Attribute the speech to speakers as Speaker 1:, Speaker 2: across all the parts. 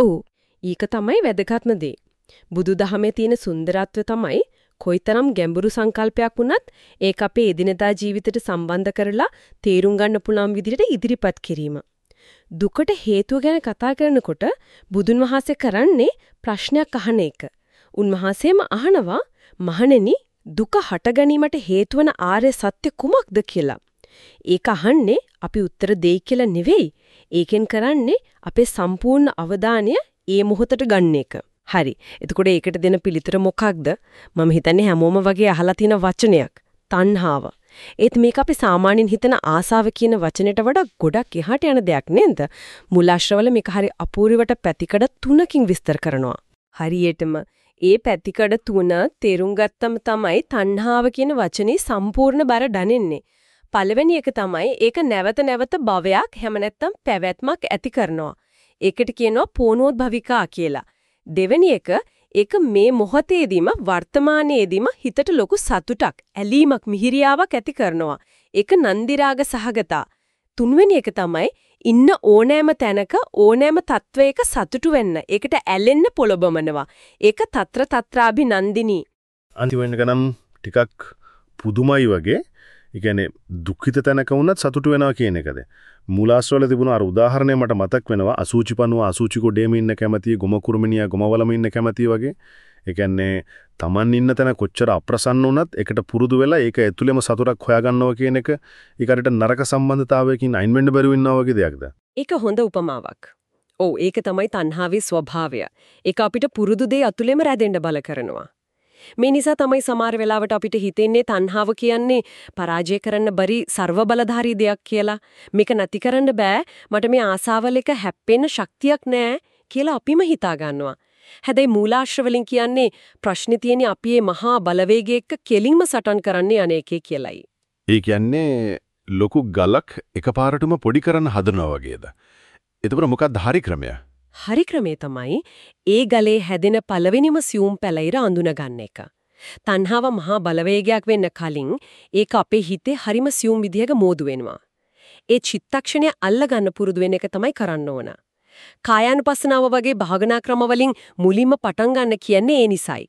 Speaker 1: ඔව්. ඊක තමයි වැදගත්ම දේ. බුදුදහමේ තියෙන සුන්දරත්වය තමයි කොයිතරම් ගැඹුරු සංකල්පයක් වුණත් ඒක අපේ එදිනදා ජීවිතයට සම්බන්ධ කරලා තේරුම් ගන්න පුළුවන් විදිහට ඉදිරිපත් කිරීම. දුකට හේතුව ගැන කතා කරනකොට බුදුන් වහන්සේ කරන්නේ ප්‍රශ්නයක් අහන එක. උන්වහන්සේම අහනවා මහණෙනි දුක හට ගැනීමට හේතුවන ආර්ය සත්‍ය කුමක්ද කියලා. ඒක අහන්නේ අපි උත්තර දෙයි කියලා නෙවෙයි. ඒකෙන් කරන්නේ අපේ සම්පූර්ණ අවධානය ඒ මොහොතට ගන්න එක. හරි. එතකොට ඒකට දෙන පිළිතුර මොකක්ද? මම හිතන්නේ හැමෝම වගේ අහලා තියෙන වචනයක්. තණ්හාව. ඒත් මේක අපි සාමාන්‍යයෙන් හිතන ආසාව කියන වචනෙට වඩා ගොඩක් එහාට යන දෙයක් නේද? මුලාශ්‍රවල මේක හරි අපූර්වට පැතිකඩ තුනකින් විස්තර කරනවා. හරියටම ඒ පැතිකඩ තුන තේරුම් ගත්තම තමයි තණ්හාව කියන වචනේ සම්පූර්ණ බර දැනෙන්නේ. පළවෙනි එක තමයි ඒක නැවත නැවත භවයක් හැම නැත්තම් පැවැත්මක් ඇති කරනවා. ඒකට කියනවා පෝනෝද්භවිකා කියලා. දෙවෙනි එක ඒක මේ මොහොතේදීම වර්තමානයේදීම හිතට ලොකු සතුටක්, ඇලීමක්, මිහිරියාවක් ඇති කරනවා. ඒක නන්දිරාග සහගතා. තුන්වෙනි එක තමයි ඉන්න ඕනෑම තැනක ඕනෑම තත්වයක සතුටු වෙන්න. ඒකට ඇලෙන්න පොළඹවනවා. ඒක తත්‍ර తත්‍රාභිනන්දිනී.
Speaker 2: අන්තිමට ගනම් ටිකක් පුදුමයි වගේ. ඒ කියන්නේ දුක්ඛිත තැනක වුණත් සතුටු වෙනවා කියන එකද? මූලාශ්‍රවල තිබුණ අර උදාහරණය මට මතක් වෙනවා අසූචි පනුව අසූචි කොඩේම ඉන්න කැමතියි ගොම කුරුමිනියා ගොමවලම ඉන්න කැමතියි වගේ. ඒ කියන්නේ Taman ඉන්න තැන කොච්චර අප්‍රසන්න වුණත් ඒකට පුරුදු වෙලා ඒක ඇතුළෙම සතුටක් හොයාගන්නවා කියන එක ඒකට නරක සම්බන්ධතාවයකින් අයින් වෙන්න බැරි වෙනවා වගේ දෙයක්ද?
Speaker 1: ඒක හොඳ උපමාවක්. ඔව් ඒක තමයි තණ්හාවේ ස්වභාවය. ඒක අපිට පුරුදු දේ අතුලෙම රැඳෙන්න බල කරනවා. මේ නිසා තමයි සමහර වෙලාවට අපිට හිතෙන්නේ තණ්හාව කියන්නේ පරාජය කරන්න බැරි ਸਰව බලධාරී දෙයක් කියලා. මේක නැති කරන්න බෑ. මට මේ ආසාවල එක හැප්පෙන්න ශක්තියක් නෑ කියලා අපිම හිතා ගන්නවා. හැබැයි මූලාශ්‍ර වලින් කියන්නේ ප්‍රශ්නේ තියෙන්නේ අපි මේ මහා බලවේගය එක්ක කෙලින්ම සටන් කරන්නේ අනේකේ කියලයි.
Speaker 2: ඒ කියන්නේ ලොකු ගලක් එකපාරටම පොඩි කරන්න හදනවා වගේද? එතකොට මොකක්ද හරි ක්‍රමය?
Speaker 1: හරි ක්‍රමේ තමයි ඒ ගලේ හැදෙන පළවෙනිම සියුම් පැලිර අඳුනගන්න එක. තණ්හාව මහා බලවේගයක් වෙන්න කලින් ඒක අපේ හිතේ හරිම සියුම් විදිහක මෝදු වෙනවා. ඒ චිත්තක්ෂණය අල්ලගන්න පුරුදු වෙන එක තමයි කරන්න ඕන. කායानुපස්සනාව වගේ භාගනා ක්‍රම වලින් මුලින්ම පටන් ගන්න කියන්නේ ඒ නිසයි.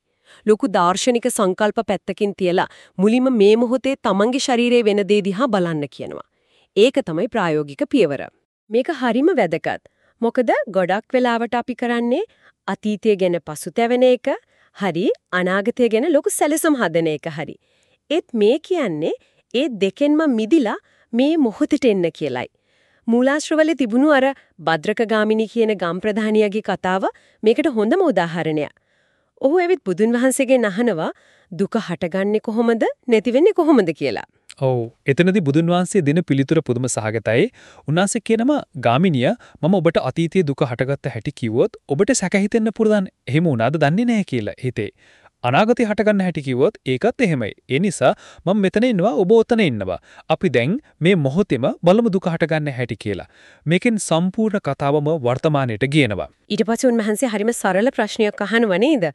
Speaker 1: ලොකු දාර්ශනික සංකල්ප පැත්තකින් තියලා මුලින්ම මේ මොහොතේ තමන්ගේ ශරීරයේ වෙන දේ දිහා බලන්න කියනවා. ඒක තමයි ප්‍රායෝගික පියවර. මේක හරිම වැදගත්. මොකද ගොඩක් වෙලාවට අපි කරන්නේ අතීතය ගැන පසුතැවෙන එක හරි අනාගතය ගැන ලොකු සැලසුම් හදන එක හරි. ඒත් මේ කියන්නේ ඒ දෙකෙන්ම මිදිලා මේ මොහොතට එන්න කියලයි. මූලාශ්‍රවලේ තිබුණු අර භද්‍රකගාමිනී කියන ගම් ප්‍රධානියගේ කතාව මේකට හොඳම උදාහරණයක්. ඔහු ඇවිත් බුදුන් වහන්සේගෙන් අහනවා දුක හටගන්නේ කොහොමද නැති වෙන්නේ කොහොමද කියලා.
Speaker 3: ඔව්. එතනදී බුදුන් වහන්සේ දෙන පිළිතුර පුදුම සහගතයි. උන්වහන්සේ කියනවා ගාමිනිය මම ඔබට අතීතයේ දුක හටගත්ත හැටි කිව්වොත් ඔබට සැක හිතෙන්න පුරුදන්. එහෙම වුණාද දන්නේ නැහැ කියලා හිතේ. අනාගතේ හටගන්න හැටි කිව්වොත් ඒකත් එහෙමයි. ඒ නිසා මම මෙතන ඉන්නවා ඔබ ඔතන ඉන්නවා. අපි දැන් මේ මොහොතේම බලමු දුක හටගන්න හැටි කියලා. මේකෙන් සම්පූර්ණ කතාවම වර්තමානයට ගේනවා.
Speaker 1: ඊට පස්සේ උන්වහන්සේ හරිම සරල ප්‍රශ්නයක් අහනවා නේද?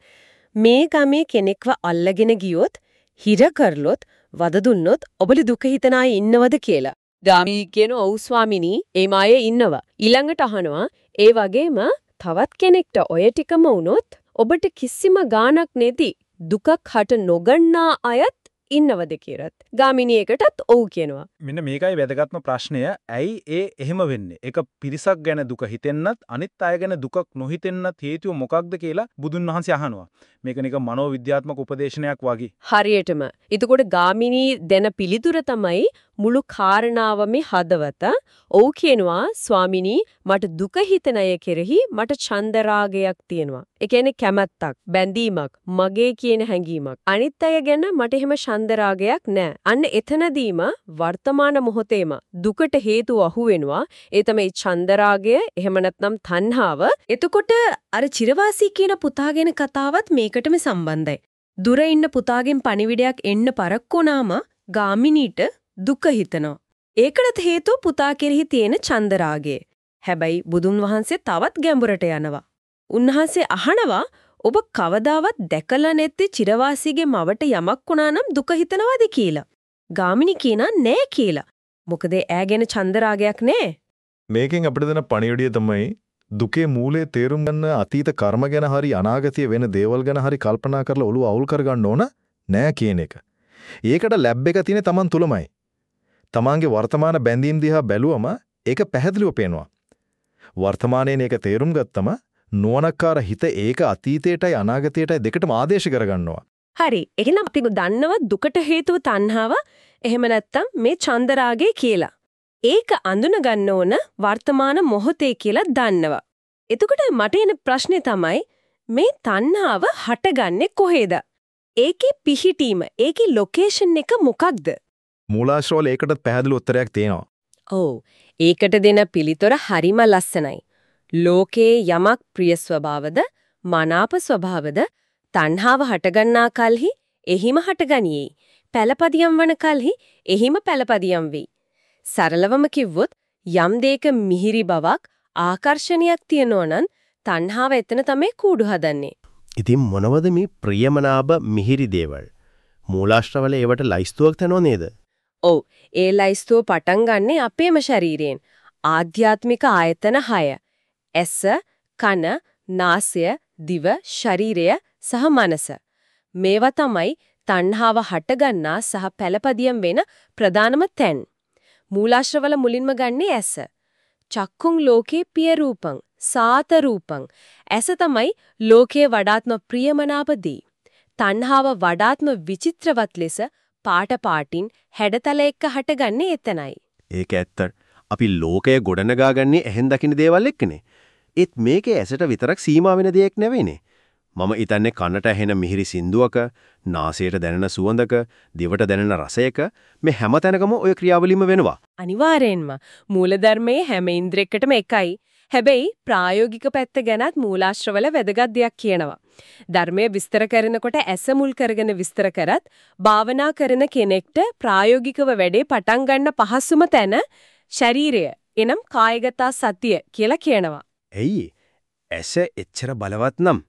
Speaker 1: මේ ගමේ කෙනෙක්ව අල්ලගෙන ගියොත් හිර කරලොත් වද දුන්නොත් ඔබලි දුක හිතන අය ඉන්නවද කියලා. ගාමී කියන ඔව් ස්වාමිනී ඒ මායේ ඉන්නවා. ඊළඟට අහනවා ඒ වගේම තවත් කෙනෙක්ට ඔය ටිකම වුණොත් ඔබට කිසිම ගාණක් නැති දුකක් හට නොගන්නා අයත් ඉන්නවද කියරත් ගාමිණියකටත් ඔව් කියනවා.
Speaker 4: මෙන්න මේකයි වැදගත්ම ප්‍රශ්නය. ඇයි ඒ එහෙම වෙන්නේ? ඒක පිරිසක් ගැන දුක හිතෙන්නත් අනිත් අය ගැන දුකක් නොහිතෙන්නත් හේතුව මොකක්ද කියලා බුදුන් වහන්සේ අහනවා. මේක නික මනෝවිද්‍යාත්මක උපදේශනයක් වගේ.
Speaker 1: හරියටම. එතකොට ගාමිණී දෙන පිළිතුර තමයි මුළු කාරණාවම හදවත ඔව් කියනවා ස්වාමිනී මට දුක හිතන අය කෙරෙහි මට චන්දරාගයක් තියෙනවා. ඒ කියන්නේ කැමැත්තක්, බැඳීමක්, මගේ කියන හැඟීමක්. අනිත් අය ගැන මට එහෙම චන්දරාගයක් නැහැ. අන්න එතනදීම වර්තමාන මොහොතේම දුකට හේතුව අහුවෙනවා. ඒ තමයි චන්දරාගය, එහෙම නැත්නම් තණ්හාව. එතකොට අර චිරවාසී කියන පුතාගෙන කතාවත් මේකටම සම්බන්ධයි. දුර ඉන්න පුතාගෙන් පණිවිඩයක් එන්න පරක්කුණාම ගාමිනීට දුක හිතනවා. ඒකටත් හේතුව පුතා කෙරෙහි තියෙන චන්දරාගය. හැබැයි බුදුන් වහන්සේ තවත් ගැඹුරට යනවා. උන්වහන්සේ අහනවා ඔබ කවදාවත් දැකලා නැති චිරවාසීගේ මවට යමක් වුණා නම් දුක හිතනවද කියලා. ගාමිණි කියනා නෑ කියලා. මොකද ඈ ගැන චන්දරාගයක් නෑ.
Speaker 5: මේකෙන් අපිට දෙන පණිවිඩය තමයි දුකේ මූලයේ තේරුම් ගන්න අතීත කර්ම ගැන හරි අනාගතයේ වෙන දේවල් ගැන හරි කල්පනා කරලා ඔළුව අවුල් කරගන්න ඕන නෑ කියන එක. ඒකට ලැබ් එක තියෙන්නේ Taman තුලමයි. Tamanගේ වර්තමාන බැඳීම් දිහා බැලුවම ඒක පැහැදිලිව පේනවා. වර්තමානයේ මේක තේරුම් ගත්තම නුවණක්කාර හිත ඒක අතීතයටයි අනාගතයටයි දෙකටම ආදේශ කරගන්නවා.
Speaker 1: හරි. එහෙනම් අපි දන්නව දුකට හේතුව තණ්හාව එහෙම නැත්නම් මේ චන්දරාගය කියලා. ඒක අඳුන ගන්න ඕන වර්තමාන මොහොතේ කියලා දන්නවා. එතකොට මට එන ප්‍රශ්නේ තමයි මේ තණ්හාව හටගන්නේ කොහේද? ඒකේ පිහිටීම, ඒකේ ලොකේෂන් එක මොකක්ද?
Speaker 5: මූලාශ්‍රවල ඒකටත් පැහැදිලි උත්තරයක් තියෙනවා.
Speaker 1: ඔව්. ඒකට දෙන පිළිතුර හරිම ලස්සනයි. ලෝකේ යමක් ප්‍රිය ස්වභාවද, මනාප ස්වභාවද, තණ්හාව හටගන්නා කලෙහි එහිම හටගනියේ. පළපදියම් වන කලෙහි එහිම පළපදියම් වෙයි. සරලවම කිව්වොත් යම් දෙයක මිහිරි බවක් ආකර්ෂණයක් තියෙනවා නම් තණ්හාව එතන තමයි කූඩු හදන්නේ.
Speaker 6: ඉතින් මොනවද මේ ප්‍රියමනාප මිහිරි දේවල්? මූලාශ්‍රවල ඒවට ලයිස්තුවක් තනෝ නේද?
Speaker 1: ඔව් ඒ ලයිස්තුව පටන් ගන්නෙ අපේම ශරීරයෙන්. ආධ්‍යාත්මික ආයතන 6. ඇස, කන, නාසය, දිව, ශරීරය සහ මනස. මේවා තමයි තණ්හාව හටගන්නා සහ පළපදියම් වෙන ප්‍රධානම තැන්. මූලාශ්‍රවල මුලින්ම ගන්නේ ඇස. චක්කුං ලෝකේ පිය රූපං සාත රූපං ඇස තමයි ලෝකයේ වඩාත්ම ප්‍රියමනාප දී. තණ්හාව වඩාත්ම විචිත්‍රවත් ලෙස පාට පාටින් හැඩතල එක්ක හටගන්නේ එතනයි.
Speaker 6: ඒක ඇත්ත. අපි ලෝකය ගොඩනගාගන්නේ ඇහෙන් දකින්න දේවල් එක්කනේ. ඒත් මේකේ ඇසට විතරක් සීමා වෙන දෙයක් නෙවෙයිනේ. මම හිතන්නේ කනට ඇහෙන මිහිරි සින්දුවක, නාසයට දැනෙන සුවඳක, දිවට දැනෙන රසයක මේ හැම තැනකම ওই ක්‍රියාවලියම වෙනවා.
Speaker 1: අනිවාර්යෙන්ම මූලධර්මයේ හැම ඉන්ද්‍රියකටම එකයි. හැබැයි ප්‍රායෝගික පැත්ත ගැනත් මූලාශ්‍රවල වැදගත් දෙයක් කියනවා. ධර්මයේ විස්තර කරනකොට ඇස මුල් කරගෙන විස්තර කරත් භාවනා කරන කෙනෙක්ට ප්‍රායෝගිකව වැඩේ පටන් ගන්න පහසුම තැන ශරීරය එනම් කායගත සතිය කියලා කියනවා.
Speaker 6: ඇයි? ඇස එච්චර බලවත් නම්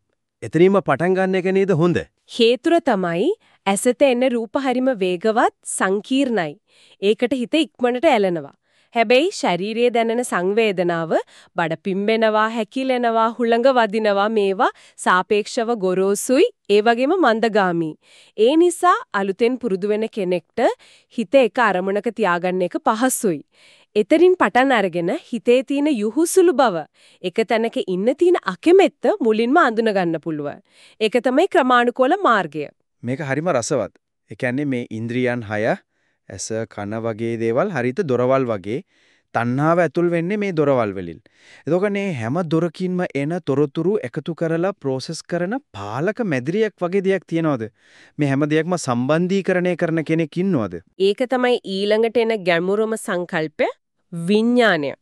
Speaker 6: එතනින්ම පටන් ගන්න එක නේද හොඳ?
Speaker 1: හේතුව තමයි ඇසට එන රූප හරිම වේගවත් සංකීර්ණයි. ඒකට හිත ඉක්මනට ඇලෙනවා. හැබැයි ශරීරයේ දැනෙන සංවේදනාව බඩ පිම්බෙනවා, හැකිලෙනවා, හුළඟ වදිනවා මේවා සාපේක්ෂව ගොරෝසුයි, ඒ වගේම මන්දගාමි. ඒ නිසා අලුතෙන් පුරුදු වෙන කෙනෙක්ට හිත එක අරමුණක තියාගන්න එක පහසුයි. එතරින් පටන් අරගෙන හිතේ තියෙන යහුසුළු බව එක තැනක ඉන්න තියෙන අකමැත්ත මුලින්ම අඳුන ගන්න පුළුවන්. ඒක තමයි ක්‍රමානුකූල මාර්ගය.
Speaker 4: මේක හරිම රසවත්. ඒ කියන්නේ මේ ඉන්ද්‍රියන් 6 ඇස කන වගේ දේවල් හරිත දොරවල් වගේ තණ්හාව ඇතුල් වෙන්නේ මේ දොරවල් වලින්. එතකොට මේ හැම දොරකින්ම එන තොරතුරු එකතු කරලා ප්‍රොසෙස් කරන පාලක මැදිරියක් වගේ දෙයක් තියනවද? මේ හැම දෙයක්ම සම්බන්ධීකරණය කරන කෙනෙක් ඉන්නවද?
Speaker 1: ඒක තමයි ඊළඟට එන ගැඹුරුම සංකල්පය විඥානය.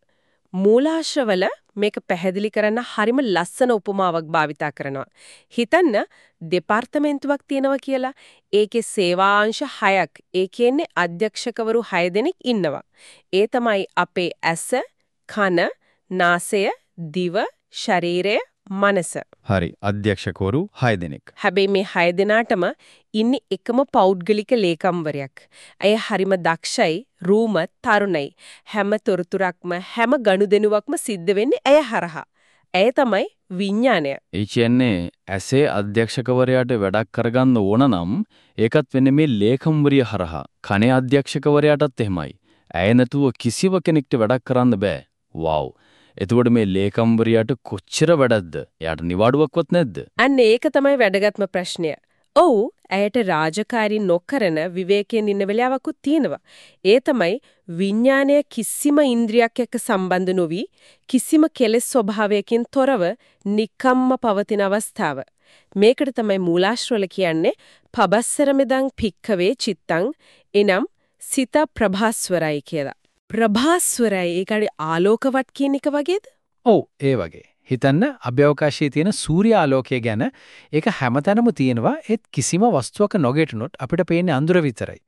Speaker 1: මූලාශ්‍රවල මේක පැහැදිලි කරන්න හරිම ලස්සන උපමාවක් භාවිතා කරනවා. හිතන්න දෙපාර්තමේන්තුවක් තියෙනවා කියලා. ඒකේ සේවාංශ 6ක්. ඒ කියන්නේ අධ්‍යක්ෂකවරු 6 දෙනෙක් ඉන්නවා. ඒ තමයි අපේ ඇස, කන, නාසය, දිව, ශරීරය, මනස.
Speaker 4: හරි අධ්‍යක්ෂකවරු 6 දෙනෙක්.
Speaker 1: හැබැයි මේ 6 දෙනාටම ඉන්නේ එකම පෞද්ගලික ලේකම්වරයක්. අය හරිම දක්ෂයි, රූමත්, තරුණයි. හැම තොරතුරක්ම හැම ගනුදෙනුවක්ම සිද්ධ වෙන්නේ ඇය හරහා. ඇය තමයි විඥානය.
Speaker 7: ඒ කියන්නේ ඇසේ අධ්‍යක්ෂකවරයාට වැඩක් කරගන්න ඕන නම් ඒකත් වෙන්නේ මේ ලේකම්වරිය හරහා. කනේ අධ්‍යක්ෂකවරයාටත් එහෙමයි. ඇය නැතුව කිසිව කෙනෙක්ට වැඩක් කරන්න බෑ. වව්. එතකොට මේ ලේකම්වරියාට කොච්චර වැඩක්ද? එයාට නිවාඩුවක්වත් නැද්ද?
Speaker 1: අන්න ඒක තමයි වැදගත්ම ප්‍රශ්නය. ඔව් ඇයට රාජකාරී නොකරන විවේකයෙන් ඉන්න වෙලාවකුත් තියෙනවා. ඒ තමයි විඥානය කිසිම ඉන්ද්‍රියක් එක්ක සම්බන්ධ නොවි කිසිම කෙලෙස් ස්වභාවයකින් තොරව නිකම්ම පවතින අවස්ථාව. මේකට තමයි මූලාශ්‍රවල කියන්නේ පබස්සර මෙදං භික්ඛවේ චිත්තං එනම් සිත ප්‍රභාස්වරයි කියලා. ප්‍රභාස්වරයි ඒකට ආලෝකවත් කියන එක වගේද?
Speaker 3: ඔව් ඒ වගේ. හිතන්න අභ්‍යවකාශයේ තියෙන සූර්යාලෝකය ගැන ඒක හැමතැනම තියෙනවා ඒත් කිසිම වස්තුවක නොගැටුනොත් අපිට පේන්නේ අඳුර විතරයි.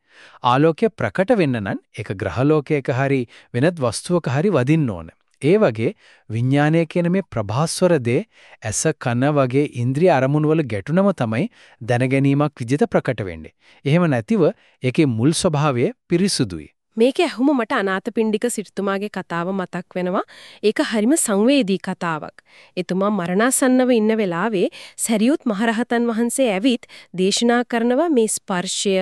Speaker 3: ආලෝකය ප්‍රකට වෙන්න නම් ඒක ග්‍රහලෝකයක හරි වෙනත් වස්තුවක හරි වදින්න ඕන. ඒ වගේ විඥානය කියන මේ ප්‍රභාස්වර දේ ඇස කන වගේ ඉන්ද්‍රිය අරමුණු වල ගැටුනම තමයි දැනගැනීමක් විදිහට ප්‍රකට වෙන්නේ. එහෙම නැතිව ඒකේ මුල් ස්වභාවය පිරිසුදුයි.
Speaker 1: මේක ඇහුම මට අනාථපිණ්ඩික සිටුතුමාගේ කතාව මතක් වෙනවා. ඒක හරිම සංවේදී කතාවක්. එතුමා මරණාසන්නව ඉන්න වෙලාවේ සරියුත් මහරහතන් වහන්සේ ඇවිත් දේශනා කරනවා මේ ස්පර්ශය,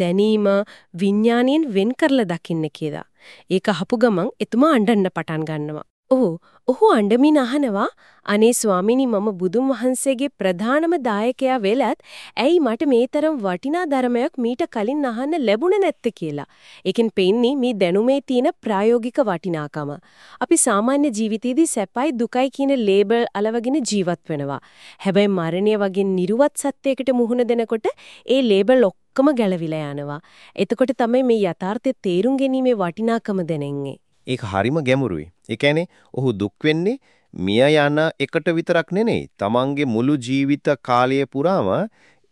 Speaker 1: දැනීම විඥාණයෙන් වෙන් කරලා දකින්න කියලා. ඒක අහපු ගමන් එතුමා අඬන්න පටන් ගන්නවා. ඔව් ඔහු අඬමින් අහනවා අනේ ස්වාමිනී මම බුදුන් වහන්සේගේ ප්‍රධානම දායකයා වෙලත් ඇයි මට මේ තරම් වටිනා ධර්මයක් මීට කලින් අහන්න ලැබුණ නැත්තේ කියලා. ඒකෙන් පෙන්නේ මේ දැනුමේ තියෙන ප්‍රායෝගික වටිනාකම. අපි සාමාන්‍ය ජීවිතයේදී සැපයි දුකයි කියන ලේබල් අලවගෙන ජීවත් වෙනවා. හැබැයි මරණය වගේ නිර්වත් සත්‍යයකට මුහුණ දෙනකොට ඒ ලේබල් ඔක්කොම ගැලවිලා යනවා. එතකොට තමයි මේ යථාර්ථය තේරුම් ගැනීමේ වටිනාකම දැනෙන්නේ.
Speaker 6: ඒක හරිම ගැඹුරුයි. ඒ කියන්නේ ඔහු දුක් වෙන්නේ මිය යන එකට විතරක් නෙනෙයි. තමන්ගේ මුළු ජීවිත කාලය පුරාම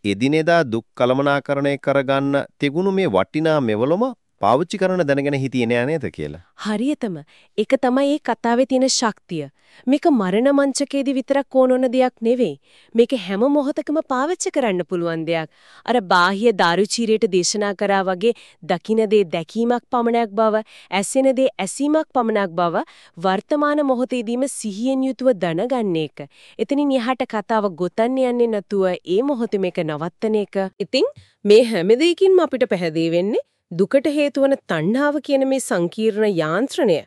Speaker 6: එදිනෙදා දුක් කළමනාකරණය කරගන්න තිබුණු මේ වටිනා මෙවලම පාවිච්චි කරන දැනගෙන හිටියේ නෑ නේද කියලා.
Speaker 1: හරියටම ඒක තමයි මේ කතාවේ තියෙන ශක්තිය. මේක මරණ මංචකයේදී විතරක් ඕනොන දෙයක් නෙවෙයි. මේක හැම මොහොතකම පාවිච්චි කරන්න පුළුවන් දෙයක්. අර බාහ්‍ය දාරුචීරයට දේශනා කරා වගේ දකින්න දේ දැකීමක් පමණක් බව, ඇසෙන දේ ඇසීමක් පමණක් බව වර්තමාන මොහොතේදීම සිහියෙන් යුතුව දැනගන්න එක. එතනින් එහාට කතාව ගොතන්න යන්නේ නැතුව ඒ මොහොතේ මේක නවත්තන එක. ඉතින් මේ හැම දෙයකින්ම අපිට පැහැදිලි වෙන්නේ දුකට හේතු වන තණ්හාව කියන මේ සංකීර්ණ යාන්ත්‍රණය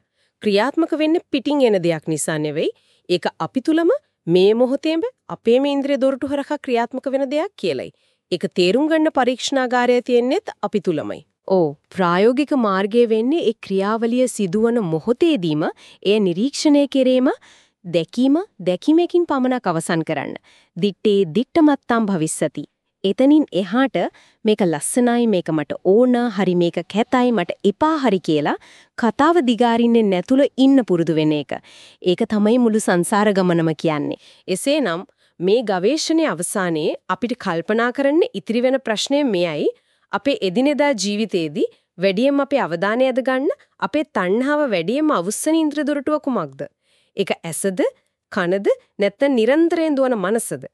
Speaker 1: ක්‍රියාත්මක වෙන්නේ පිටින් එන දෙයක් නිසා නෙවෙයි. ඒක අපි තුලම මේ මොහොතේම අපේම ඉන්ද්‍රිය දොරටු හරහා ක්‍රියාත්මක වෙන දෙයක් කියලයි. ඒක තේරුම් ගන්න පරීක්ෂණාගාරය තියෙන්නේත් අපි තුලමයි. ඕ ප්‍රායෝගික මාර්ගයේ වෙන්නේ ඒ ක්‍රියාවලිය සිදුවන මොහොතේදීම එය නිරීක්ෂණය කිරීම දැකීම දැකීමකින් පමණක් අවසන් කරන්න. දිත්තේ දිට්ඨමත්තම් භවිස්සති. එතනින් එහාට මේක ලස්සනයි මේක මට ඕන හරි මේක කැතයි මට එපා හරි කියලා කතාව දිගාරින්නේ නැතුල ඉන්න පුරුදු වෙන එක. ඒක තමයි මුළු සංසාර ගමනම කියන්නේ. එසේනම් මේ ගවේෂණයේ අවසානයේ අපිට කල්පනා කරන්න ඉතිරි වෙන ප්‍රශ්නය මෙයයි අපේ එදිනෙදා ජීවිතේදී වැඩියෙන් අපේ අවධානය යොද ගන්න අපේ තණ්හාව වැඩියෙන් අවුස්සන ඉන්ද්‍ර දොරටුව කුමක්ද? ඒක ඇසද කනද නැත්නම් නිරන්තරයෙන් දුවන මනසද?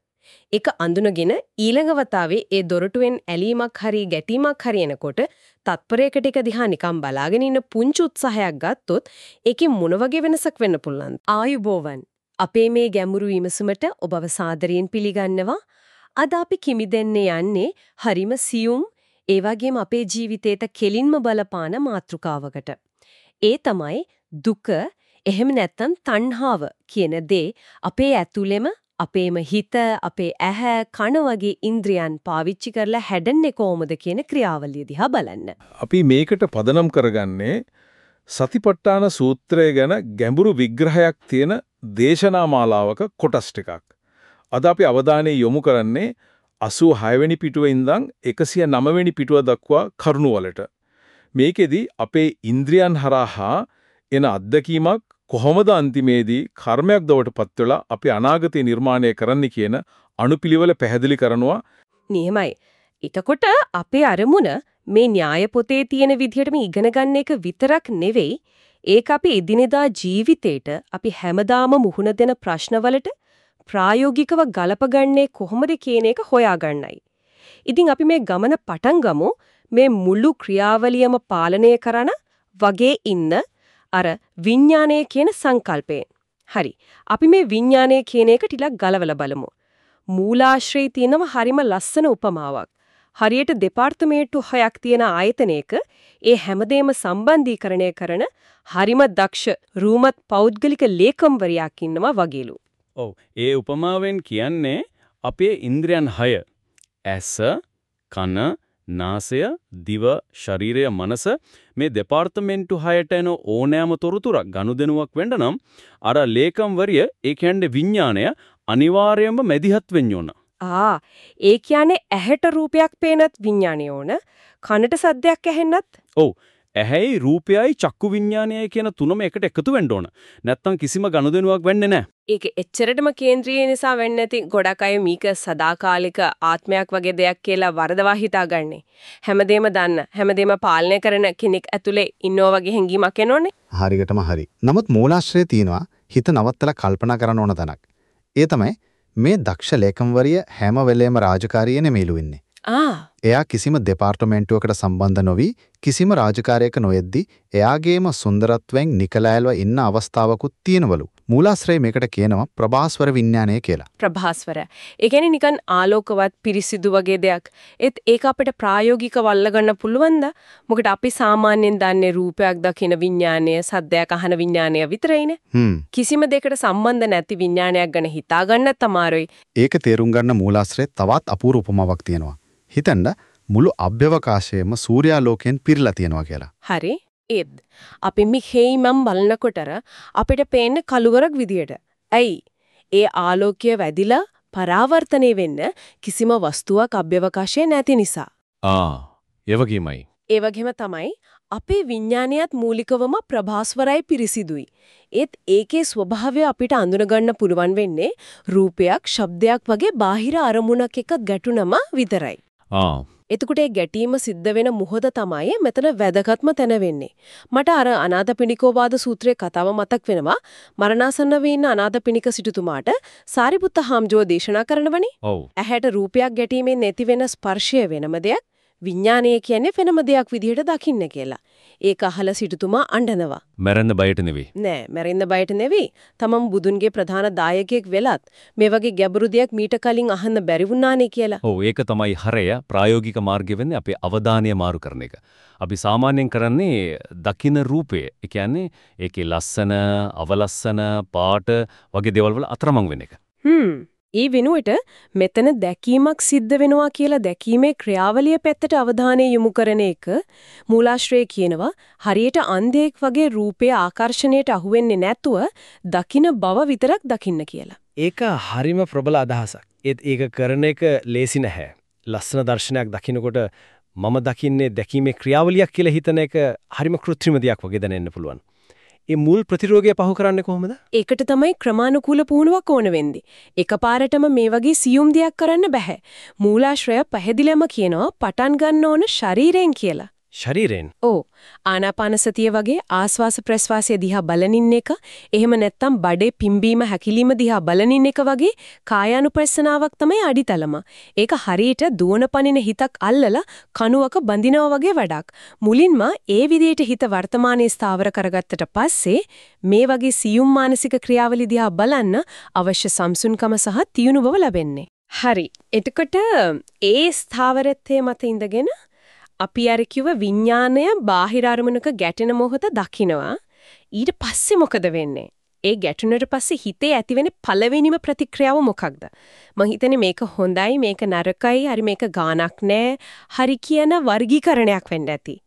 Speaker 1: ඒක අඳුනගෙන ඊළඟ වතාවේ ඒ දොරටුවෙන් ඇලීමක් හරි ගැටීමක් හරි එනකොට තත්පරයකට එක දිහා නිකන් බලාගෙන ඉන්න පුංචි උත්සාහයක් ගත්තොත් ඒකේ මොන වගේ වෙනසක් වෙන්න පුළුවන්ද? ආයුබෝවන්. අපේ මේ ගැඹුරු විමසුමට ඔබව සාදරයෙන් පිළිගන්නවා. අද අපි කිමිදෙන්නේ යන්නේ හරිම සියුම් ඒ වගේම අපේ ජීවිතේට කෙලින්ම බලපාන මාතෘකාවකට. ඒ තමයි දුක එහෙම නැත්නම් තණ්හාව කියන දේ අපේ ඇතුළෙම අපේම හිත, අපේ ඇහැ, කන වගේ ඉන්ද්‍රියන් පාවිච්චි කරලා හැදෙන්නේ කොහොමද කියන ක්‍රියාවලිය දිහා බලන්න.
Speaker 8: අපි මේකට පදනම් කරගන්නේ සතිපට්ඨාන සූත්‍රය ගැන ගැඹුරු විග්‍රහයක් තියෙන දේශනා මාලාවක කොටස් ටිකක්. අද අපි අවධානය යොමු කරන්නේ 86 වෙනි පිටුවේ ඉඳන් 109 වෙනි පිටුව දක්වා කරුණු වලට. මේකෙදි අපේ ඉන්ද්‍රියන් හරහා එන අත්දැකීමක් කොහොමද අන්තිමේදී කර්මයක් දවට පත් වෙලා අපි අනාගතේ නිර්මාණය කරන්න කියන අනුපිළිවෙල පැහැදිලි කරනවා.
Speaker 1: නියමයි. එතකොට අපේ අරමුණ මේ න්‍යාය පොතේ තියෙන විදිහටම ඉගෙන ගන්න එක විතරක් නෙවෙයි ඒක අපි එදිනෙදා ජීවිතේට අපි හැමදාම මුහුණ දෙන ප්‍රශ්නවලට ප්‍රායෝගිකව ගලපගන්නේ කොහොමද කියන එක හොයාගන්නයි. ඉතින් අපි මේ ගමන පටන් ගමු මේ මුළු ක්‍රියාවලියම පාලනය කරන වගේ ඉන්න අර විඥානය කියන සංකල්පයෙන්. හරි. අපි මේ විඥානය කියන එක ටිකක් ගලවලා බලමු. මූලාශ්‍රයේ තියෙනව හරිම ලස්සන උපමාවක්. හරියට දෙපාර්තමේන්තු හයක් තියෙන ආයතනයක ඒ හැමදේම සම්බන්ධීකරණය කරන හරිම දක්ෂ රූමත් පෞද්ගලික ලේකම්වරයෙක් ඉන්නවා වගේලු.
Speaker 7: ඔව් ඒ උපමාවෙන් කියන්නේ අපේ ඉන්ද්‍රයන් 6 ඇස කන නාසය, දිව, ශරීරය, මනස මේ දෙපාර්තමේන්තු හයට එන ඕනෑම තොරතුරක් ගනුදෙනුවක් වෙන්න නම් අර ලේකම්වරිය ඒ කියන්නේ විඥාණය අනිවාර්යයෙන්ම මැදිහත් වෙන්න ඕන.
Speaker 1: ආ ඒ කියන්නේ ඇහැට රූපයක් පේනත් විඥාණය ඕන කනට සද්දයක් ඇහෙන්නත්
Speaker 7: ඔව් ඇහැයි රූපයයි චක්කු විඥානයයි කියන තුනම එකට එකතු වෙන්න ඕන. නැත්තම් කිසිම ගනුදෙනුවක් වෙන්නේ නැහැ.
Speaker 1: ඒක එච්චරටම කේන්ද්‍රීය නිසා වෙන්නේ නැති ගොඩක් අය මේක සදාකාලික ආත්මයක් වගේ දෙයක් කියලා වරදවා හිතාගන්නේ. හැමදේම දන්න, හැමදේම පාලනය කරන කෙනෙක් ඇතුලේ ඉන්නෝ වගේ හැඟීමක් එනෝනේ.
Speaker 9: හරියටම හරි. නමුත් මූලාශ්‍රයේ තියෙනවා හිත නවත්තලා කල්පනා කරන්න ඕන තැනක්. ඒ තමයි මේ දක්ෂ ලේකම්වරිය හැම වෙලේම රාජකාරියේ නෙමෙයිලු වෙන්නේ.
Speaker 1: ආ
Speaker 9: එයා කිසිම දෙපාර්තමේන්තුවකට සම්බන්ධ නොවී කිසිම රාජකාරයක නොයෙද්දි එයාගේම සුන්දරත්වයෙන් නිකලෑල්ව ඉන්න අවස්ථාවකුත් තියෙනවලු. මූලාශ්‍රය මේකට කියනවා ප්‍රභාස්වර විඤ්ඤාණය කියලා.
Speaker 1: ප්‍රභාස්වර. ඒ කියන්නේ නිකන් ආලෝකවත් පිරිසිදු වගේ දෙයක්. ඒත් ඒක අපිට ප්‍රායෝගිකව අල්ලගන්න පුළුවන්ද? මොකද අපි සාමාන්‍යයෙන් දන්නේ රූපයක් දකින විඤ්ඤාණය, සද්දයක් අහන විඤ්ඤාණය විතරයිනේ. කිසිම දෙයකට සම්බන්ධ නැති විඤ්ඤාණයක් ගැන හිතා ගන්නත් අමාරුයි.
Speaker 9: ඒක තේරුම් ගන්න මූලාශ්‍රයේ තවත් අපූර්ව උපමාවක් තියෙනවා. හිතන්න මුළු අභ්‍යවකාශයේම සූර්යාලෝකයෙන් පිරීලා තියෙනවා කියලා.
Speaker 1: හරි. ඒත් අපි මෙහෙයි මම් බලනකොටර අපිට පේන්නේ කළුවරක් විදියට. ඇයි? ඒ ආලෝකය වැඩිලා පරාවර්තනය වෙන්න කිසිම වස්තුවක් අභ්‍යවකාශයේ නැති නිසා.
Speaker 7: ආ ඒ වගේමයි.
Speaker 1: ඒ වගේම තමයි අපේ විඥානයත් මූලිකවම ප්‍රභාස්වරයි පිරිසිදුයි. ඒත් ඒකේ ස්වභාවය අපිට අඳුනගන්න පුළුවන් වෙන්නේ රූපයක්, ශබ්දයක් වගේ බාහිර අරමුණක් එක්ක ගැටුනම විතරයි.
Speaker 7: ආ
Speaker 1: එතකොට ඒ ගැටීම සිද්ධ වෙන මොහොත තමයි මෙතන වැදගත්ම තැන වෙන්නේ. මට අර අනාථපිණිකෝවාද සූත්‍රයේ කතාව මතක් වෙනවා. මරණාසන්න වෙන්න අනාථපිණික සිටුතුමාට සාරිපුත්ත හාමුදුරුවෝ දේශනා කරනවනේ. ඇහැට රූපයක් ගැටීමෙන් නැති වෙන ස්පර්ශය වෙනම දෙයක්. විඥානය කියන්නේ වෙනම දෙයක් විදිහට දකින්න කියලා. ඒක අහලා සිටුතුමා අඬනවා.
Speaker 7: මැරෙන්න බයට නෙවෙයි.
Speaker 1: නෑ මැරෙන්න බයට නෙවෙයි. තමන් බුදුන්ගේ ප්‍රධාන දායකයෙක් වෙලත් මේ වගේ ගැඹුරු දෙයක් මීට කලින් අහන්න බැරි වුණානේ කියලා.
Speaker 7: ඔව් ඒක තමයි හරය ප්‍රායෝගික මාර්ගය වෙන්නේ අපේ අවධානය මාරු කරන එක. අපි සාමාන්‍යයෙන් කරන්නේ දකින රූපය. ඒ කියන්නේ ඒකේ ලස්සන, අවලස්සන, පාට වගේ දේවල් වල අතරමං වෙන එක.
Speaker 1: හ්ම්. ඒ වෙනුවට මෙතන දැකීමක් සිද්ධ වෙනවා කියලා දැකීමේ ක්‍රියාවලිය පැත්තට අවධානය යොමු කරන එක මූලාශ්‍රය කියනවා හරියට අන්ධයෙක් වගේ රූපයේ ආකර්ෂණයට අහුවෙන්නේ නැතුව දකින බව විතරක් දකින්න කියලා.
Speaker 10: ඒක හරිම ප්‍රබල අදහසක්. ඒත් ඒක කරන එක ලේසි නැහැ. ලස්සන දර්ශනයක් දකිනකොට මම දකින්නේ දැකීමේ ක්‍රියාවලියක් කියලා හිතන එක හරිම කෘත්‍රිම දෙයක් වගේ දැනෙන්න පුළුවන්. ඒ මුල් ප්‍රතිරෝගය පහු කරන්නේ කොහොමද?
Speaker 1: ඒකට තමයි ක්‍රමානුකූල පුහුණුවක් ඕන වෙන්නේ. එකපාරටම මේ වගේ සියුම් දෙයක් කරන්න බෑ. මූලාශ්‍රය පැහැදිලිවම කියනවා පටන් ගන්න ඕන ශරීරයෙන් කියලා.
Speaker 10: ශරීරයෙන්.
Speaker 1: ඕ ආනාපාන සතිය වගේ ආස්වාස ප්‍රස්වාසය දිහා බලනින්න එක එහෙම නැත්නම් බඩේ පිම්බීම හැකිලිම දිහා බලනින්න එක වගේ කායානුපස්සනාවක් තමයි අඩිතලම. ඒක හරියට දුවන පනින හිතක් අල්ලලා කණුවක බඳිනවා වගේ වැඩක්. මුලින්ම ඒ විදිහට හිත වර්තමානයේ ස්ථාවර කරගත්තට පස්සේ මේ වගේ සියුම් මානසික ක්‍රියාවලි දිහා බලන්න අවශ්‍ය සම්සුන්කම සහ තියුණු බව ලැබෙන්නේ. හරි. එතකොට ඒ ස්ථාවරත්වයේ මත ඉඳගෙන අපි අර කිව්ව විඥාණය බාහිර අරමුණක ගැටෙන මොහොත දකිනවා. ඊට පස්සේ මොකද වෙන්නේ? ඒ ගැටුණට පස්සේ හිතේ ඇතිවෙන පළවෙනිම ප්‍රතික්‍රියාව මොකක්ද? මං හිතන්නේ මේක හොඳයි මේක නරකයි හරි මේක ගානක් නෑ හරි කියන වර්ගීකරණයක් වෙන්න ඇති.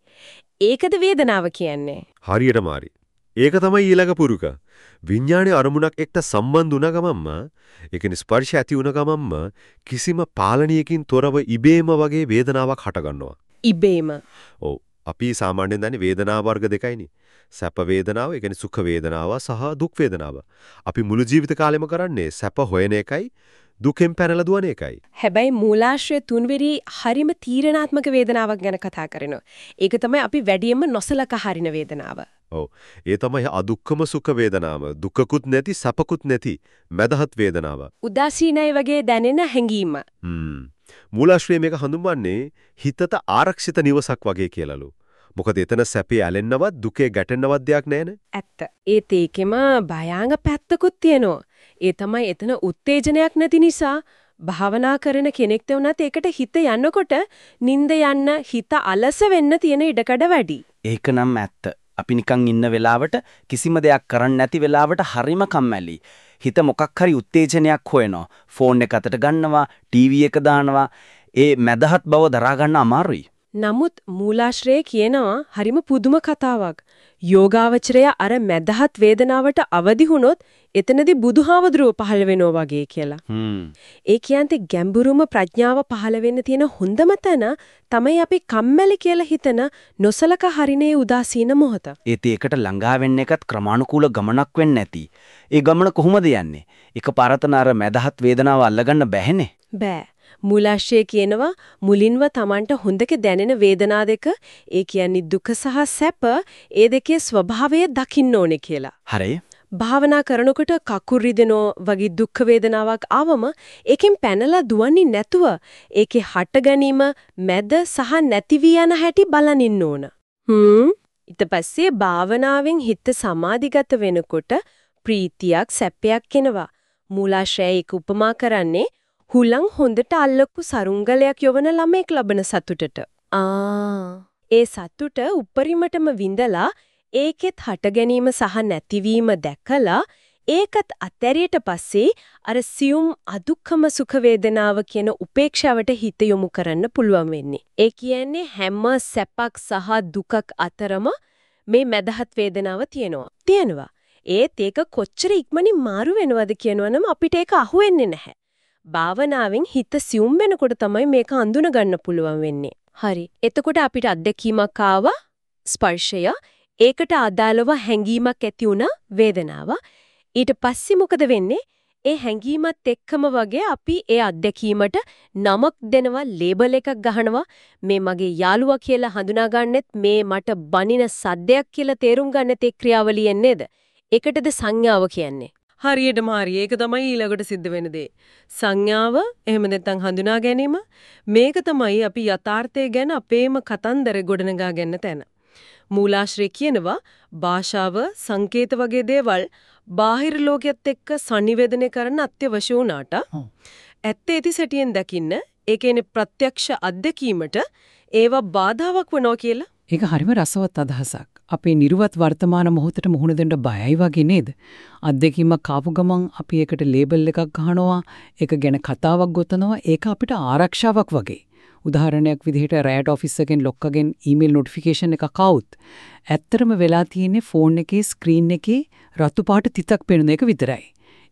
Speaker 1: ඒකද වේදනාව කියන්නේ.
Speaker 6: හරියටම හරි. ඒක තමයි ඊළඟ පුරුක. විඥානයේ අරමුණක් එක්ක සම්බන්ධ වුණ ගමන්ම ඒ කියන්නේ ස්පර්ශ ඇති වුණ ගමන්ම කිසිම පාලනයකින් තොරව ඉබේම වගේ වේදනාවක් හටගන්නවා.
Speaker 1: ඉබේම.
Speaker 6: ඔව්. අපි සාමාන්‍යයෙන් දන්නේ වේදනා වර්ග දෙකයිනේ. සැප වේදනාව, ඒ කියන්නේ සුඛ වේදනාව සහ දුක් වේදනාව. අපි මුළු ජීවිත කාලෙම කරන්නේ සැප හොයන එකයි දුකෙන් පැනලා දුවන එකයි.
Speaker 1: හැබැයි මූලාශ්‍රය තුන්වෙරි හරිම තීරණාත්මක වේදනාවක් ගැන කතා කරනවා. ඒක තමයි අපි වැඩියෙන්ම නොසලකා හරින වේදනාව.
Speaker 6: ඔව්. ඒ තමයි අදුක්කම සුඛ වේදනාව. දුකකුත් නැති සැපකුත් නැති මදහත් වේදනාව.
Speaker 1: උදාසීනයි වගේ දැනෙන හැඟීම.
Speaker 6: හ්ම්. මූලාශ්‍රය මේක හඳුන්වන්නේ හිතට ආරක්ෂිත නිවසක් වගේ කියලාලු. මොකද එතන සැපේ ඇලෙන්නවත් දුකේ ගැටෙන්නවත් දෙයක් නැහැනේ.
Speaker 1: ඇත්ත. ඒත් ඒකෙම භයාංග පැත්තකුත් තියෙනවා. ඒ තමයි එතන උත්තේජනයක් නැති නිසා භාවනා කරන කෙනෙක්ට වුණත් ඒකට හිත යනකොට නිින්ද යන්න හිත අලස වෙන්න තියෙන ඉඩකඩ වැඩි.
Speaker 11: ඒක නම් ඇත්ත. අපි නිකන් ඉන්න වෙලාවට කිසිම දෙයක් කරන්න නැති වෙලාවට හරිම කම්මැලි. හිත මොකක් හරි උත්තේජනයක් හොයනවා. ෆෝන් එක අතට ගන්නවා, ටීවී එක දානවා. ඒ මැදහත් බව දරා ගන්න අමාරුයි.
Speaker 1: නමුත් මූලාශ්‍රයේ කියනවා හරිම පුදුම කතාවක්. යෝගාවචරය අර මැදහත් වේදනාවට අවදි වුණොත් එතනදී බුදුහාවදරුව පහළ වෙනවා වගේ කියලා. ඒ කියන්නේ ගැඹුරුම ප්‍රඥාව පහළ වෙන්න තියෙන හොඳම තැන තමයි අපි කම්මැලි කියලා හිතන නොසලක හරිනේ උදාසීන මොහොත.
Speaker 11: ඒත් ඒකට ළඟා වෙන්න එකත් ක්‍රමානුකූල ගමනක් වෙන්න ඇති. ඒ ගමන කොහොමද යන්නේ? එක පාරතන අර මැදහත් වේදනාව අල්ලගන්න බැහැනේ.
Speaker 1: බෑ. මූලාශ්‍රය කියනවා මුලින්ව Tamanට හොඳක දැනෙන වේදනා දෙක ඒ කියන්නේ දුක සහ සැප ඒ දෙකේ ස්වභාවය දකින්න ඕනේ කියලා.
Speaker 11: හරි.
Speaker 12: භාවනා කරනකොට කකුල් රිදෙනෝ වගේ දුක් වේදනාවක් ආවම ඒකෙන් පැනලා දුවන්නේ නැතුව ඒකේ හට ගැනීම මැද සහ නැති වී යන හැටි බලන් ඉන්න ඕන. හ්ම් ඊට පස්සේ භාවනාවෙන් හිත සමාධිගත වෙනකොට ප්‍රීතියක් සැපයක් එනවා. මූලාශ්‍රය ඒක උපමා කරන්නේ හුලං හොඳට අල්ලපු සරුංගලයක් යවන ළමෙක් ලබන සතුටට. ආ ඒ සතුට උපරිමටම විඳලා ඒකෙත් හට ගැනීම සහ නැතිවීම දැකලා ඒකත් අත්හැරියට පස්සේ අර සියුම් අදුක්කම සුඛ වේදනාව කියන උපේක්ෂාවට හිත යොමු කරන්න පුළුවන් වෙන්නේ. ඒ කියන්නේ හැම සැපක් සහ දුකක් අතරම මේ මැදහත් වේදනාව තියෙනවා. තියෙනවා. ඒත් ඒක කොච්චර ඉක්මනින් මාරු වෙනවද කියනවනම් අපිට ඒක අහුවෙන්නේ නැහැ. භාවනාවෙන් හිත සියුම් වෙනකොට තමයි මේක අඳුන ගන්න පුළුවන් වෙන්නේ. හරි. එතකොට අපිට අත්දැකීමක් ආවා ස්පර්ශය. ඒකට අදාළව හැඟීමක් ඇති වුණා වේදනාව. ඊට පස්සේ මොකද වෙන්නේ? ඒ හැඟීමත් එක්කම වගේ අපි ඒ අත්දැකීමට නමක් දෙනවා ලේබල් එකක් ගහනවා මේ මගේ යාළුවා කියලා හඳුනා ගන්නෙත් මේ මට බනින සද්දයක් කියලා තේරුම් ගන්නෙත් ඒ ක්‍රියාවලියෙන් නේද? ඒකටද සංඥාව කියන්නේ.
Speaker 1: හරියටම හරි. ඒක තමයි ඊළඟට සිද්ධ වෙන දේ. සංඥාව එහෙම නැත්නම් හඳුනා ගැනීම මේක තමයි අපි යථාර්ථය ගැන අපේම කතන්දර ගොඩනගා ගන්න තැන. මූලාශ්‍රය කියනවා භාෂාව සංකේත වගේ දේවල් බාහිර ලෝකයේත් එක්ක sannivedanaya කරන්න අත්‍යවශ්‍ය වුණාට ඇත්තේ ඇති සැටියෙන් දකින්න ඒ කියන්නේ ප්‍රත්‍යක්ෂ අත්දැකීමට ඒවා බාධාවක් වෙනවා කියලා
Speaker 13: ඒක හරිම රසවත් අදහසක්. අපේ නිර්වත් වර්තමාන මොහොතට මුහුණ දෙන්න බයයි වගේ නේද? අත්දැකීමක් ආපු ගමන් අපි ඒකට ලේබල් එකක් ගහනවා, ඒක ගැන කතාවක් ගොතනවා, ඒක අපිට ආරක්ෂාවක් වගේ. උදාහරණයක් විදිහට රෑට් ඔෆිස් එකෙන් ලොක්කගෙන් ඊමේල් නොටිෆිකේෂන් එකක් ආවොත් ඇත්තරම වෙලා තියෙන්නේ ෆෝන් එකේ ස්ක්‍රීන් එකේ රතු පාට තිතක් පෙනුන එක විතරයි.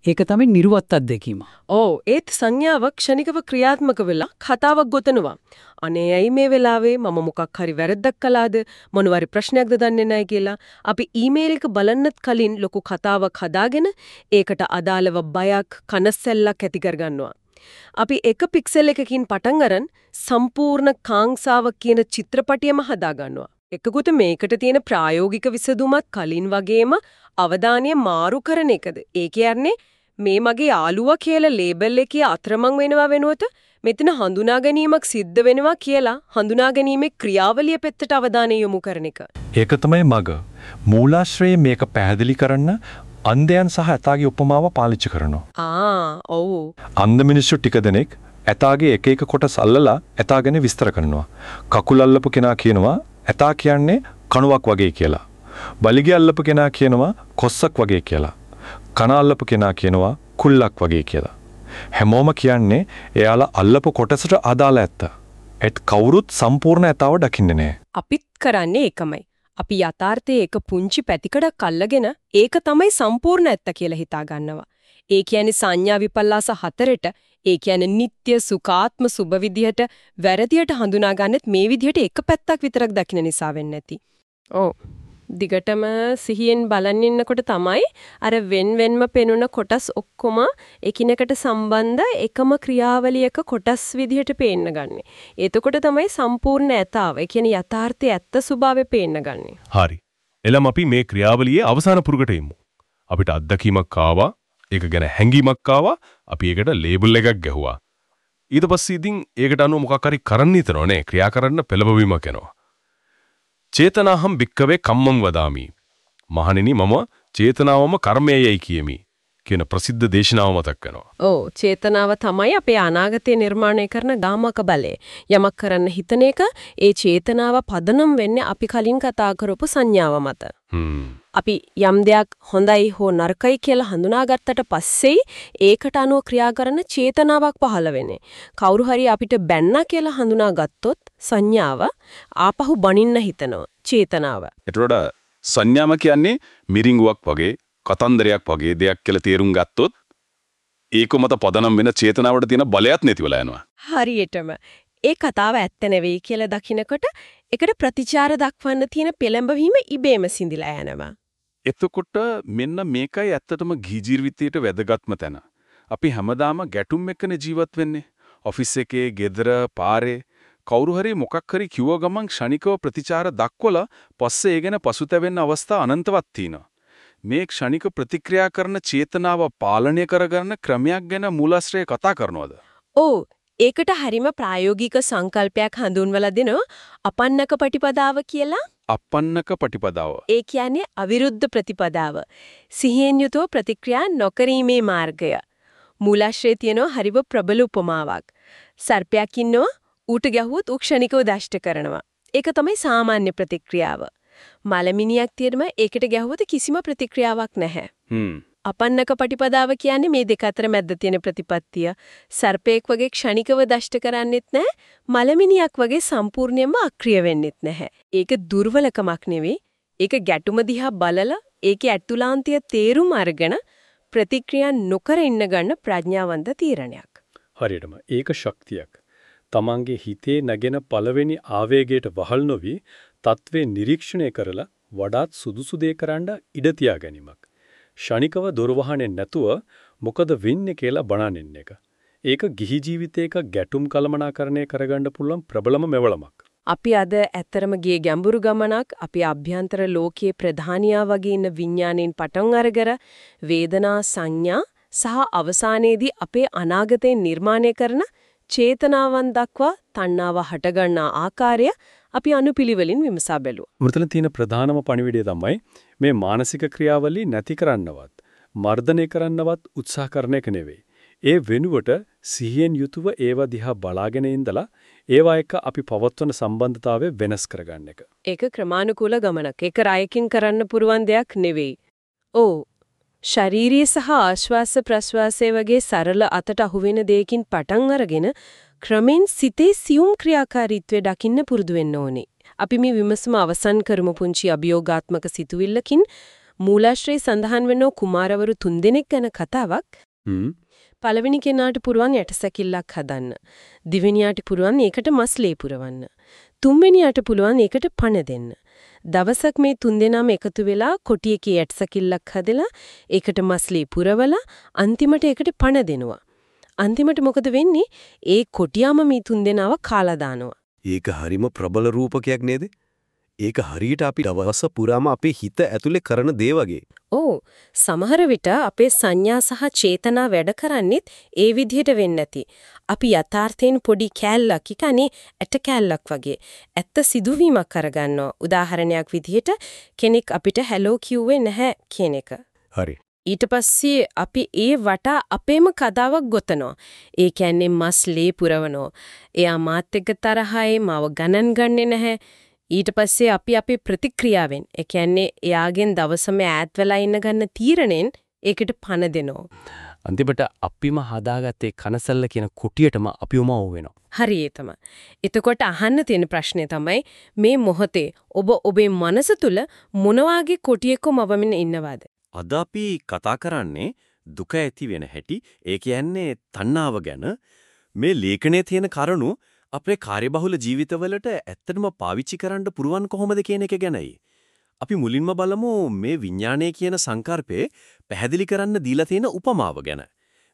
Speaker 13: ඒක තමයි නිර්වත් අත්දැකීම.
Speaker 1: ඔව් ඒත් සංඥාව ක්ෂණිකව ක්‍රියාත්මක වෙලා කතාවක් ගොතනවා. අනේ ඇයි මේ වෙලාවේ මම මොකක් හරි වැරද්දක් කළාද මොනවාරි ප්‍රශ්නයක්ද දන්නේ නැහැ කියලා අපි ඊමේල් එක බලන්නත් කලින් ලොකු කතාවක් හදාගෙන ඒකට අදාළව බයක් කනස්සැල්ලක් ඇති කරගන්නවා. අපි එක පික්සල් එකකින් පටන් අරන් සම්පූර්ණ කාංසාවක් කියන චිත්‍රපටියම හදාගන්නවා. එකකුත මේකට තියෙන ප්‍රායෝගික විසඳුමත් කලින් වගේම අවධානය මාරු කරන එකද. ඒ කියන්නේ මේ මගේ යාළුවා කියලා ලේබල් එකේ අතරමං වෙනවා වෙනුවට මෙතන හඳුනා ගැනීමක් සිද්ධ වෙනවා කියලා හඳුනා ගැනීමේ ක්‍රියාවලිය පැත්තට අවධානය යොමු කරන එක.
Speaker 14: ඒක තමයි මග. මූලාශ්‍රයේ මේක පැහැදිලි කරන්න අන්ධයන් සහ ඇතාගේ උපමාව පාවිච්චි කරනවා.
Speaker 1: ආ ඔව්.
Speaker 14: අන්ධ මිනිස්සු ටික දෙනෙක් ඇතාගේ එක එක කොටස් අල්ලලා ඇතා ගැන විස්තර කරනවා. කකුල් අල්ලපු කෙනා කියනවා ඇතා කියන්නේ කණුවක් වගේ කියලා. බලිගය අල්ලපු කෙනා කියනවා කොස්සක් වගේ කියලා. කන අල්ලපු කෙනා කියනවා කුල්ලක් වගේ කියලා. හැමෝම කියන්නේ එයාලා අල්ලපු කොටසට අදාළ ඇත්ත. ඒත් කවුරුත් සම්පූර්ණ ඇතාව දකින්නේ නැහැ.
Speaker 1: අපිත් කරන්නේ ඒකමයි. අපි යථාර්ථයේ එක පුංචි පැතිකඩක් අල්ලගෙන ඒක තමයි සම්පූර්ණ ඇත්ත කියලා හිතා ගන්නවා. ඒ කියන්නේ සංඥා විපල්ලාස හතරට ඒ කියන්නේ නিত্য සුඛාත්ම සුභ විදිහට වැරදියට හඳුනා ගන්නෙත් මේ විදිහට එක පැත්තක් විතරක් දකින්න නිසා වෙන්නේ නැති. ඔව්. දිගටම සිහියෙන් බලන් ඉන්නකොට තමයි අර wen wenම පෙනුන කොටස් ඔක්කොම එකිනෙකට සම්බන්ධ එකම ක්‍රියාවලියක කොටස් විදිහට පේන්න ගන්නෙ. එතකොට තමයි සම්පූර්ණ ඇතාව, ඒ කියන්නේ යථාර්ථයේ ඇත්ත ස්වභාවය පේන්න ගන්නෙ.
Speaker 8: හරි. එලම අපි මේ ක්‍රියාවලියේ අවසාන පුරුකට එමු. අපිට අත්දැකීමක් ආවා, ඒක ගැන හැඟීමක් ආවා, අපි ඒකට ලේබල් එකක් ගැහුවා. ඊට පස්සේ ඉතින් ඒකට අනුව මොකක් හරි කරන්න හිතනවනේ, ක්‍රියා කරන්න පෙළඹවීමක් එනවා. චේතනාහම් භික්කවේ කම්මං වදාමි. මහණෙනි මම චේතනාවම කර්මයයි කියමි. කියන ප්‍රසිද්ධ දේශනාව මතක් වෙනවා.
Speaker 1: ඔව් චේතනාව තමයි අපේ අනාගතය නිර්මාණය කරන ගාමක බලය. යමක් කරන්න හිතන එක ඒ චේතනාව පදනම් වෙන්නේ අපි කලින් කතා කරපු සංඥාව මත. අපි යම් දෙයක් හොඳයි හෝ නරකයි කියලා හඳුනාගත්තට පස්සේ ඒකට අනුව ක්‍රියා කරන චේතනාවක් පහළ වෙන්නේ. කවුරු හරි අපිට බැන්නා කියලා හඳුනාගත්තොත් සංඥාව ආපහු බනින්න හිතනවා චේතනාව.
Speaker 8: ඒතකොට සංඥාම කියන්නේ මිරිඟුවක් වගේ කතන්දරයක් වගේ දෙයක් කියලා තේරුම් ගත්තොත් ඒක මත පදනම් වෙන චේතනාවට තියෙන බලයත් නැතිවලා යනවා.
Speaker 1: හරියටම ඒ කතාව ඇත්ත නෙවෙයි කියලා දකිනකොට ඒකට ප්‍රතිචාර දක්වන්න තියෙන පෙළඹවීම ඉබේම සිඳිලා යනවා.
Speaker 8: එතකොට මෙන්න මේකයි ඇත්තටම ගී ජීවිතයට වැදගත්ම තැන. අපි හැමදාම ගැටුම් එක්කනේ ජීවත් වෙන්නේ. ඔෆිස් එකේ, ගෙදර, පාරේ කවුරු හරි මොකක් හරි කිව්ව ගමන් ක්ෂණිකව ප්‍රතිචාර දක්වලා පස්සේ ඒ ගැන පසුතැවෙන්න අවස්ථා අනන්තවත් තියෙනවා. මේ ක්ෂණික ප්‍රතික්‍රියා කරන චේතනාව පාලනය කරගන්න ක්‍රමයක් ගැන මූලාශ්‍රය කතා කරනවද?
Speaker 1: ඔව් ඒකට හරිම ප්‍රායෝගික සංකල්පයක් හඳුන්වලා දෙනවා අපන්නක ප්‍රතිපදාව කියලා.
Speaker 8: අපන්නක ප්‍රතිපදාව.
Speaker 1: ඒ කියන්නේ අවිරුද්ධ ප්‍රතිපදාව. සිහියෙන් යුතුව ප්‍රතික්‍රියා නොකිරීමේ මාර්ගය. මූලාශ්‍රයේ තියෙන හරිව ප්‍රබල උපමාවක්. සර්පයක් ඉන්නවා ඌට ගැහුවොත් ඌ ක්ෂණිකව දෂ්ට කරනවා. ඒක තමයි සාමාන්‍ය ප්‍රතික්‍රියාව. මලමිනියක් තියෙනම ඒකට ගැහුවොත් කිසිම ප්‍රතික්‍රියාවක් නැහැ.
Speaker 8: හ්ම්.
Speaker 1: අපන්නක ප්‍රතිපදාව කියන්නේ මේ දෙක අතර මැද්ද තියෙන ප්‍රතිපත්තිය. සර්පෙක් වගේ ක්ෂණිකව දෂ්ට කරන්නෙත් නැහැ. මලමිනියක් වගේ සම්පූර්ණයෙන්ම අක්‍රිය වෙන්නෙත් නැහැ. ඒක දුර්වලකමක් නෙවෙයි. ඒක ගැටුම දිහා බලලා ඒකේ ඇතුළාන්තය තේරුම් අරගෙන ප්‍රතික්‍රියා නොකර ඉන්න ගන්න ප්‍රඥාවන්ත තීරණයක්.
Speaker 3: හරියටම ඒක ශක්තියක්. තමන්ගේ හිතේ නැගෙන පළවෙනි ආවේගයට වහල් නොවි තත්ත්වේ නිරීක්ෂණය කරලා වඩාත් සුදුසු දේ කරන්න ඉඩ තියා ගැනීමක්. ෂණිකව දොරවහන්නේ නැතුව මොකද වෙන්නේ කියලා බලනින්න එක. ඒක ගිහි ජීවිතයක ගැටුම් කළමනාකරණය කරගන්න පුළුවන් ප්‍රබලම මෙවලමක්.
Speaker 1: අපි අද ඇත්තරම ගියේ ගැඹුරු ගමනක් අපි අභ්‍යන්තර ලෝකයේ ප්‍රධානියා වගේ ඉන්න විඥාණයෙන් පටන් අරගෙන වේදනා සංඥා සහ අවසානයේදී අපේ අනාගතේ නිර්මාණය කරන චේතනාවන් දක්වා තණ්හාව හටගන්නා ආකාරය අපි අනුපිළිවෙලින් විමසා බැලුවා.
Speaker 3: මෘතන තියෙන ප්‍රධානම පණිවිඩය තමයි මේ මානසික ක්‍රියාවලිය නැති කරන්නවත් මර්ධනය කරන්නවත් උත්සාහ කරන එක නෙවෙයි. ඒ වෙනුවට සිහියෙන් යුතුව ඒවා දිහා බලාගෙන ඉඳලා ඒවා එක්ක අපි පවත්වන සම්බන්ධතාවය වෙනස් කරගන්න එක.
Speaker 1: ඒක ක්‍රමානුකූල ගමනක්. ඒක රායකින් කරන්න පුරුවන් දෙයක් නෙවෙයි. ඕ ශාරීරිය සහ ආශ්වාස ප්‍රශ්වාසයේ වගේ සරල අතට අහුවෙන දෙයකින් පටන් අරගෙන ක්‍රමෙන් සිතේ සියුම් ක්‍රියාකාරීත්වය දකින්න පුරුදු වෙන්න ඕනේ. අපි මේ විමසුම අවසන් කරමු පුංචි අභියෝගාත්මක සිතුවිල්ලකින් මූලාශ්‍රයේ සඳහන් වෙන කුමාරවරු තුන්දෙනෙක් ගැන කතාවක්. පළවෙනි කෙනාට පුරුවන් යටසැකිල්ලක් හදන්න. දෙවෙනියාට පුරුවන් ඒකට මස්ලේ පුරවන්න. තුන්වෙනියාට පුළුවන් ඒකට පණ දෙන්න. දවසක් මේ තුන්දෙනාම එකතු වෙලා කොටියකේ යටසැකිල්ලක් හදලා ඒකට මස්ලේ පුරවලා අන්තිමට ඒකට පණ දෙනවා. අන්තිමට මොකද වෙන්නේ? ඒ කොටියාම මේ තුන්දෙනාව කාලා දානවා.
Speaker 15: ඒක හරිම ප්‍රබල රූපකයක් නේද? ඒක හරියට අපි දවස පුරාම අපේ හිත ඇතුලේ කරන දේ වගේ.
Speaker 1: ඔව් සමහර විට අපේ සංඥා සහ චේතනා වැඩ කරන්නේත් ඒ විදිහට වෙන්නේ නැති. අපි යථාර්ථයෙන් පොඩි කෑල්ලක් ඉකනේ ඇට කෑල්ලක් වගේ ඇත්ත සිදුවීමක් කරගන්නවා. උදාහරණයක් විදිහට කෙනෙක් අපිට හැලෝ කිව්වේ නැහැ කියන එක.
Speaker 15: හරි.
Speaker 1: ඊට පස්සේ අපි ඒ වටා අපේම කතාවක් ගොතනවා. ඒ කියන්නේ මස් ලේ පුරවනවා. එයා මාත් එක්ක තරහයි මාව ගණන් ගන්නෙ නැහැ. ඊට පස්සේ අපි අපේ ප්‍රතික්‍රියාවෙන් ඒ කියන්නේ එයාගෙන් දවසම ඈත් වෙලා ඉන්න ගන්න තීරණයෙන් ඒකට පණ දෙනවා.
Speaker 16: අන්තිමට අපිම හදාගත්තේ කනසල්ල කියන කුටියටම අපිවම වෙනවා.
Speaker 1: හරි ඒ තමයි. එතකොට අහන්න තියෙන ප්‍රශ්නේ තමයි මේ මොහොතේ ඔබ ඔබේ මනස තුල මොන වාගේ කොටියක මවමින් ඉන්නවද?
Speaker 15: අද අපි කතා කරන්නේ දුක ඇති වෙන හැටි ඒ කියන්නේ තණ්හාව ගැන මේ ලේඛනයේ තියෙන කරුණු අපේ කාර්යබහුල ජීවිතවලට ඇත්තටම පාවිච්චි කරන්න පුරුවන් කොහොමද කියන එක ගැනයි. අපි මුලින්ම බලමු මේ විඥානය කියන සංකල්පේ පැහැදිලි කරන්න දීලා තියෙන උපමාව ගැන.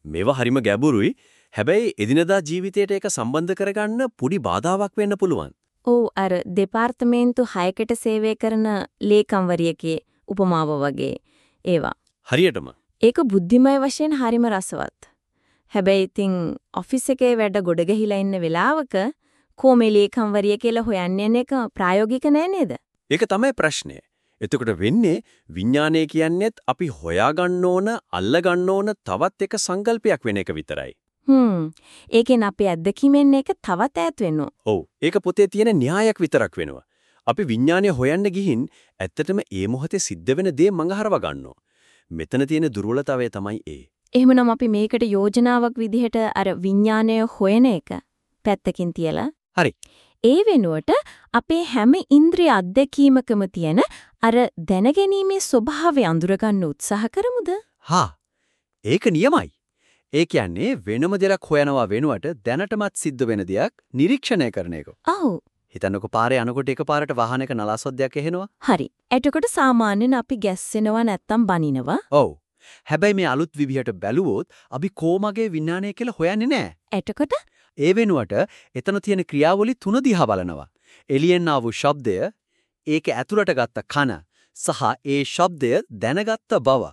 Speaker 15: මේවා හරිම ගැඹුරුයි. හැබැයි එදිනදා ජීවිතයට ඒක සම්බන්ධ කරගන්න පොඩි බාධාවක් වෙන්න පුළුවන්.
Speaker 17: ඔව් අර දෙපාර්තමේන්තු 6කට සේවය කරන ලේකම්වරියකේ උපමාව වගේ ඒවා.
Speaker 15: හරියටම.
Speaker 17: ඒක බුද්ධිමය වශයෙන් හරිම රසවත්. හැබැයි ඉතින් ඔෆිස් එකේ වැඩ ගොඩ ගහිලා ඉන්න වෙලාවක කොමේ ලේකම්වරිය කියලා හොයන්න යන එක ප්‍රායෝගික නෑ නේද?
Speaker 15: ඒක තමයි ප්‍රශ්නේ. එතකොට වෙන්නේ විඥානය කියන්නේත් අපි හොයාගන්න ඕන, අල්ලගන්න ඕන තවත් එක සංකල්පයක් වෙන එක විතරයි.
Speaker 17: හ්ම්. ඒකෙන් අපේ අත්දැකීමෙන් එක තවත් ඈත් වෙනවා.
Speaker 15: ඔව්. ඒක පොතේ තියෙන න්‍යායක් විතරක් වෙනවා. අපි විඥානය හොයන්න ගිහින් ඇත්තටම ඒ මොහොතේ සිද්ධ වෙන දේ මඟහරව ගන්නවා. මෙතන තියෙන දුර්වලතාවය තමයි ඒ.
Speaker 17: එහෙමනම් අපි මේකට යෝජනාවක් විදිහට අර විඥාණය හොයන එක පැත්තකින් තියලා
Speaker 15: හරි.
Speaker 17: ඒ වෙනුවට අපේ හැම ඉන්ද්‍රිය අත්දැකීමකම තියෙන අර දැනගැනීමේ ස්වභාවය අඳුරගන්න උත්සාහ කරමුද?
Speaker 15: හා. ඒක නියමයි. ඒ කියන්නේ වෙනම දෙයක් හොයනවා වෙනුවට දැනටමත් සිද්ධ වෙන දෙයක් නිරීක්ෂණය කරන එක.
Speaker 17: ඔව්.
Speaker 15: හිතන්නකො පාරේ යනකොට එකපාරට වාහනයක නලාසොද්දයක් එහෙනවා.
Speaker 17: හරි. එතකොට සාමාන්‍යයෙන් අපි ගැස්සෙනවා නැත්තම් බනිනවා.
Speaker 15: ඔව්. හැබැයි මේ අලුත් විදිහට බැලුවොත් අපි කොමගේ විඥානය කියලා හොයන්නේ නැහැ.
Speaker 17: එතකොට
Speaker 15: ඒ වෙනුවට එතන තියෙන ක්‍රියාවලි තුන දිහා බලනවා. එළියෙන් ආව ශබ්දය, ඒක ඇතුළට ගත්ත කන සහ ඒ ශබ්දය දැනගත්ත බව.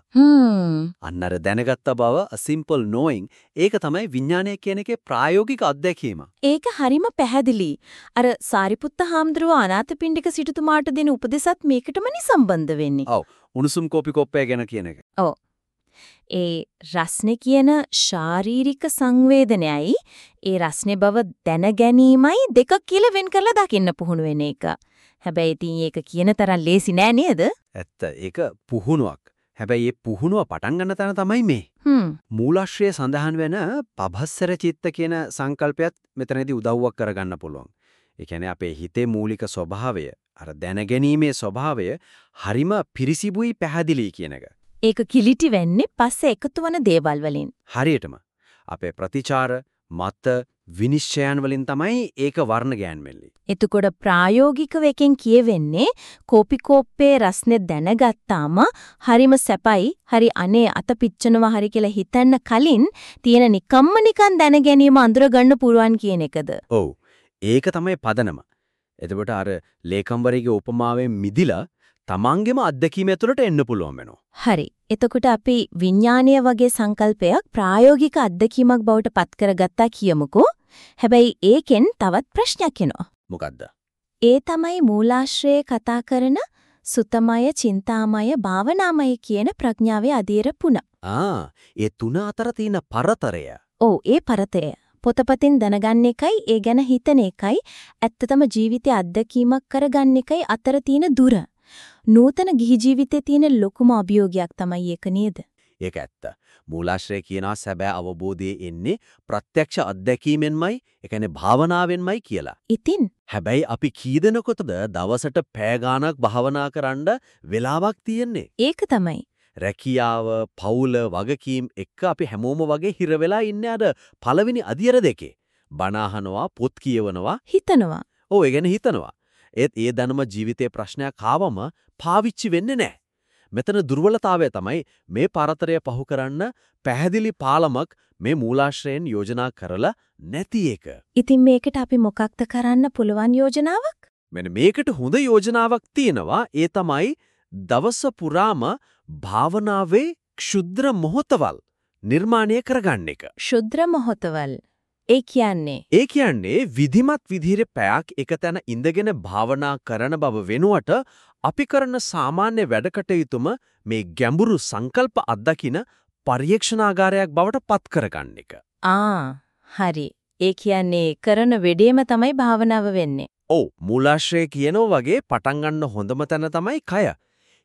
Speaker 15: අන්න අර දැනගත්ත බව a simple knowing ඒක තමයි විඥානය කියන එකේ ප්‍රායෝගික අත්දැකීම.
Speaker 17: ඒක හරිම පැහැදිලි. අර සාරිපුත්ත හාමුදුරුව අනාථපිණ්ඩික සිටුතුමාට දෙන උපදෙසත් මේකටමනේ සම්බන්ධ වෙන්නේ.
Speaker 15: ඔව්. උණුසුම් කෝපි කොප්පය ගැන කියන එක.
Speaker 17: ඔව්. ඒ රස්නේ කියන ශාරීරික සංවේදනයයි ඒ රස්නේ බව දැන ගැනීමයි දෙක කියලා වෙන් කරලා දකින්න පුහුණු වෙන එක. හැබැයි ඉතින් ඒක කියන තරම් ලේසි නෑ නේද?
Speaker 15: ඇත්ත ඒක පුහුණුවක්. හැබැයි මේ පුහුණුව පටන් ගන්න තැන තමයි මේ. මූලාශ්‍රයේ සඳහන් වෙන පබස්සර චිත්ත කියන සංකල්පයත් මෙතනදී උදව්වක් කරගන්න පුළුවන්. ඒ කියන්නේ අපේ හිතේ මූලික ස්වභාවය අර දැනගැනීමේ ස්වභාවය හරිම පිරිසිබුයි පැහැදිලි කියන එක.
Speaker 17: ඒක කිලිටි වෙන්නේ පස්සේ එකතු වන දේවල් වලින්.
Speaker 15: හරියටම අපේ ප්‍රතිචාර මත විනිශ්චයන් වලින් තමයි ඒක වර්ණ ගෑන්වෙන්නේ.
Speaker 17: එතකොට ප්‍රායෝගිකව එකෙන් කියවෙන්නේ කෝපි කෝප්පේ රස්නේ දැනගත්තාම හරිම සැපයි හරි අනේ අත පිච්චනවා හරි කියලා හිතන්න කලින් තියෙන නිකම්ම නිකන් දැන ගැනීම අඳුර ගන්න පුළුවන් කියන එකද
Speaker 15: ඔව්. ඒක තමයි පදනම. එතකොට අර ලේකම්වරගේ උපමාවෙන් මිදිලා තමන්ගේම අත්දැකීම ඇතුළට එන්න පුළුවන් වෙනවා.
Speaker 17: හරි එතකොට අපි විඥානීය වගේ සංකල්පයක් ප්‍රායෝගික අත්දැකීමක් බවට පත් කරගත්තා කියමුකෝ හැබැයි ඒකෙන් තවත් ප්‍රශ්නයක් එනවා
Speaker 15: මොකද්ද?
Speaker 17: ඒ තමයි මූලාශ්‍රයේ කතා කරන සුතමය, චින්තාමය, භාවනාමය කියන ප්‍රඥාවේ අධීර පුන.
Speaker 15: ආ, ඒ තුන අතර තියෙන පරතරය.
Speaker 17: ඔව්, ඒ පරතය. පොතපතින් දැනගන්න එකයි ඒ ගැන හිතන එකයි ඇත්තතම ජීවිතයේ අත්දැකීමක් කරගන්න එකයි අතර තියෙන දුර. නූතන ගිහි ජීවිතේ තියෙන ලොකුම අභියෝගයක් තමයි ඒක නේද?
Speaker 15: ඒක ඇත්ත. මූලාශ්‍රය කියනවා සැබෑ අවබෝධයේ එන්නේ ප්‍රත්‍යක්ෂ අත්දැකීමෙන්මයි, ඒ කියන්නේ භාවනාවෙන්මයි කියලා.
Speaker 17: ඉතින්
Speaker 15: හැබැයි අපි කී දෙනෙකුටද දවසට පැය ගාණක් භාවනා කරන්න වෙලාවක් තියෙන්නේ?
Speaker 17: ඒක තමයි.
Speaker 15: රැකියාව, පවුල, වගකීම් එක්ක අපි හැමෝම වගේ හිර වෙලා ඉන්නේ අර පළවෙනි අදියර දෙකේ. බණ අහනවා, පොත් කියවනවා,
Speaker 17: හිතනවා.
Speaker 15: ඔව් ඒ ගැන හිතනවා. ඒත් ඒ දැනුම ජීවිතේ ප්‍රශ්නයක් ආවම පාවිච්චි වෙන්නේ නැහැ. මෙතන දුර්වලතාවය තමයි මේ පරතරය පහු කරන්න පැහැදිලි පාලමක් මේ මූලාශ්‍රයෙන් යෝජනා කරලා නැති එක.
Speaker 17: ඉතින් මේකට අපි මොකක්ද කරන්න පුළුවන් යෝජනාවක්?
Speaker 15: මෙන්න මේකට හොඳ යෝජනාවක් තියෙනවා. ඒ තමයි දවස පුරාම භාවනාවේ ක්ෂුද්‍ර මොහොතවල් නිර්මාණය කරගන්න එක.
Speaker 17: ශුද්‍ර මොහොතවල්. ඒ කියන්නේ
Speaker 15: ඒ කියන්නේ විධිමත් විදිහේ පැයක් එක තැන ඉඳගෙන භාවනා කරන බව වෙනුවට අපි කරන සාමාන්‍ය වැඩ කටයුතුම මේ ගැඹුරු සංකල්ප අත්දකින පරිේක්ෂණාගාරයක් බවට පත් කරගන්න එක.
Speaker 17: ආ හරි. ඒ කියන්නේ කරන වෙඩේම තමයි භාවනාව වෙන්නේ.
Speaker 15: ඔව් මූලාශ්‍රය කියනෝ වගේ පටන් ගන්න හොඳම තැන තමයි කය.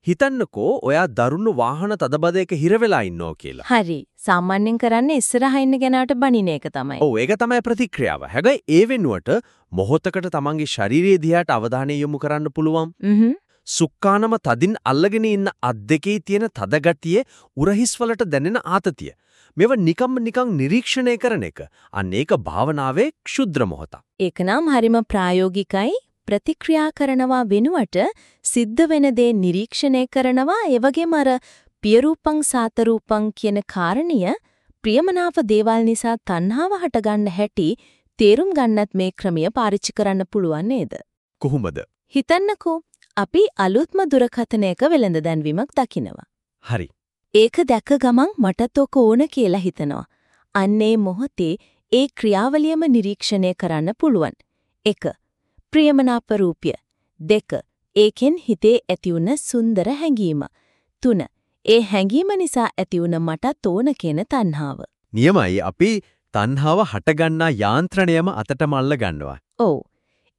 Speaker 15: හිතන්නකෝ ඔයා දරුණු වාහන තදබදයක හිර වෙලා ඉන්නෝ කියලා.
Speaker 17: හරි. සාමාන්‍යයෙන් කරන්නේ ඉස්සරහා ඉන්න කෙනාට බනින එක තමයි.
Speaker 15: ඔව් ඒක තමයි ප්‍රතික්‍රියාව. හැබැයි ඒ වෙනුවට මොහොතකට තමන්ගේ ශාරීරිය දිහාට අවධානය යොමු කරන්න පුළුවන්.
Speaker 17: හ්ම්.
Speaker 15: සුක්කානම තදින් අල්ලගෙන ඉන්න අත් දෙකේ තියෙන තද ගතියේ උරහිස් වලට දැනෙන ආතතිය. මේව නිකම්ම නිකං නිරීක්ෂණය කරන එක. අන්න ඒක භාවනාවේ ක්ෂුද්‍ර මොහොතක්.
Speaker 17: ඒක නම් හරිම ප්‍රායෝගිකයි ප්‍රතික්‍රියා කරනවා වෙනුවට සිද්ධ වෙන දේ නිරීක්ෂණය කරනවා ඒ වගේම අර පියරූපං සාතරූපං කියන කාරණිය ප්‍රියමනාප දේවල් නිසා තණ්හාව හටගන්න හැටි තේරුම් ගන්නත් මේ ක්‍රමය පාවිච්චි කරන්න පුළුවන් නේද?
Speaker 15: කොහොමද?
Speaker 17: හිතන්නකෝ අපි අලුත්ම දුරකථනයක වෙළඳ දැන්වීමක් දකිනවා.
Speaker 15: හරි.
Speaker 17: ඒක දැක ගමන් මටත් ඔක ඕන කියලා හිතනවා. අන්නේ මොහොතේ ඒ ක්‍රියාවලියම නිරීක්ෂණය කරන්න පුළුවන්. 1. ප්‍රියමනාප රූපය. 2. ඒකෙන් හිතේ ඇතිවුන සුන්දර හැඟීම. 3. ඒ හැඟීම නිසා ඇතිවුන මටත් ඕන කියන තණ්හාව.
Speaker 15: නියමයි අපි තණ්හාව හටගන්නා යාන්ත්‍රණයම අතටම අල්ල ගන්නවා.
Speaker 17: ඔව්.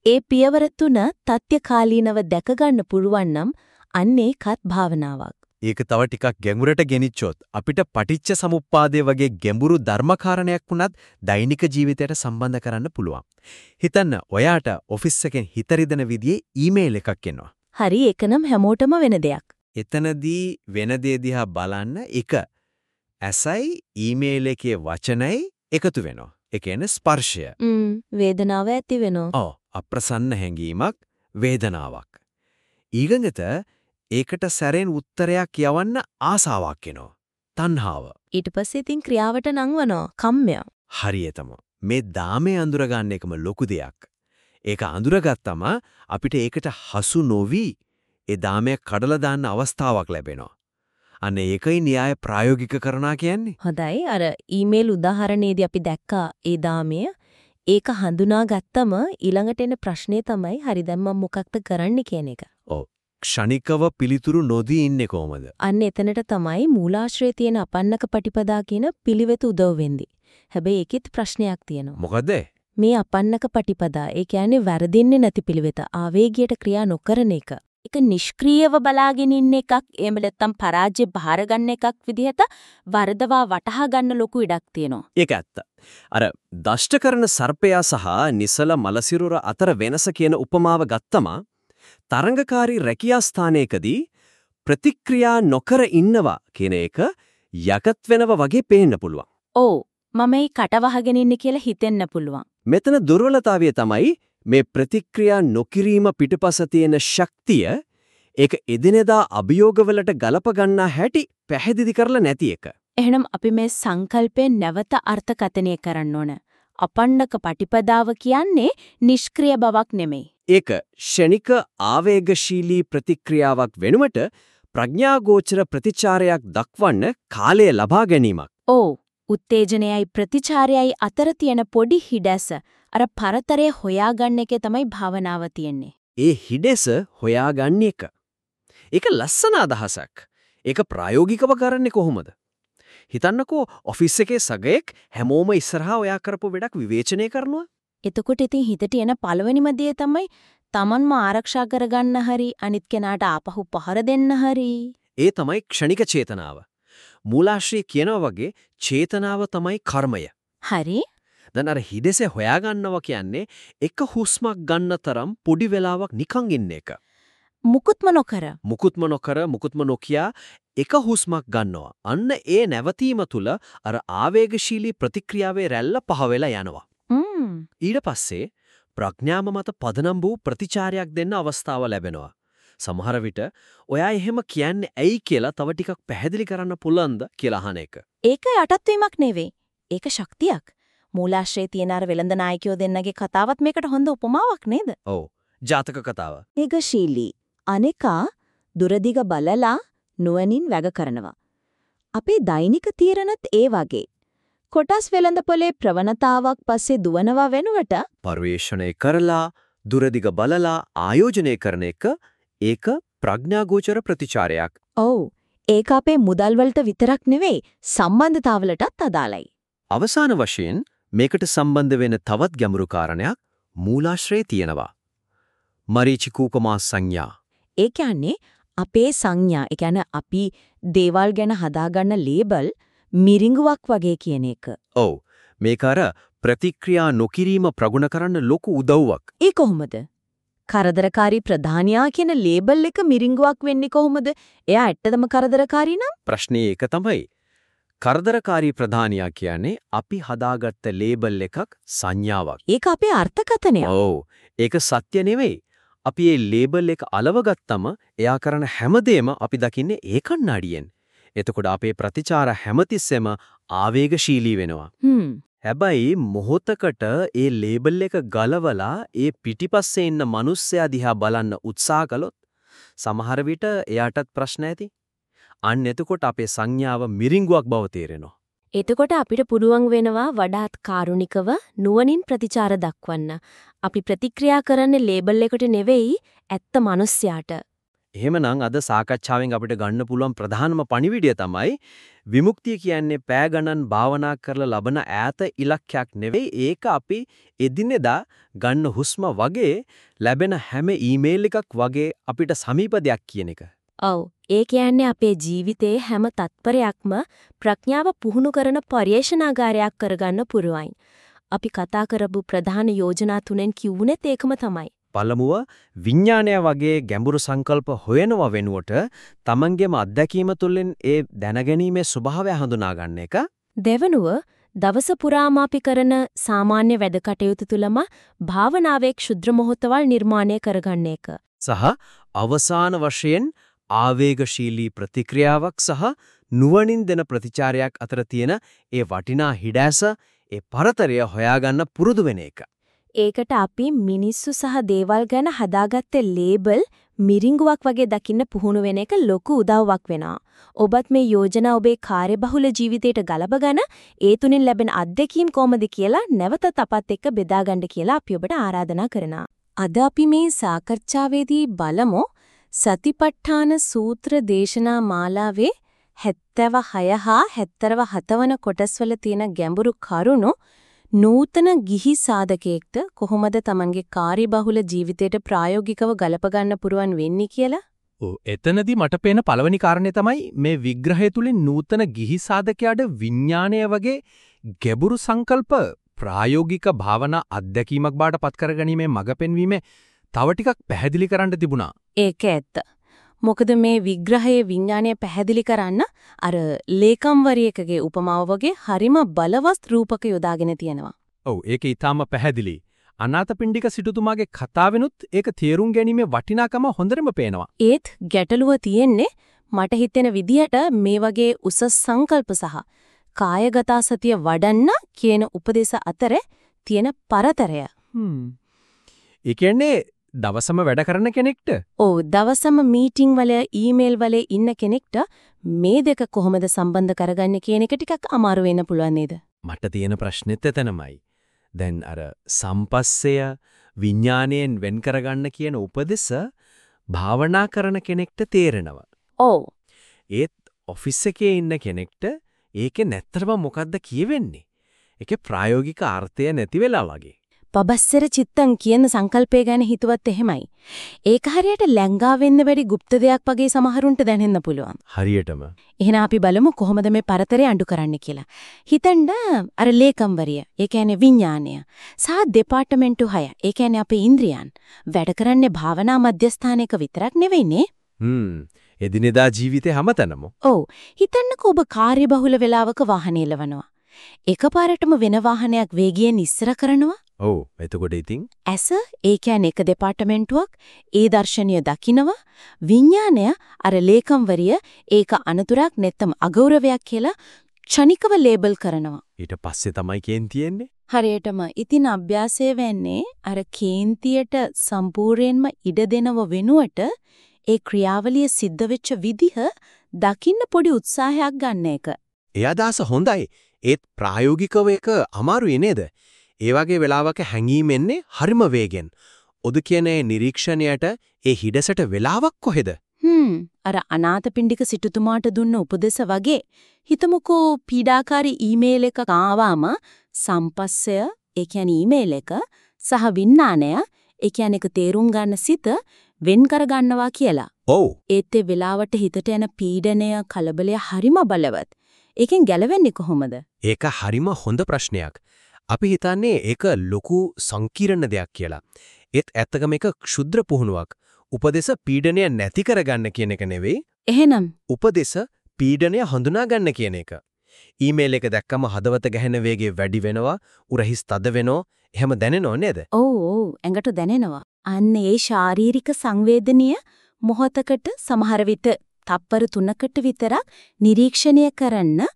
Speaker 17: ඒ පියවර තුන තත්්‍යකාලීනව දැක ගන්න පුළුවන් නම් අන්නේ කත් භාවනාවක්.
Speaker 15: ඒක තව ටිකක් ගැඹුරට ගෙනිච්චොත් අපිට පටිච්ච සමුප්පාදය වගේ ගැඹුරු ධර්මකාරණයක් වුණත් දෛනික ජීවිතයට සම්බන්ධ කරන්න පුළුවන්. හිතන්න ඔයාට ඔෆිස් එකෙන් හිත රිදෙන විදිහේ ඊමේල් එකක් එනවා.
Speaker 17: හරි ඒක නම් හැමෝටම වෙන දෙයක්.
Speaker 15: එතනදී වෙන දේ දිහා බලන්න එක ඇසයි ඊමේල් එකේ වචනයි එකතු වෙනවා. ඒ කියන්නේ ස්පර්ශය.
Speaker 17: ම්ම් වේදනාව ඇති වෙනවා.
Speaker 15: ඔව් අප්‍රසන්න හැඟීමක් වේදනාවක්. ඊගඟට ඒකට සැරෙන් උත්තරයක් යවන්න ආසාවක් එනවා. තණ්හාව.
Speaker 17: ඊට පස්සේ ඉතින් ක්‍රියාවට නංවනවා. කම්මය.
Speaker 15: හරියටම. මේ දාමේ අඳුරගන්න එකම ලොකු දෙයක්. ඒක අඳුරගත්තම අපිට ඒකට හසු නොවි ඒ දාමය කඩලා දාන්න අවස්ථාවක් ලැබෙනවා. අන්න ඒකයි න්‍යාය ප්‍රායෝගික කරනා කියන්නේ.
Speaker 17: හොඳයි අර ඊමේල් උදාහරණයේදී අපි දැක්කා ඒ දාමය ඒක හඳුනාගත්තම ඊළඟට එන ප්‍රශ්නේ තමයි හරි දැන් මම මොකක්ද කරන්න කියන එක.
Speaker 15: ක්ෂණිකව පිළිතුරු නොදී ඉන්නේ කොහමද?
Speaker 17: අන්න එතනට තමයි මූලාශ්‍රයේ තියෙන අපන්නක පටිපදා කියන පිළිවෙත උදව් වෙන්නේ. හැබැයි ඒකෙත් ප්‍රශ්නයක් තියෙනවා.
Speaker 15: මොකද?
Speaker 17: මේ අපන්නක පටිපදා ඒ කියන්නේ වැරදින්නේ නැති පිළිවෙත ආවේගයට ක්‍රියා නොකරන එක. ඒක නිෂ්ක්‍රීයව බලාගෙන ඉන්න එකක් එහෙම නැත්නම් පරාජය බාර ගන්න එකක් විදිහට වරදවා වටහා ගන්න ලොකු ඉඩක් තියෙනවා.
Speaker 15: ඒක ඇත්ත. අර දෂ්ට කරන සර්පයා සහ නිසල මලසිරුර අතර වෙනස කියන උපමාව ගත්තම තරංගකාරී රැකියා ස්ථානයකදී ප්‍රතික්‍රියා නොකර ඉන්නවා කියන එක යකත් වෙනව වගේ පේන්න පුළුවන්.
Speaker 17: ඔව් මම මේ කටවහගෙන ඉන්නේ කියලා හිතෙන්න පුළුවන්.
Speaker 15: මෙතන දුර්වලතාවය තමයි මේ ප්‍රතික්‍රියා නොකිරීම පිටපස තියෙන ශක්තිය ඒක එදිනෙදා අභියෝගවලට ගලප ගන්නා හැටි පැහැදිලි කරලා නැති එක.
Speaker 17: එහෙනම් අපි මේ සංකල්පයෙන් නැවත අර්ථකථනය කරන්න ඕන. අපණ්ඩක පටිපදාව කියන්නේ නිෂ්ක්‍රීය බවක් නෙමෙයි.
Speaker 15: ඒක ෂණික ආවේගශීලී ප්‍රතික්‍රියාවක් වෙනුවට ප්‍රඥාගෝචර ප්‍රතිචාරයක් දක්වන්න කාලය ලබා ගැනීමක්.
Speaker 17: ඔව් උත්තේජනයයි ප්‍රතිචාරයයි අතර තියෙන පොඩි හිඩැස අර පරතරය හොයාගන්න එකේ තමයි භාවනාව තියෙන්නේ.
Speaker 15: ඒ හිඩැස හොයාගන්න එක. ඒක ලස්සන අදහසක්. ඒක ප්‍රායෝගිකව කරන්නේ කොහොමද? හිතන්නකෝ ඔෆිස් එකේ සගයෙක් හැමෝම ඉස්සරහා ඔයා කරපු වැඩක් විවේචනය කරනවා.
Speaker 17: එතකොට ඉතින් හිතට එන පළවෙනිම දේ තමයි Tamanම ආරක්ෂා කරගන්න හරි අනිත් කෙනාට ආපහු පහර දෙන්න හරි.
Speaker 15: ඒ තමයි ක්ෂණික චේතනාව. මූලාශ්‍රී කියනවා වගේ චේතනාව තමයි කර්මය.
Speaker 17: හරි.
Speaker 15: දැන් අර හිදෙසේ හොයාගන්නවා කියන්නේ එක හුස්මක් ගන්න තරම් පොඩි වෙලාවක් නිකන් ඉන්න එක.
Speaker 17: මුකුත්ම නොකර.
Speaker 15: මුකුත්ම නොකර මුකුත්ම නොකියා එක හුස්මක් ගන්නවා. අන්න ඒ නැවතීම තුල අර ආවේගශීලී ප්‍රතික්‍රියාවේ රැල්ල පහ වෙලා යනවා. ඊට පස්සේ ප්‍රඥාම මත පදනම් වූ ප්‍රතිචාරයක් දෙන්න අවස්ථාව ලැබෙනවා. සමහර විට ඔයා එහෙම කියන්නේ ඇයි කියලා තව ටිකක් පැහැදිලි කරන්න පුළුවන්ද කියලා අහන එක.
Speaker 17: ඒක යටත් වීමක් නෙවෙයි. ඒක ශක්තියක්. මූලාශ්‍රයේ තියෙන අර වෙළඳ නායකයෝ දෙන්නගේ කතාවත් මේකට හොඳ උපමාවක් නේද?
Speaker 15: ඔව්. ජාතක කතාව.
Speaker 17: ඒගශීලී. අනේකා දුරදිග බලලා නුවණින් වැග කරනවා. අපේ දෛනික තීරණත් ඒ වගේ. කොටස් වෙළඳපොලේ ප්‍රවණතාවක් පස්සේ දුවනවා වෙනුවට
Speaker 15: පරිවේෂණය කරලා දුරදිග බලලා ආයෝජනය කරන එක ඒක ප්‍රඥාගෝචර ප්‍රතිචාරයක්.
Speaker 17: ඔව්. ඒක අපේ මුදල් විතරක් නෙවෙයි සම්බන්ධතාවලටත් අදාළයි.
Speaker 15: අවසාන වශයෙන් මේකට සම්බන්ධ වෙන තවත් ගැඹුරු කාරණයක් මූලාශ්‍රයේ තියෙනවා. මරීචිකූපමා සංඥා.
Speaker 17: ඒ කියන්නේ අපේ සංඥා, ඒ කියන්නේ අපි දේවල් ගැන හදාගන්න ලේබල් මිරිඟුවක් වගේ කියන එක.
Speaker 15: ඔව්. මේක අර ප්‍රතික්‍රියා නොකිරීම ප්‍රගුණ කරන්න ලොකු උදව්වක්.
Speaker 17: ඒ කොහොමද? කරදරකාරී ප්‍රධානියා කියන ලේබල් එක මිරිඟුවක් වෙන්නේ කොහොමද? එයා ඇත්තදම කරදරකාරී නම්?
Speaker 15: ප්‍රශ්නේ ඒක තමයි. කරදරකාරී ප්‍රධානියා කියන්නේ අපි හදාගත්ත ලේබල් එකක් සංඥාවක්.
Speaker 17: ඒක අපේ අර්ථකථනය.
Speaker 15: ඔව්. ඒක සත්‍ය නෙවෙයි. අපි මේ ලේබල් එක අලවගත්තම එයා කරන හැමදේම අපි දකින්නේ ඒ කණ්ණාඩියෙන්. එතකොට අපේ ප්‍රතිචාර හැමතිස්සෙම ආවේගශීලී වෙනවා. හැබැයි මොහොතකට ඒ ලේබල් එක ගලවලා ඒ පිටිපස්සේ ඉන්න මිනිස්සයා දිහා බලන්න උත්සාහ කළොත් සමහර විට එයාටත් ප්‍රශ්න ඇති. අන්න එතකොට අපේ සංඥාව මිරිඟුවක් බව තේරෙනවා.
Speaker 17: එතකොට අපිට පුළුවන් වෙනවා වඩාත් කාරුණිකව නුවණින් ප්‍රතිචාර දක්වන්න. අපි ප්‍රතික්‍රියා කරන්නේ ලේබල් එකට නෙවෙයි ඇත්ත මිනිස්යාට.
Speaker 15: එහෙමනම් අද සාකච්ඡාවෙන් අපිට ගන්න පුළුවන් ප්‍රධානම පණිවිඩය තමයි විමුක්තිය කියන්නේ පෑ ගණන් භාවනා කරලා ලබන ඈත ඉලක්කයක් නෙවෙයි ඒක අපි එදිනෙදා ගන්න හුස්ම වගේ ලැබෙන හැම ඊමේල් එකක් වගේ අපිට සමීප දෙයක් කියන එක.
Speaker 17: ඔව් ඒ කියන්නේ අපේ ජීවිතයේ හැම තත්පරයක්ම ප්‍රඥාව පුහුණු කරන පරිේශනාගාරයක් කරගන්න පුරුවයින්. අපි කතා කරපු ප්‍රධාන යෝජනා තුනෙන් කිව්ුනේත් ඒකම තමයි.
Speaker 15: පළමුව විඥානය වගේ ගැඹුරු සංකල්ප හොයනව වෙනුවට තමන්ගේම අත්දැකීම තුළින් ඒ දැනගැනීමේ ස්වභාවය හඳුනා ගන්න එක.
Speaker 17: දෙවනුව දවස පුරාම අපි කරන සාමාන්‍ය වැඩ කටයුතු තුලම භාවනාවේ ක්ෂුද්‍ර මොහොතවල් නිර්මාණය කරගන්න එක.
Speaker 15: සහ අවසාන වශයෙන් ආවේගශීලී ප්‍රතික්‍රියාවක් සහ නුවණින් දෙන ප්‍රතිචාරයක් අතර තියෙන ඒ වටිනා හිඩැස ඒ පරතරය හොයාගන්න පුරුදු වෙන එක.
Speaker 17: ඒකට අපි මිනිස්සු සහ දේවල් ගැන හදාගත්තේ ලේබල් මිරිංගුවක් වගේ දකින්න පුහුණු වෙන එක ලොකු උදව්වක් වෙනවා. ඔබත් මේ යෝජනා ඔබේ කාර්යබහුල ජීවිතයට ගලපගෙන ඒ තුنين ලැබෙන අත්දැකීම් කොහොමද කියලා නැවතත් අපත් එක්ක බෙදාගන්න කියලා අපි ඔබට ආරාධනා කරනවා. අද අපි මේ සාකච්ඡාවේදී බලමු සතිපට්ඨාන සූත්‍ර දේශනා මාලාවේ 76 හා 77 වන කොටස්වල තියෙන ගැඹුරු කරුණු නූතන ගිහි සාධකයෙක්ද කොහොමද Tamanගේ කාර්යබහුල ජීවිතයට ප්‍රායෝගිකව ගලප ගන්න පුරුවන් වෙන්නේ කියලා?
Speaker 15: ඔව් එතනදී මට පේන පළවෙනි කාරණේ තමයි මේ විග්‍රහය තුලින් නූතන ගිහි සාධකයාට විඥාණය වගේ ගැඹුරු සංකල්ප ප්‍රායෝගික භාවනා අත්දැකීමක් බාට පත් කරගැනීමේ මඟ පෙන්වීමේ තව ටිකක් පැහැදිලි කරන්න තිබුණා.
Speaker 17: ඒක ඇත්ත. මොකද මේ විග්‍රහයේ විඥානය පැහැදිලි කරන්න අර ලේකම්වරියකගේ උපමාව වගේ හරිම බලවත් රූපක යොදාගෙන තියෙනවා.
Speaker 15: ඔව් ඒක ඊටාම පැහැදිලි. අනාථපිණ්ඩික සිටුතුමාගේ කතාවෙනුත් ඒක තේරුම් ගැනීමේ වටිනාකම හොඳටම පේනවා.
Speaker 17: ඒත් ගැටලුව තියෙන්නේ මට හිතෙන විදිහට මේ වගේ උසස් සංකල්ප සහ කායගත සතිය වඩන්න කියන උපදේශ අතර තියෙන පරතරය.
Speaker 15: හ්ම්. ඒ කියන්නේ දවසම වැඩ කරන කෙනෙක්ට
Speaker 17: ඔව් දවසම මීටිං වල ඊමේල් වල ඉන්න කෙනෙක්ට මේ දෙක කොහොමද සම්බන්ධ කරගන්නේ කියන එක ටිකක් අමාරු වෙන්න පුළුවන් නේද?
Speaker 15: මට තියෙන ප්‍රශ්නෙත් එතනමයි. දැන් අර සම්පස්සය විඥාණයෙන් වෙන් කරගන්න කියන උපදෙස භාවනා කරන කෙනෙක්ට තේරෙනවා.
Speaker 17: ඔව්.
Speaker 15: ඒත් ඔෆිස් එකේ ඉන්න කෙනෙක්ට ඒකේ නැත්තරම මොකද්ද කියවෙන්නේ? ඒකේ ප්‍රායෝගික අර්ථය නැති වෙලා වගේ.
Speaker 17: පබස්සර චිත්තං කියන සංකල්පය ගැන හිතුවත් එහෙමයි. ඒක හරියට ලැංගා වෙන්න වැඩි গুপ্ত දෙයක් වගේ සමහරුන්ට දැනෙන්න පුළුවන්.
Speaker 15: හරියටම.
Speaker 17: එහෙනම් අපි බලමු කොහොමද මේ පරතරය අඬු කරන්න කියලා. හිතන්න අර ලේකම්වරිය, ඒ කියන්නේ විඥාණය, සහ දෙපාර්තමේන්තු 6, ඒ කියන්නේ අපේ ඉන්ද්‍රියන් වැඩ කරන්නේ භාවනා මධ්‍යස්ථානයක විතරක් නෙවෙයිනේ.
Speaker 15: හ්ම්. එදිනෙදා ජීවිතේ හැමතැනම.
Speaker 17: ඔව්. හිතන්නකෝ ඔබ කාර්යබහුල වෙලාවක වාහනේ එලවනවා. එකපාරටම වෙන වාහනයක් වේගයෙන් ඉස්සර කරනවා.
Speaker 15: ඔව්. එතකොට ඉතින්
Speaker 17: ඇස ඒ කියන්නේ එක දෙපාර්තමේන්තුවක් ඒ දර්ශනීය දකින්නවා විඥාණය අර ලේකම්වරිය ඒක අනතුරක් නැත්නම් අගෞරවයක් කියලා ක්ෂණිකව ලේබල් කරනවා.
Speaker 15: ඊට පස්සේ තමයි කේන්තියෙන්නේ.
Speaker 17: හරියටම ඉතින් අභ්‍යාසය වෙන්නේ අර කේන්තියට සම්පූර්ණයෙන්ම ඉඩ දෙනව වෙනුවට ඒ ක්‍රියාවලිය සිද්ධ වෙච්ච විදිහ දකින්න පොඩි උත්සාහයක් ගන්න එක.
Speaker 15: ඒ අදහස හොඳයි. ඒත් ප්‍රායෝගිකව ඒක අමාරුයි නේද? ඒ වගේ වෙලාවක හැංගීම් එන්නේ හරිම වේගෙන්. ඔද කියන ඒ නිරීක්ෂණයට ඒ හිඩසට වෙලාවක් කොහෙද?
Speaker 17: හ්ම් අර අනාථපිණ්ඩික සිටුතුමාට දුන්න උපදෙස වගේ හිතමුකෝ පීඩාකාරී ඊමේල් එකක් ආවම සම්පස්සය ඒ කියන්නේ ඊමේල් එක සහ විඥාණය ඒ කියන්නේ තේරුම් ගන්න සිත වෙන් කර ගන්නවා කියලා.
Speaker 15: ඔව්.
Speaker 17: ඒත් ඒ වෙලාවට හිතට යන පීඩනය කලබලය හරිම බලවත්. ඒකෙන් ගැලවෙන්නේ කොහොමද?
Speaker 15: ඒක හරිම හොඳ ප්‍රශ්නයක්. අපි හිතන්නේ ඒක ලොකු සංකීර්ණ දෙයක් කියලා. ඒත් ඇත්තකම ඒක ක්ෂුද්‍ර පුහුණුවක්. උපදේශ පීඩනය නැති කරගන්න කියන එක නෙවෙයි.
Speaker 17: එහෙනම්
Speaker 15: උපදේශ පීඩනය හඳුනා ගන්න කියන එක. ඊමේල් එක දැක්කම හදවත ගැහෙන වේගය වැඩි වෙනවා, උරහිස් තද වෙනවා, එහෙම දැනෙනව නේද?
Speaker 17: ඔව් ඔව් ඇඟට දැනෙනවා. අන්න ඒ ශාරීරික සංවේදනීය මොහතකට සමහර විට තප්පර 3කට විතරක් නිරීක්ෂණය කරන්න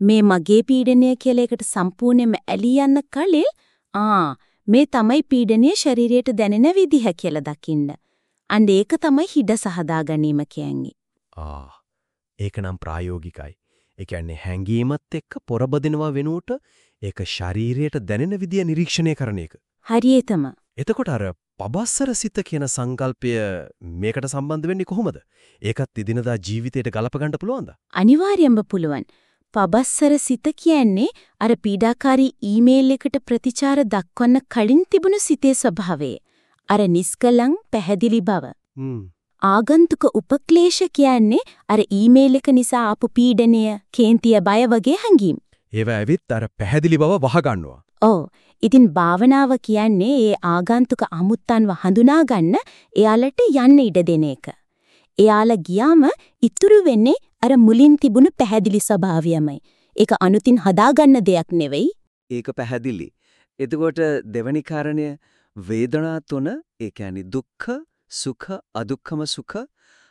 Speaker 17: මේ මගේ පීඩනය කියලා එකට සම්පූර්ණයෙන්ම ඇලී යන්න කලින් ආ මේ තමයි පීඩනය ශරීරයට දැනෙන විදිහ කියලා දකින්න. අන්න ඒක තමයි හිඩ සහදා ගැනීම කියන්නේ.
Speaker 15: ආ ඒක නම් ප්‍රායෝගිකයි. ඒ කියන්නේ හැංගීමත් එක්ක පොරබදිනවා වෙනුවට ඒක ශරීරයට දැනෙන විදිය නිරීක්ෂණය කරන එක.
Speaker 17: හරියටම.
Speaker 15: එතකොට අර පබස්සර සිත කියන සංකල්පය මේකට සම්බන්ධ වෙන්නේ කොහොමද? ඒකත් ඉදිනදා ජීවිතයට ගලප ගන්න පුළුවන්ද?
Speaker 17: අනිවාර්යයෙන්ම පුළුවන්. පබස්සර සිත කියන්නේ අර පීඩාකාරී ඊමේල් එකට ප්‍රතිචාර දක්වන්න කලින් තිබුණු සිතේ ස්වභාවය. අර නිස්කලං පැහැදිලි බව. ආගන්තුක උපක්ලේශ කියන්නේ අර ඊමේල් එක නිසා ආපු පීඩනය, කේන්තිය, බය වගේ හැඟීම්.
Speaker 15: ඒවා ඇවිත් අර පැහැදිලි බව වහගන්නවා.
Speaker 17: ඔව්. ඉතින් භාවනාව කියන්නේ ඒ ආගන්තුක අමුත්තන්ව හඳුනා ගන්න එයාලට යන්න ඉඩ දෙන එක. එයාලා ගියාම ඉතුරු වෙන්නේ අර මුලින් තිබුණු පැහැදිලි ස්වභාවයමයි. ඒක අනුතින් හදාගන්න දෙයක් නෙවෙයි.
Speaker 18: ඒක පැහැදිලි. එතකොට දෙවනි කාරණය වේදනා තුන ඒ කියන්නේ දුක්ඛ සුඛ අදුක්ඛම සුඛ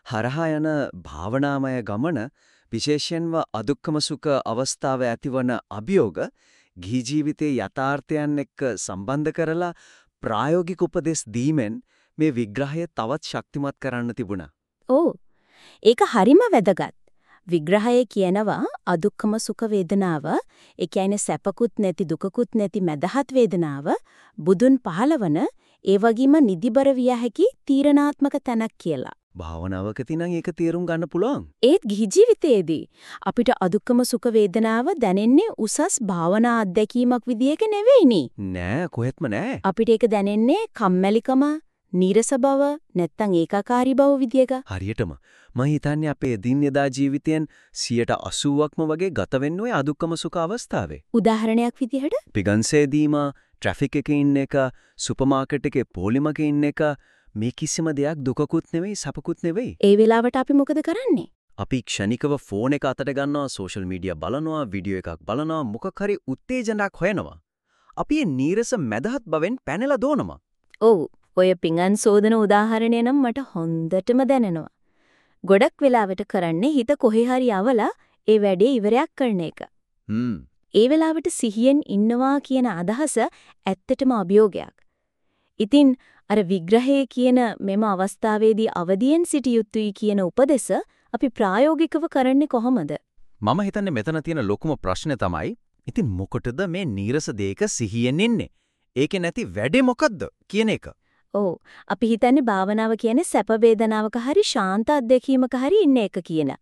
Speaker 18: හරහා යන භාවනාමය ගමන විශේෂයෙන්ම අදුක්ඛම සුඛ අවස්ථාව ඇතිවන අභියෝග ගිහි ජීවිතයේ යථාර්ථයන් එක්ක සම්බන්ධ කරලා ප්‍රායෝගික උපදෙස් දීමෙන් මේ විග්‍රහය තවත් ශක්තිමත් කරන්න තිබුණා.
Speaker 17: ඕ ඒක හරිම වැදගත්. විග්‍රහය කියනවා අදුක්කම සුඛ වේදනාව, ඒ කියන්නේ සැපකුත් නැති දුකකුත් නැති මදහත් වේදනාව බුදුන් පහළවන ඒ වගේම නිදිබර විය හැකි තීරණාත්මක තැනක් කියලා.
Speaker 18: භාවනාවකදී නම් ඒක තේරුම් ගන්න පුළුවන්.
Speaker 17: ඒත් ගිහි ජීවිතයේදී අපිට අදුක්කම සුඛ වේදනාව දැනෙන්නේ උසස් භාවනා අත්දැකීමක් විදියක නෙවෙයිනේ.
Speaker 18: නෑ කොහෙත්ම නෑ.
Speaker 17: අපිට ඒක දැනෙන්නේ කම්මැලිකම, නීරස බව, නැත්තම් ඒකාකාරී බව විදියක.
Speaker 18: හරියටම මම හිතන්නේ අපේ එදිනෙදා ජීවිතයෙන් 80%ක්ම වගේ ගත වෙන්නේ ওই අදුක්කම සුඛ අවස්ථාවේ.
Speaker 17: උදාහරණයක් විදිහට
Speaker 18: පිගන්සේදීම ට්‍රැෆික් එකේ ඉන්න එක, සුපර් මාකට් එකේ පොලිමක ඉන්න එක මේ කිසිම දෙයක් දුකකුත් නෙවෙයි සපකුත් නෙවෙයි.
Speaker 17: ඒ වෙලාවට අපි මොකද කරන්නේ?
Speaker 18: අපි ක්ෂණිකව ෆෝන් එක අතට ගන්නවා, සෝෂල් මීඩියා බලනවා, වීඩියෝ එකක් බලනවා, මොකක් හරි උත්තේජනයක් හොයනවා. අපි ඒ නීරස මැදහත් බවෙන් පැනලා දෝනවා.
Speaker 17: ඔව්, ඔය පිඟන් සෝදන උදාහරණය නම් මට හොඳටම දැනෙනවා. ගොඩක් වෙලාවට කරන්නේ හිත කොහේ හරි අවලා ඒ වැඩේ ඉවරයක් කරන එක.
Speaker 18: හ්ම්.
Speaker 17: ඒ වෙලාවට සිහියෙන් ඉන්නවා කියන අදහස ඇත්තටම අභියෝගයක්. ඉතින් අර විග්‍රහයේ කියන මෙම අවස්ථාවේදී අවදියෙන් සිටිය යුතුයි කියන උපදෙස අපි ප්‍රායෝගිකව කරන්නේ කොහොමද?
Speaker 15: මම හිතන්නේ මෙතන තියෙන ලොකුම ප්‍රශ්නේ තමයි ඉතින් මොකටද මේ නීරස දෙයක සිහියෙන් ඉන්නේ? ඒකේ නැති වැඩේ මොකද්ද කියන එක.
Speaker 17: ඔව් අපි හිතන්නේ භාවනාව කියන්නේ සැප වේදනාවක හරි ශාන්ත අත්දැකීමක හරි ඉන්න එක කියන.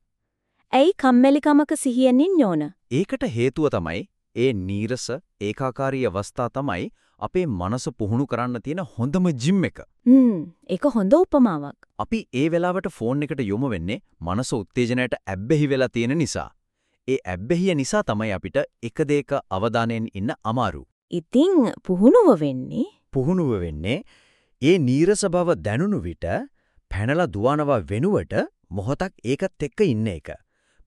Speaker 17: ඇයි කම්මැලිකමක සිහියෙන් ඉන්න ඕන?
Speaker 15: ඒකට හේතුව තමයි ඒ නීරස ඒකාකාරී අවස්ථා තමයි අපේ මනස පුහුණු කරන්න තියෙන හොඳම ජිම් එක.
Speaker 17: හ්ම් ඒක හොඳ උපමාවක්.
Speaker 15: අපි ඒ වෙලාවට ෆෝන් එකට යොමු වෙන්නේ මනස උත්තේජනයට ඇබ්බැහි වෙලා තියෙන නිසා. ඒ ඇබ්බැහිය නිසා තමයි අපිට එක දෙයක අවධානයෙන් ඉන්න අමාරු.
Speaker 17: ඉතින් පුහුණුව වෙන්නේ
Speaker 15: පුහුණුව වෙන්නේ ඒ නීරස බව දැනුණු විට පැනලා දුවනවා වෙනුවට මොහොතක් ඒකත් එක්ක ඉන්න එක.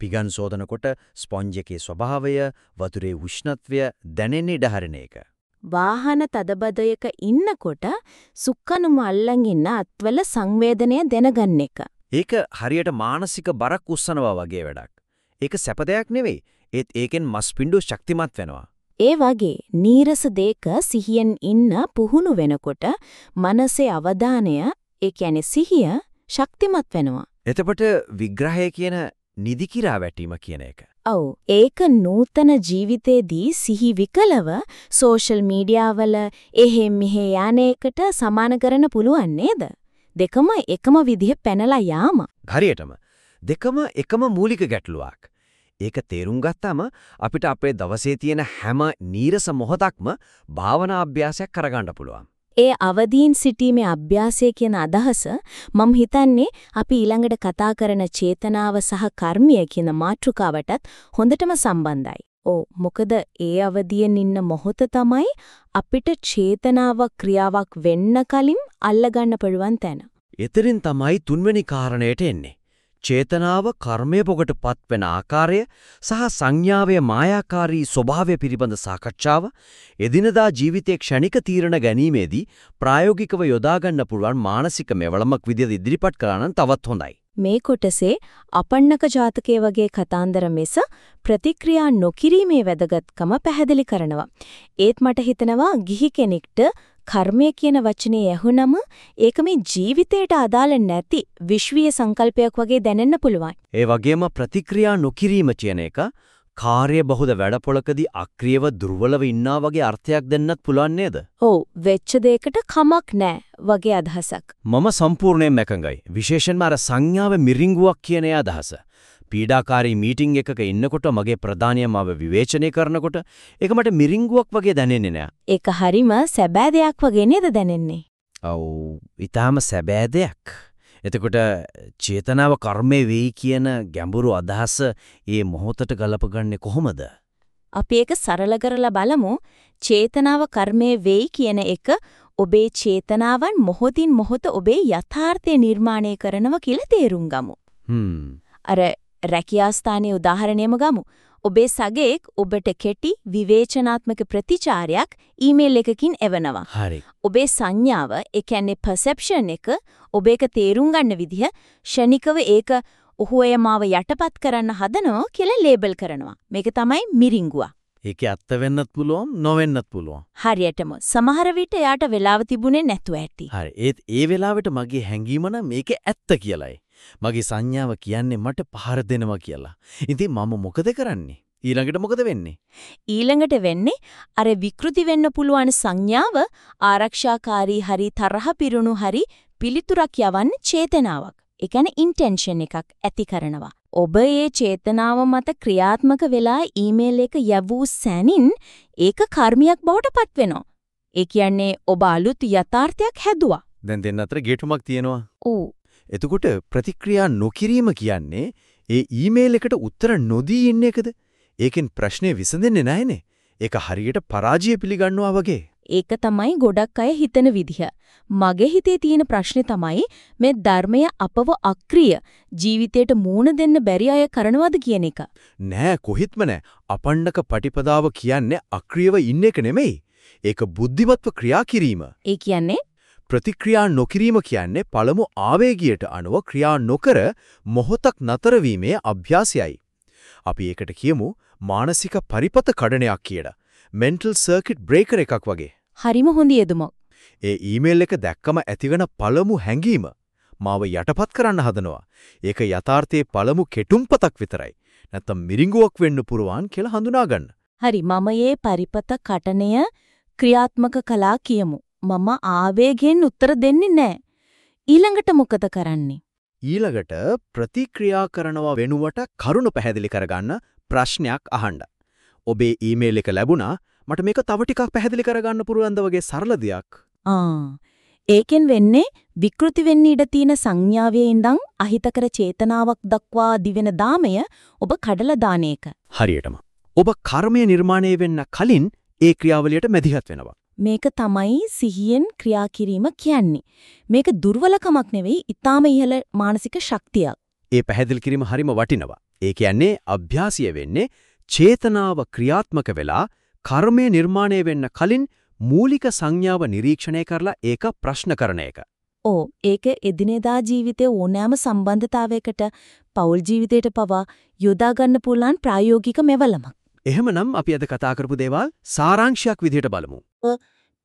Speaker 15: පිගන් සෝදනකොට ස්පොන්ජ් එකේ ස්වභාවය, වතුරේ උෂ්ණත්වය දැනෙන්න ඉඩ හරින එක.
Speaker 17: වාහන තදබදයක ඉන්නකොට සුක්කනුම අල්ලන් ඉන්න අත්වල සංවේදනය දැනගන්න එක.
Speaker 15: ඒක හරියට මානසික බරක් උස්සනවා වගේ වැඩක්. ඒක සැපදයක් නෙවෙයි. ඒත් ඒකෙන් මස්පිඬු ශක්තිමත් වෙනවා.
Speaker 17: ඒ වගේ නීරස දෙක සිහියෙන් ඉන්න පුහුණු වෙනකොට මනසේ අවධානය ඒ කියන්නේ සිහිය ශක්තිමත් වෙනවා.
Speaker 15: එතකොට විග්‍රහය කියන නිදිකිරා වැටීම කියන එක.
Speaker 17: ඔව් ඒක නූතන ජීවිතේදී සිහි විකලව සෝෂල් මීඩියා වල එහෙම් මෙහෙ යන්නේකට සමාන කරන්න පුළුවන් නේද? දෙකම එකම විදිහ පැනලා යාම.
Speaker 15: හරියටම දෙකම එකම මූලික ගැටලුවක්. ඒක තේරුම් ගත්තාම අපිට අපේ දවසේ තියෙන හැම නීරස මොහොතක්ම භාවනා අභ්‍යාසයක් කරගන්න පුළුවන්.
Speaker 17: ඒ අවදීන් සිටීමේ අභ්‍යාසය කියන අදහස මම හිතන්නේ අපි ඊළඟට කතා කරන චේතනාව සහ කර්මය කියන මාතෘකාවටත් හොඳටම සම්බන්ධයි. ඕ මොකද ඒ අවදියෙන් ඉන්න මොහොත තමයි අපිට චේතනාවක් ක්‍රියාවක් වෙන්න කලින් අල්ලගන්න පුළුවන් තැන.
Speaker 15: එතරින් තමයි තුන්වෙනි කාරණයට එන්නේ. චේතනාව කර්මය පොකටපත් වෙන ආකාරය සහ සංඥාවේ මායාකාරී ස්වභාවය පිළිබඳ සාකච්ඡාව එදිනදා ජීවිතයේ ක්ෂණික තීරණ ගැනීමේදී ප්‍රායෝගිකව යොදා ගන්න පුළුවන් මානසික මෙවලමක් විදිහට ඉදිරිපත් කරා නම් තවත් හොඳයි.
Speaker 17: මේ කොටසේ අපන්නක ජාතකයේ වගේ කතාන්දර මෙස ප්‍රතික්‍රියා නොකිරීමේ වැදගත්කම පැහැදිලි කරනවා. ඒත් මට හිතෙනවා ගිහි කෙනෙක්ට කර්මය කියන වචනේ ඇහුනම ඒක මේ ජීවිතයට අදාළ නැති විශ්වීය සංකල්පයක් වගේ දැනෙන්න පුළුවන්.
Speaker 15: ඒ වගේම ප්‍රතික්‍රියා නොකිරීම කියන එක කාර්ය බහුද වැඩපොලකදී අක්‍රියව දුර්වලව ඉන්නා වගේ අර්ථයක් දෙන්නත් පුළුවන් නේද?
Speaker 17: ඔව් වෙච්ච දෙයකට කමක් නැහැ වගේ අදහසක්.
Speaker 15: මම සම්පූර්ණයෙන්ම එකඟයි. විශේෂයෙන්ම අර සංඥාවේ මිරිංගුවක් කියන අදහස. පීඩාකාරී මීටිං එකක ඉන්නකොට මගේ ප්‍රධානිය මාව විවේචනය කරනකොට ඒක මට මිරිංගුවක් වගේ දැනෙන්නේ නෑ.
Speaker 17: ඒක හරිම සැබෑ දෙයක් වගේ නේද දැනෙන්නේ?
Speaker 15: ඔව්, ඊටාම සැබෑ දෙයක්. එතකොට චේතනාව කර්මේ වෙයි කියන ගැඹුරු අදහස ඒ මොහොතට ගලපගන්නේ කොහොමද?
Speaker 17: අපි ඒක සරල කරලා බලමු. චේතනාව කර්මයේ වෙයි කියන එක ඔබේ චේතනාවන් මොහොතින් මොහොත ඔබේ යථාර්ථය නිර්මාණය කරනවා කියලා තේරුම් ගමු.
Speaker 15: හ්ම්.
Speaker 17: අර රැකියා ස්ථානයේ උදාහරණයම ගමු. ඔබේ සගයෙක් ඔබට කෙටි විවේචනාත්මක ප්‍රතිචාරයක් ඊමේල් එකකින් එවනවා.
Speaker 15: හරි.
Speaker 17: ඔබේ සංඥාව, ඒ කියන්නේ perception එක ඔබ ඒක තේරුම් ගන්න විදිහ ෂණිකව ඒක ඔහු එය මාව යටපත් කරන්න හදනවා කියලා ලේබල් කරනවා. මේක තමයි මිරිංගුවා.
Speaker 15: ඒක ඇත්ත වෙන්නත් පුළුවන් නොවෙන්නත් පුළුවන්.
Speaker 17: හරියටම සමහර විට එයාට වෙලාව තිබුණේ නැතුව ඇති.
Speaker 15: හරි. ඒත් ඒ වෙලාවට මගේ හැඟීම නම් මේක ඇත්ත කියලයි. මගේ සංඥාව කියන්නේ මට පහර දෙනවා කියලා. ඉතින් මම මොකද කරන්නේ? ඊළඟට මොකද වෙන්නේ?
Speaker 17: ඊළඟට වෙන්නේ අර විකෘති වෙන්න පුළුවන් සංඥාව ආරක්ෂාකාරී හරි තරහ පිරුණු හරි පිළිතුරක් යවන්න චේතනාවක්. ඒ කියන්නේ ඉන්ටෙන්ෂන් එකක් ඇති කරනවා. ඔබ ඒ චේතනාව මත ක්‍රියාත්මක වෙලා ඊමේල් එක යවූ සැනින් ඒක කර්මයක් බවට පත් වෙනවා. ඒ කියන්නේ ඔබ අලුත් යථාර්ථයක් හැදුවා.
Speaker 15: දැන් දෙන්න අතර ගේටුමක් තියෙනවා.
Speaker 17: ඔව්.
Speaker 15: එතකොට ප්‍රතික්‍රියා නොකිරීම කියන්නේ ඒ ඊමේල් එකට උත්තර නොදී ඉන්න එකද? ඒකෙන් ප්‍රශ්නේ විසඳෙන්නේ නැහනේ. ඒක හරියට පරාජය පිළිගන්නවා වගේ.
Speaker 17: ඒක තමයි ගොඩක් අය හිතන විදිහ. මගේ හිතේ තියෙන ප්‍රශ්නේ තමයි මේ ධර්මය අපව අක්‍රිය ජීවිතයට මූණ දෙන්න බැරි අය කරනවද කියන එක.
Speaker 15: නෑ කොහෙත්ම නෑ. අපණ්ඩක පටිපදාව කියන්නේ අක්‍රියව ඉන්න එක නෙමෙයි. ඒක බුද්ධිමත්ව ක්‍රියා කිරීම.
Speaker 17: ඒ කියන්නේ
Speaker 15: ප්‍රතික්‍රියා නොකිරීම කියන්නේ පළමු ආවේගයට අනුව ක්‍රියා නොකර මොහොතක් නතර වීමේ අභ්‍යාසයයි. අපි ඒකට කියමු මානසික පරිපත කඩනයක් කියලා. mental circuit breaker එකක් වගේ.
Speaker 17: හරිම හොඳ යෙදුමක්.
Speaker 15: ඒ ඊමේල් එක දැක්කම ඇතිවන පළමු හැඟීම මාව යටපත් කරන්න හදනවා. ඒක යථාර්ථයේ පළමු කෙටුම්පතක් විතරයි. නැත්තම් මිරිඟුවක් වෙන්න පුරවන් කියලා හඳුනා ගන්න.
Speaker 17: හරි මම මේ පරිපත කටනය ක්‍රියාත්මක කළා කියමු. මම ආවේගයෙන් උත්තර දෙන්නේ නැහැ. ඊළඟට මොකද කරන්නේ?
Speaker 15: ඊළඟට ප්‍රතික්‍රියා කරනවා වෙනුවට කරුණ පැහැදිලි කරගන්න ප්‍රශ්නයක් අහන්න. ඔබේ ඊමේල් එක ලැබුණා මට මේක තව ටිකක් පැහැදිලි කරගන්න පුරුවන්ද වගේ සරල දෙයක්.
Speaker 17: ආ ඒකෙන් වෙන්නේ විකෘති වෙන්න ඉඩ තියෙන සංඥාවේ ඉඳන් අහිතකර චේතනාවක් දක්වා දිවෙන දාමය ඔබ කඩලා දාන එක.
Speaker 15: හරියටම. ඔබ කර්මය නිර්මාණය වෙන්න කලින් ඒ ක්‍රියාවලියට මැදිහත් වෙනවා.
Speaker 17: මේක තමයි සිහියෙන් ක්‍රියා කිරීම කියන්නේ. මේක දුර්වලකමක් නෙවෙයි, ඊටාම ඉහළ මානසික ශක්තියක්.
Speaker 15: ඒ පැහැදිලි කිරීම හරිම වටිනවා. ඒ කියන්නේ අභ්‍යාසය වෙන්නේ චේතනාව ක්‍රියාත්මක වෙලා කර්මය නිර්මාණය වෙන්න කලින් මූලික සංඥාව නිරීක්ෂණය කරලා ඒක ප්‍රශ්න කරන එක.
Speaker 17: ඕ ඒක එදිනෙදා ජීවිතයේ ඕනෑම සම්බන්ධතාවයකට පෞල් ජීවිතයට පවා යොදා ගන්න පුළුවන් ප්‍රායෝගික මෙවලමක්.
Speaker 15: එහෙමනම් අපි අද කතා කරපු දේවල් සාරාංශයක් විදිහට බලමු.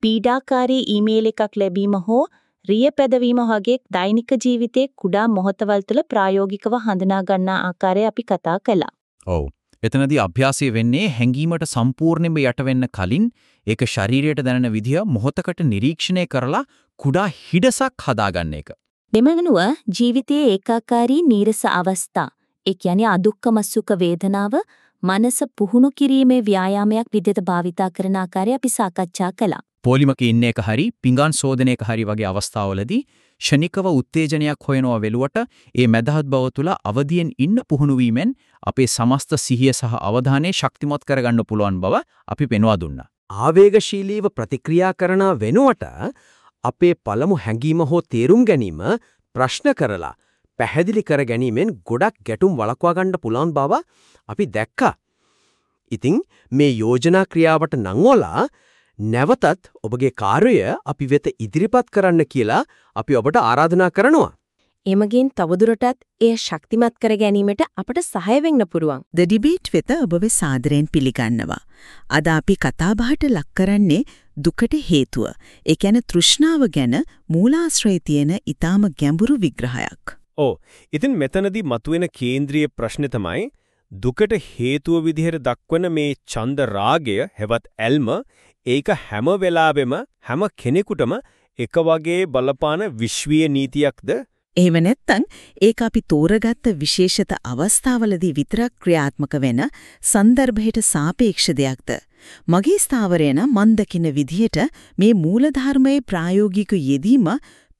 Speaker 17: පීඩාකාරී ඊමේල් එකක් ලැබීම හෝ රිය පැදවීම වගේ දෛනික ජීවිතයේ කුඩා මොහොතවල් තුළ ප්‍රායෝගිකව හඳුනා ගන්නා ආකාරය අපි කතා කළා.
Speaker 19: ඔව්. එතනදී අභ්‍යාසය වෙන්නේ හැඟීමට සම්පූර්ණයෙන්ම යට වෙන්න කලින් ඒක ශරීරයට දැනෙන විදිය මොහොතකට නිරීක්ෂණය කරලා කුඩා හිඩසක් හදාගන්න එක.
Speaker 17: දෙමගනුව ජීවිතයේ ඒකාකාරී නීරස අවස්ථා ඒ කියන්නේ අදුක්කම සුඛ වේදනාව මනස පුහුණු කිරීමේ ව්‍යායාමයක් විදිහට භාවිතා කරන ආකාරය අපි සාකච්ඡා කළා.
Speaker 19: පොලිමක ඉන්න එක හරි පිඟාන් සෝදනයක හරි වගේ අවස්ථාවලදී ෂණිකව උත්තේජනයක් හොයනවා වෙලුවට ඒ මදහත් බව තුළ අවදියෙන් ඉන්න පුහුණු වීමෙන් අපේ සමස්ත සිහිය සහ අවධානය ශක්තිමත් කරගන්න පුළුවන් බව අපි පෙන්වා දුන්නා.
Speaker 15: ආවේගශීලීව ප්‍රතික්‍රියා කරන වෙනුවට අපේ පළමු හැඟීම හෝ තේරුම් ගැනීම ප්‍රශ්න කරලා පැහැදිලි කර ගැනීමෙන් ගොඩක් ගැටුම් වළක්වා ගන්න පුළුවන් බව අපි දැක්කා. ඉතින් මේ යෝජනා ක්‍රියාවට නංවලා නැවතත් ඔබගේ කාර්යය අපි වෙත ඉදිරිපත් කරන්න කියලා අපි ඔබට ආරාධනා කරනවා.
Speaker 17: එමගින් තවදුරටත් එය ශක්තිමත් කර ගැනීමට අපට සහාය වෙන්න පුරුවන්.
Speaker 20: ද ඩිබේට් වෙත ඔබව සාදරයෙන් පිළිගන්නවා. අද අපි කතාබහට ලක් කරන්නේ දුකට හේතුව. ඒ කියන්නේ තෘෂ්ණාව ගැන මූලාශ්‍රයේ තියෙන ඊටාම ගැඹුරු විග්‍රහයක්.
Speaker 10: ඔව්. ඉතින් මෙතනදී මතුවෙන කේන්ද්‍රීය ප්‍රශ්නේ තමයි දුකට හේතුව විදිහට දක්වන මේ ඡන්ද රාගය හෙවත් ඇල්ම ඒක හැම වෙලාවෙම හැම කෙනෙකුටම එක වගේ බලපාන විශ්වීය නීතියක්ද
Speaker 20: එහෙම නැත්නම් ඒක අපි තෝරගත්ත විශේෂිත අවස්ථාවලදී විතරක් ක්‍රියාත්මක වෙන સંદર્ભයට සාපේක්ෂ දෙයක්ද මගේ ස්ථාවරය නම් මන් දකින විදිහට මේ මූලධර්මයේ ප්‍රායෝගික යෙදීම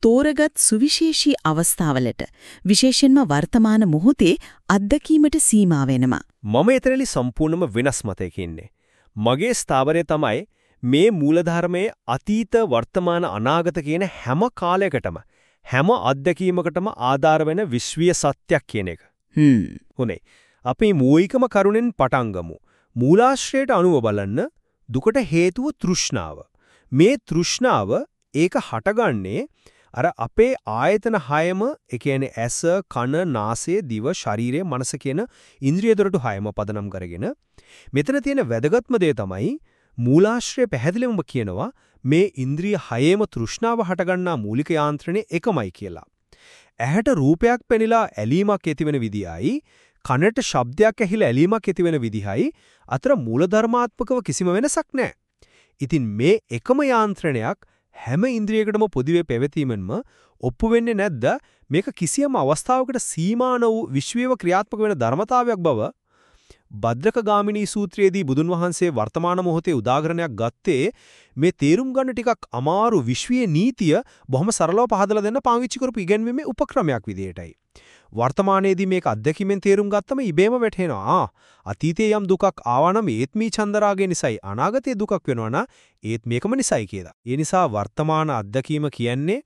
Speaker 20: තෝරගත් සුවිශේෂී අවස්ථාවලට විශේෂයෙන්ම වර්තමාන මොහොතේ අත්දැකීමට සීමා වෙනවා
Speaker 10: මම එතරලි සම්පූර්ණම වෙනස් මතයක ඉන්නේ මගේ ස්ථාවරය තමයි මේ මූලධර්මයේ අතීත වර්තමාන අනාගත කියන හැම කාලයකටම හැම අත්දැකීමකටම ආධාර වෙන විශ්වීය සත්‍යයක් කියන එක.
Speaker 20: හ්ම්.
Speaker 10: හොනේ. අපි මූයිකම කරුණෙන් පටන් ගමු. මූලාශ්‍රයට අනුව බලන්න දුකට හේතුව තෘෂ්ණාව. මේ තෘෂ්ණාව ඒක හටගන්නේ අර අපේ ආයතන හයම ඒ කියන්නේ ඇස, කන, නාසය, දිව, ශරීරය, මනස කියන ඉන්ද්‍රිය දොරටු හයම පදනම් කරගෙන මෙතන තියෙන වැදගත්ම දේ තමයි මූලාශ්‍රය පැහැදිලිවම කියනවා මේ ඉන්ද්‍රිය හයේම තෘෂ්ණාව හටගන්නා මූලික යාන්ත්‍රණය එකමයි කියලා. ඇහැට රූපයක් පෙනිලා ඇලීමක් ඇතිවෙන විදියයි කනට ශබ්දයක් ඇහිලා ඇලීමක් ඇතිවෙන විදිහයි අතර මූලධර්මාත්මකව කිසිම වෙනසක් නැහැ. ඉතින් මේ එකම යාන්ත්‍රණයක් හැම ඉන්ද්‍රියකටම පොදුවේ පැවතීමෙන්ම ඔප්පු වෙන්නේ නැද්ද මේක කිසියම් අවස්ථාවකට සීමා වූ විශ්වීය ක්‍රියාත්මක වෙන ධර්මතාවයක් බව භද්‍රකගාමිනී සූත්‍රයේදී බුදුන් වහන්සේ වර්තමාන මොහොතේ උදාහරණයක් ගත්තේ මේ තේරුම් ගන්න ටිකක් අමාරු විශ්වීය නීතිය බොහොම සරලව පහදලා දෙන්න පාවිච්චි කරපු ඉගැන්වීමේ උපක්‍රමයක් විදියටයි. වර්තමානයේදී මේක අත්දැකීමෙන් තේරුම් ගත්තම ඉබේම වැටහෙනවා. අතීතයේ යම් දුකක් ආවා නම් ඒත් මේ චන්දරාගය නිසායි අනාගතයේ දුකක් වෙනවා නම් ඒත් මේකම නිසායි කියලා. ඒ නිසා වර්තමාන අත්දැකීම කියන්නේ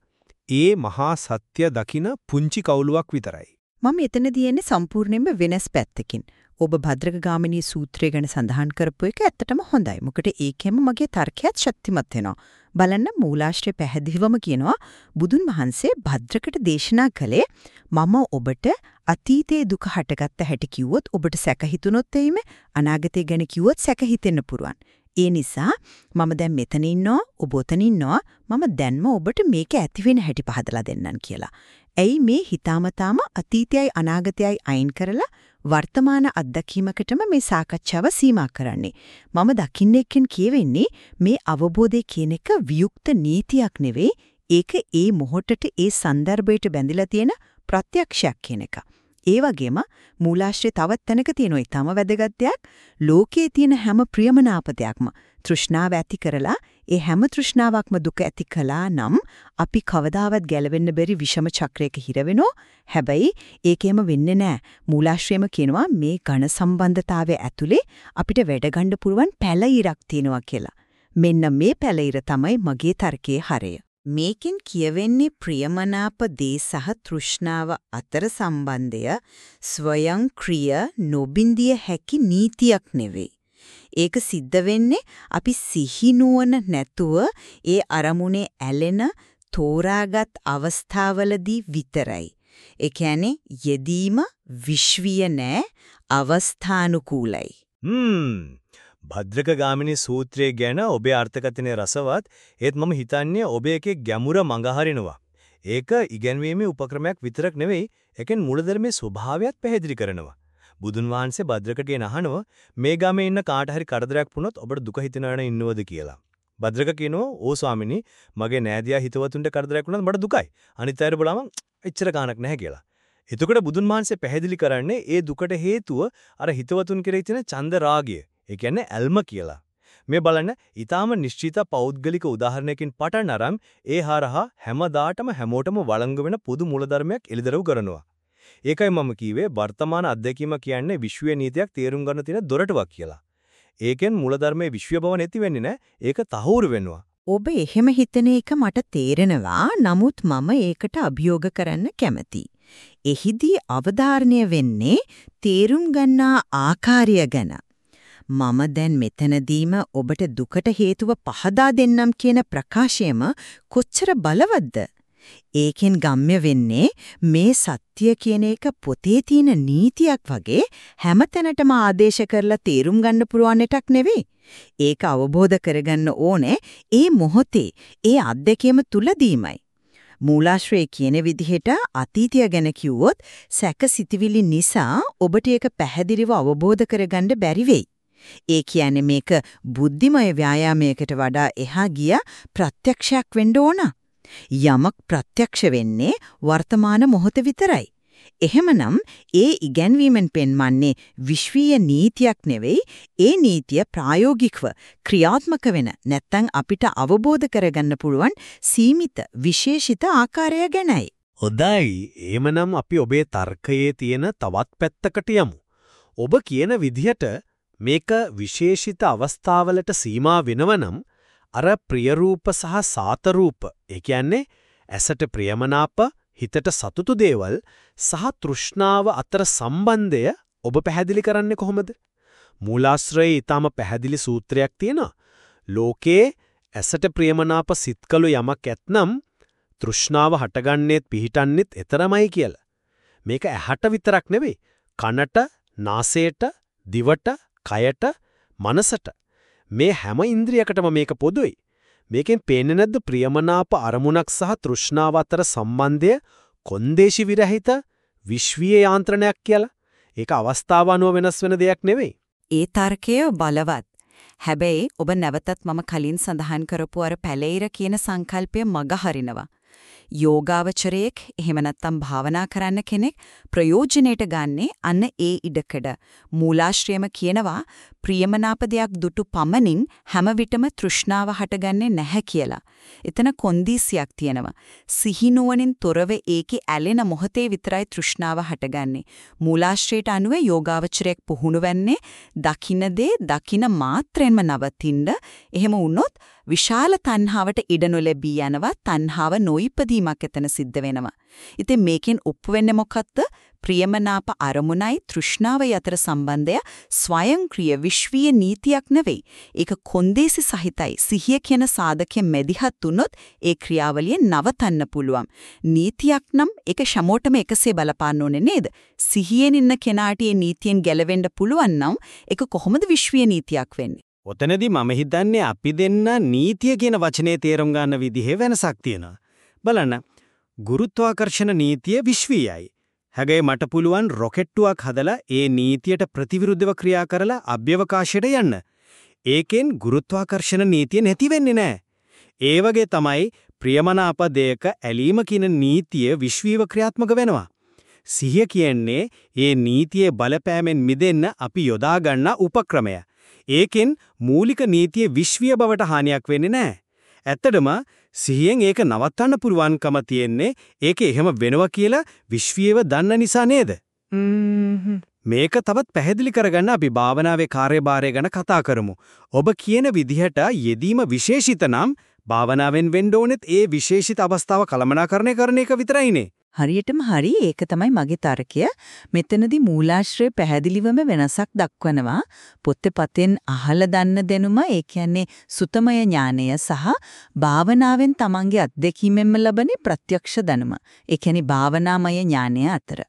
Speaker 10: ඒ මහා සත්‍ය දකින පුංචි කවුලුවක් විතරයි.
Speaker 20: මම එතනදී එන්නේ සම්පූර්ණයෙන්ම වෙනස් පැත්තකින්. ඔබ භද්‍රකගාමිනී සූත්‍රය ගැන සඳහන් කරපු එක ඇත්තටම හොඳයි. මොකද ඒකෙම මගේ තර්කයත් ශක්තිමත් වෙනවා. බලන්න මූලාශ්‍රය පැහැදිලිවම කියනවා බුදුන් වහන්සේ භද්‍රකට දේශනා කළේ මම ඔබට අතීතයේ දුක හටගත්ත හැටි කිව්වොත් ඔබට සැක හිතුනොත් එයිම අනාගතය ගැන කිව්වොත් සැක හිතෙන්න පුරුවන්. ඒ නිසා මම දැන් මෙතන ඉන්නවා, ඔබ ඔතන ඉන්නවා. මම දැන්ම ඔබට මේක ඇති වෙන හැටි පහදලා දෙන්නම් කියලා. ඇයි මේ හිතාමතාම අතීතයයි අනාගතයයි අයින් කරලා වර්තමාන අත්දැකීමකටම මේ සාකච්ඡාව සීමා කරන්නේ. මම දකින්න එක්කෙන් කියවෙන්නේ මේ අවබෝධය කියන එක වියුක්ත නීතියක් නෙවෙයි, ඒක ඒ මොහොතට ඒ સંદર્ભයට බැඳිලා තියෙන ප්‍රත්‍යක්ෂයක් කියන එක. ඒ වගේම මූලාශ්‍රය තවත් තැනක තියෙන ඊටම වැදගත් දෙයක් ලෝකයේ තියෙන හැම ප්‍රියමනාප දෙයක්ම තෘෂ්ණාව ඇති කරලා ඒ හැම තෘෂ්ණාවක්ම දුක ඇති කළා නම් අපි කවදාවත් ගැලවෙන්න බැරි විෂම චක්‍රයක හිර හැබැයි ඒකෙම වෙන්නේ නැහැ. මූලාශ්‍රයම කියනවා මේ ඝන සම්බන්ධතාවය ඇතුලේ අපිට වැඩ ගන්න පුළුවන් පැලිරක් තියෙනවා කියලා. මෙන්න මේ පැලිර තමයි මගේ තර්කයේ හරය. මේකෙන් කියවෙන්නේ ප්‍රියමනාප දේ සහ තෘෂ්ණාව අතර සම්බන්ධය ස්වයංක්‍රීය නොබින්දිය හැකි නීතියක් නෙවෙයි. ඒක සිද්ධ වෙන්නේ අපි සිහිනුවන නැතුව ඒ අරමුණේ ඇලෙන තෝරාගත් අවස්ථාවලදී විතරයි. ඒ කියන්නේ යෙදීම විශ්වීය නෑ අවස්ථානුකූලයි.
Speaker 10: හ්ම් භද්‍රක ගාමිනී සූත්‍රය ගැන ඔබේ අර්ථකථනය රසවත් ඒත් මම හිතන්නේ ඔබ එකේ ගැඹුර මඟ හරිනවා. ඒක ඉගැන්වීමේ උපක්‍රමයක් විතරක් නෙවෙයි ඒකෙන් මූලධර්මයේ ස්වභාවයත් පැහැදිලි කරනවා. බුදුන් වහන්සේ භද්‍රකගෙන් අහනවා මේ ගමේ ඉන්න කාට හරි කරදරයක් වුණොත් ඔබට දුක හිතෙනවන ඉන්නවද කියලා. භද්‍රක කියනවා ඕ ස්වාමිනී මගේ නෑදියා හිතවතුන්ට කරදරයක් වුණත් මට දුකයි. අනිත් අයර බලම එච්චර කාණක් නැහැ කියලා. එතකොට බුදුන් වහන්සේ පැහැදිලි කරන්නේ ඒ දුකට හේතුව අර හිතවතුන් කෙරෙහි තියෙන ඡන්ද රාගය. ඒ කියන්නේ ඇල්ම කියලා. මේ බලන්න ඊටාම නිශ්චිත පෞද්ගලික උදාහරණයකින් පටන් අරන් ඒ හරහා හැමදාටම හැමෝටම වළංගු වෙන පොදු මූලධර්මයක් එළිදරව් කරනවා. ඒකයි මම කීවේ වර්තමාන අත්දැකීම කියන්නේ විශ්වීය නීතියක් තේරුම් ගන්න තියෙන දොරටුවක් කියලා. ඒකෙන් මූලධර්මයේ විශ්වීය බව නැති වෙන්නේ නැහැ. ඒක තහවුරු වෙනවා.
Speaker 20: ඔබ එහෙම හිතන එක මට තේරෙනවා. නමුත් මම ඒකට අභියෝග කරන්න කැමතියි. එහිදී අවධාරණය වෙන්නේ තේරුම් ගන්නා ආකාරය ගැන. මම දැන් මෙතනදීම ඔබට දුකට හේතුව පහදා දෙන්නම් කියන ප්‍රකාශයම කොච්චර බලවත්ද? ඒකෙන් ගම්ම්‍ය වෙන්නේ මේ සත්‍ය කියන එක පොතේ තියෙන නීතියක් වගේ හැමතැනටම ආදේශ කරලා තේරුම් ගන්න පුළුවන් එකක් නෙවෙයි. ඒක අවබෝධ කරගන්න ඕනේ ඒ මොහොතේ ඒ අත්දැකීම තුලදීමයි. මූලාශ්‍රය කියන විදිහට අතීතය ගැන කිව්වොත් සැක සිටිවිලි නිසා ඔබට ඒක පැහැදිලිව අවබෝධ කරගන්න බැරි වෙයි. ඒ කියන්නේ මේක බුද්ධිමය ව්‍යායාමයකට වඩා එහා ගිය ප්‍රත්‍යක්ෂයක් වෙන්න ඕන. යමක් ප්‍රත්‍යක්ෂ වෙන්නේ වර්තමාන මොහොත විතරයි. එහෙමනම් ඒ ඉගැන්වීමෙන් පෙන්වන්නේ විශ්වීය නීතියක් නෙවෙයි ඒ නීතිය ප්‍රායෝගිකව ක්‍රියාත්මක වෙන නැත්නම් අපිට අවබෝධ කරගන්න පුළුවන් සීමිත විශේෂිත ආකාරය ගැනයි.
Speaker 10: හොඳයි. එහෙමනම් අපි ඔබේ තර්කයේ තියෙන තවත් පැත්තකට යමු. ඔබ කියන විදිහට මේක විශේෂිත අවස්ථාවලට සීමා වෙනවනම් අර ප්‍රිය රූප සහ සාත රූප ඒ කියන්නේ ඇසට ප්‍රියමනාප හිතට සතුටු දේවල් සහ තෘෂ්ණාව අතර සම්බන්ධය ඔබ පැහැදිලි කරන්නේ කොහොමද? මූලාශ්‍රයේ ඊටම පැහැදිලි සූත්‍රයක් තියෙනවා. ලෝකේ ඇසට ප්‍රියමනාප සිත්කලු යමක් ඇතනම් තෘෂ්ණාව හටගන්නේත් පිහිටන්නේත් එතරම්යි කියලා. මේක ඇහැට විතරක් නෙවෙයි. කනට, නාසයට, දිවට, කයට, මනසට මේ හැම ඉන්ද්‍රියකටම මේක පොදුයි. මේකෙන් පේන්නේ නැද්ද ප්‍රියමනාප අරමුණක් සහ තෘෂ්ණාව අතර සම්බන්ධය කොන්දේශි විරහිත විශ්වීය යාන්ත්‍රණයක් කියලා. ඒක අවස්ථාව අනුව වෙනස් වෙන දෙයක් නෙවෙයි.
Speaker 20: ඒ තර්කය බලවත්. හැබැයි ඔබ නැවතත් මම කලින් සඳහන් කරපු අර පැලෙයිර කියන සංකල්පය මග හරිනවා. යෝගාවචරයෙක් එහෙම නැත්නම් භාවනා කරන්න කෙනෙක් ප්‍රයෝජනෙට ගන්නේ අන්න ඒ ඉඩකඩ. මූලාශ්‍රයම කියනවා ප්‍රියමනාප දෙයක් දුටු පමණින් හැම විටම තෘෂ්ණාව හටගන්නේ නැහැ කියලා. එතන කොන්දීසියක් තියෙනවා. සිහිනුවණින් තොරව ඒකේ ඇලෙන මොහොතේ විතරයි තෘෂ්ණාව හටගන්නේ. මූලාශ්‍රයට අනුව යෝගාවචරයක් පුහුණු වෙන්නේ දකින්න දේ දකින්න මාත්‍රෙන්ම නවතින්න. එහෙම වුණොත් විශාල තණ්හාවට ඉඩ නොලැබී යනවා තණ්හාව නොයිපදීමක් එතන සිද්ධ වෙනවා. ඉතින් මේකෙන් ඔප්පු වෙන්නේ මොකක්ද? ප්‍රියමනාප අරමුණයි තෘෂ්ණාවයි අතර සම්බන්ධය ස්වයංක්‍රීය විශ්වීය නීතියක් නෙවෙයි. ඒක කොන්දේසි සහිතයි. සිහිය කියන සාධකයෙන් මැදිහත් වුනොත් ඒ ක්‍රියාවලිය නවතන්න පුළුවන්. නීතියක් නම් ඒක හැමෝටම එකසේ බලපාන්න ඕනේ නේද? සිහියෙන් ඉන්න කෙනාට මේ නීතියෙන් ගැලවෙන්න පුළුවන් නම් ඒක කොහොමද විශ්වීය නීතියක් වෙන්නේ?
Speaker 10: ඔතනදී මම හිතන්නේ අපි දෙන්න නීතිය කියන වචනේ තේරුම් ගන්න විදිහේ වෙනසක් තියෙනවා. බලන්න. ගුරුත්වාකර්ෂණ නීතිය විශ්වීයයි. හැබැයි මට පුළුවන් රොකෙට්ටුවක් හදලා ඒ නීතියට ප්‍රතිවිරුද්ධව ක්‍රියා කරලා අභ්‍යවකාශයට යන්න. ඒකෙන් ගුරුත්වාකර්ෂණ නීතිය නැති වෙන්නේ නැහැ. ඒ වගේ තමයි ප්‍රියමනාප දෙයක ඇලීම කියන නීතිය විශ්වීව ක්‍රියාත්මක වෙනවා. සිහිය කියන්නේ ඒ නීතියේ බලපෑමෙන් මිදෙන්න අපි යොදා ගන්න උපක්‍රමය. ඒකෙන් මූලික නීතියේ විශ්වීය බවට හානියක් වෙන්නේ නැහැ. ඇත්තටම සිහියෙන් ඒක නවත්තන්න පුළුවන්කම තියෙන්නේ ඒක එහෙම වෙනවා කියලා විශ්වීයව දන්න නිසා නේද? මේක තවත් පැහැදිලි කරගන්න අපි භාවනාවේ කාර්යභාරය ගැන කතා කරමු. ඔබ කියන විදිහට යෙදීම විශේෂිත නම් භාවනාවෙන් වෙන්න ඕනෙත් ඒ විශේෂිත අවස්ථාව කළමනාකරණය කරන එක විතරයිනේ.
Speaker 20: හරියටම හරි ඒක තමයි මගේ තර්කය. මෙතනදී මූලාශ්‍රය පැහැදිලිවම වෙනසක් දක්වනවා. පොත්තේ පතෙන් අහලා දන්න දැනුම ඒ කියන්නේ සුතමය ඥානය සහ භාවනාවෙන් තමන්ගේ අත්දැකීමෙන්ම ලබන ප්‍රත්‍යක්ෂ දැනුම. ඒ කියන්නේ භාවනාමය ඥානය අතර.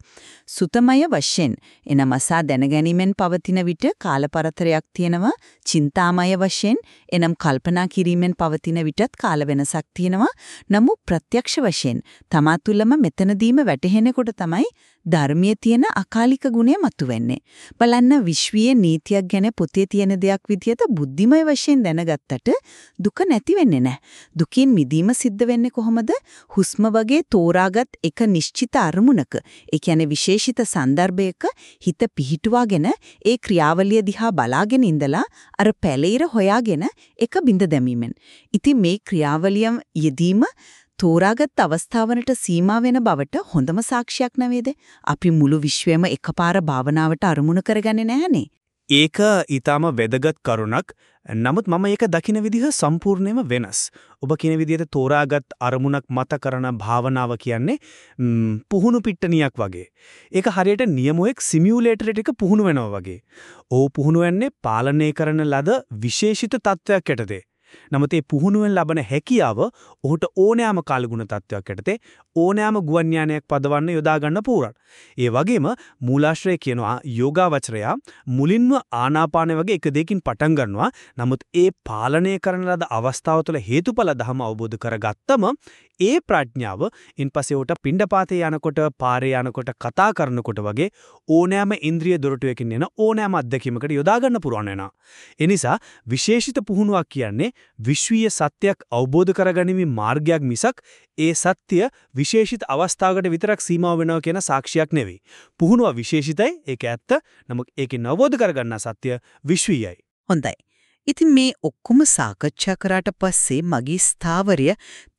Speaker 20: සුතමය වශයෙන් එනමසා දැනගැනීමෙන් පවතින විට කාලපරතරයක් තියෙනවා. චින්තාමය වශයෙන් එනම් කල්පනා කිරීමෙන් පවතින විටත් කාල වෙනසක් තියෙනවා. නමුත් ප්‍රත්‍යක්ෂ වශයෙන් තමා තුළම මෙතන මුහුණදීම වැටහෙනකොට තමයි ධර්මයේ තියෙන අකාලික ගුණය මතුවෙන්නේ. බලන්න විශ්වීය නීතියක් ගැන පොතේ තියෙන දෙයක් විදිහට බුද්ධිමය වශයෙන් දැනගත්තට දුක නැති වෙන්නේ නැහැ. දුකින් මිදීම සිද්ධ වෙන්නේ කොහොමද? හුස්ම වගේ තෝරාගත් එක නිශ්චිත අරමුණක, ඒ කියන්නේ විශේෂිත સંદર્ભයක හිත පිහිටුවාගෙන ඒ ක්‍රියාවලිය දිහා බලාගෙන ඉඳලා අර පැලිර හොයාගෙන එක බිඳ දැමීමෙන්. ඉතින් මේ ක්‍රියාවලියම යෙදීම තෝරාගත් අවස්ථාවනට සීමා වෙන බවට හොඳම සාක්ෂියක් නැවේද? අපි මුළු විශ්වයම එකපාර භාවනාවට අරමුණු කරගන්නේ නැහනේ.
Speaker 10: ඒක ඊටාම වැදගත් කරුණක්. නමුත් මම ඒක දකින විදිහ සම්පූර්ණයෙන්ම වෙනස්. ඔබ කියන විදිහට තෝරාගත් අරමුණක් මත කරන භාවනාව කියන්නේ පුහුණු පිට්ටනියක් වගේ. ඒක හරියට නියමොෙක් සිමියුලේටර් එක පුහුණු වෙනවා වගේ. ඕ පුහුණු වෙන්නේ පාලනය කරන ලද විශේෂිත තත්වයක් යටතේ. නමුත් ඒ පුහුණුවෙන් ලබන හැකියාව ඔහුට ඕනෑම කාලගුණ තත්වයක් යටතේ ඕනෑම ගුවන් ඥානයක් පදවන්න යොදා ගන්න පුරන්. ඒ වගේම මූලාශ්‍රය කියනවා යෝගාවචරයා මුලින්ම ආනාපානය වගේ එක දෙකින් පටන් ගන්නවා. නමුත් ඒ පාලනය කරන ලද අවස්ථාව තුළ හේතුඵල ධම අවබෝධ කරගත්තම ඒ ප්‍රඥාව ඉන්පස්සේ උට පිණ්ඩපාතේ යනකොට පාරේ යනකොට කතා කරනකොට වගේ ඕනෑම ඉන්ද්‍රිය දොරටුවකින් එන ඕනෑම අත්දැකීමකට යොදා ගන්න පුරවන්න වෙනවා. ඒ නිසා විශේෂිත පුහුණුවක් කියන්නේ විශ්වීය සත්‍යයක් අවබෝධ කරගැනීමේ මාර්ගයක් මිසක් ඒ සත්‍ය විශේෂිත අවස්ථාවකට විතරක් සීමා වෙනවා කියන සාක්ෂියක් නෙවෙයි. පුහුණුව විශේෂිතයි ඒක ඇත්ත. නමුත් ඒකේ නවෝධ කරගන්නා සත්‍ය විශ්වීයයි.
Speaker 20: හොඳයි. ඉතින් මේ ඔක්කොම සාකච්ඡා කරාට පස්සේ මගේ ස්ථාවරය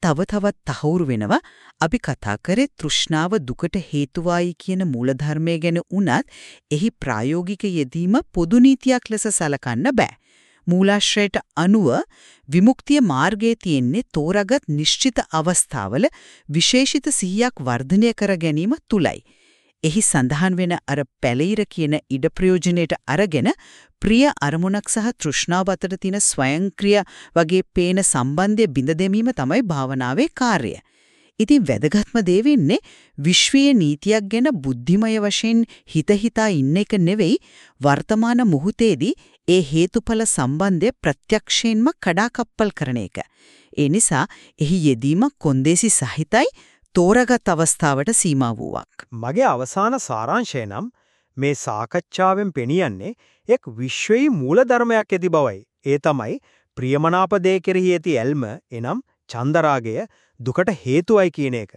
Speaker 20: තව තවත් තහවුරු වෙනවා. අපි කතා කරේ තෘෂ්ණාව දුකට හේතුවයි කියන මූලධර්මය ගැන උනත් එහි ප්‍රායෝගික යෙදීම පොදු නීතියක් ලෙස සැලකන්න බෑ. මූලාශ්‍රයට අනුව විමුක්තිය මාර්ගයේ තියෙන්නේ තෝරාගත් නිශ්චිත අවස්ථාවල විශේෂිත සිහියක් වර්ධනය කර ගැනීම තුලයි. එහි සඳහන් වෙන අර පැලිර කියන ඉඩ ප්‍රයෝජනයට අරගෙන ප්‍රිය අරමුණක් සහ තෘෂ්ණාව අතර තියෙන ස්වයංක්‍රිය වගේ පේන සම්බන්ධය බිඳ දැමීම තමයි භාවනාවේ කාර්යය. ඉතින් වැදගත්ම දේ වෙන්නේ විශ්වීය නීතියක් ගැන බුද්ධිමය වශයෙන් හිත හිතා ඉන්න එක නෙවෙයි වර්තමාන මොහොතේදී ඒ හේතුඵල සම්බන්ධය ප්‍රත්‍යක්ෂයෙන්ම කඩාකප්පල් කරන එක. ඒ නිසා එහි යෙදීම කොන්දේසි සහිතයි තෝරාගත් අවස්ථාවට සීමා වූවක්.
Speaker 10: මගේ අවසාන සාරාංශය නම් මේ සාකච්ඡාවෙන් පෙනියන්නේ එක් විශ්වයේ මූලධර්මයක් ඇති බවයි. ඒ තමයි ප්‍රියමනාප දේ කෙරෙහි ඇති ඇල්ම එනම් චන්දරාගය දුකට හේතුවයි කියන එක.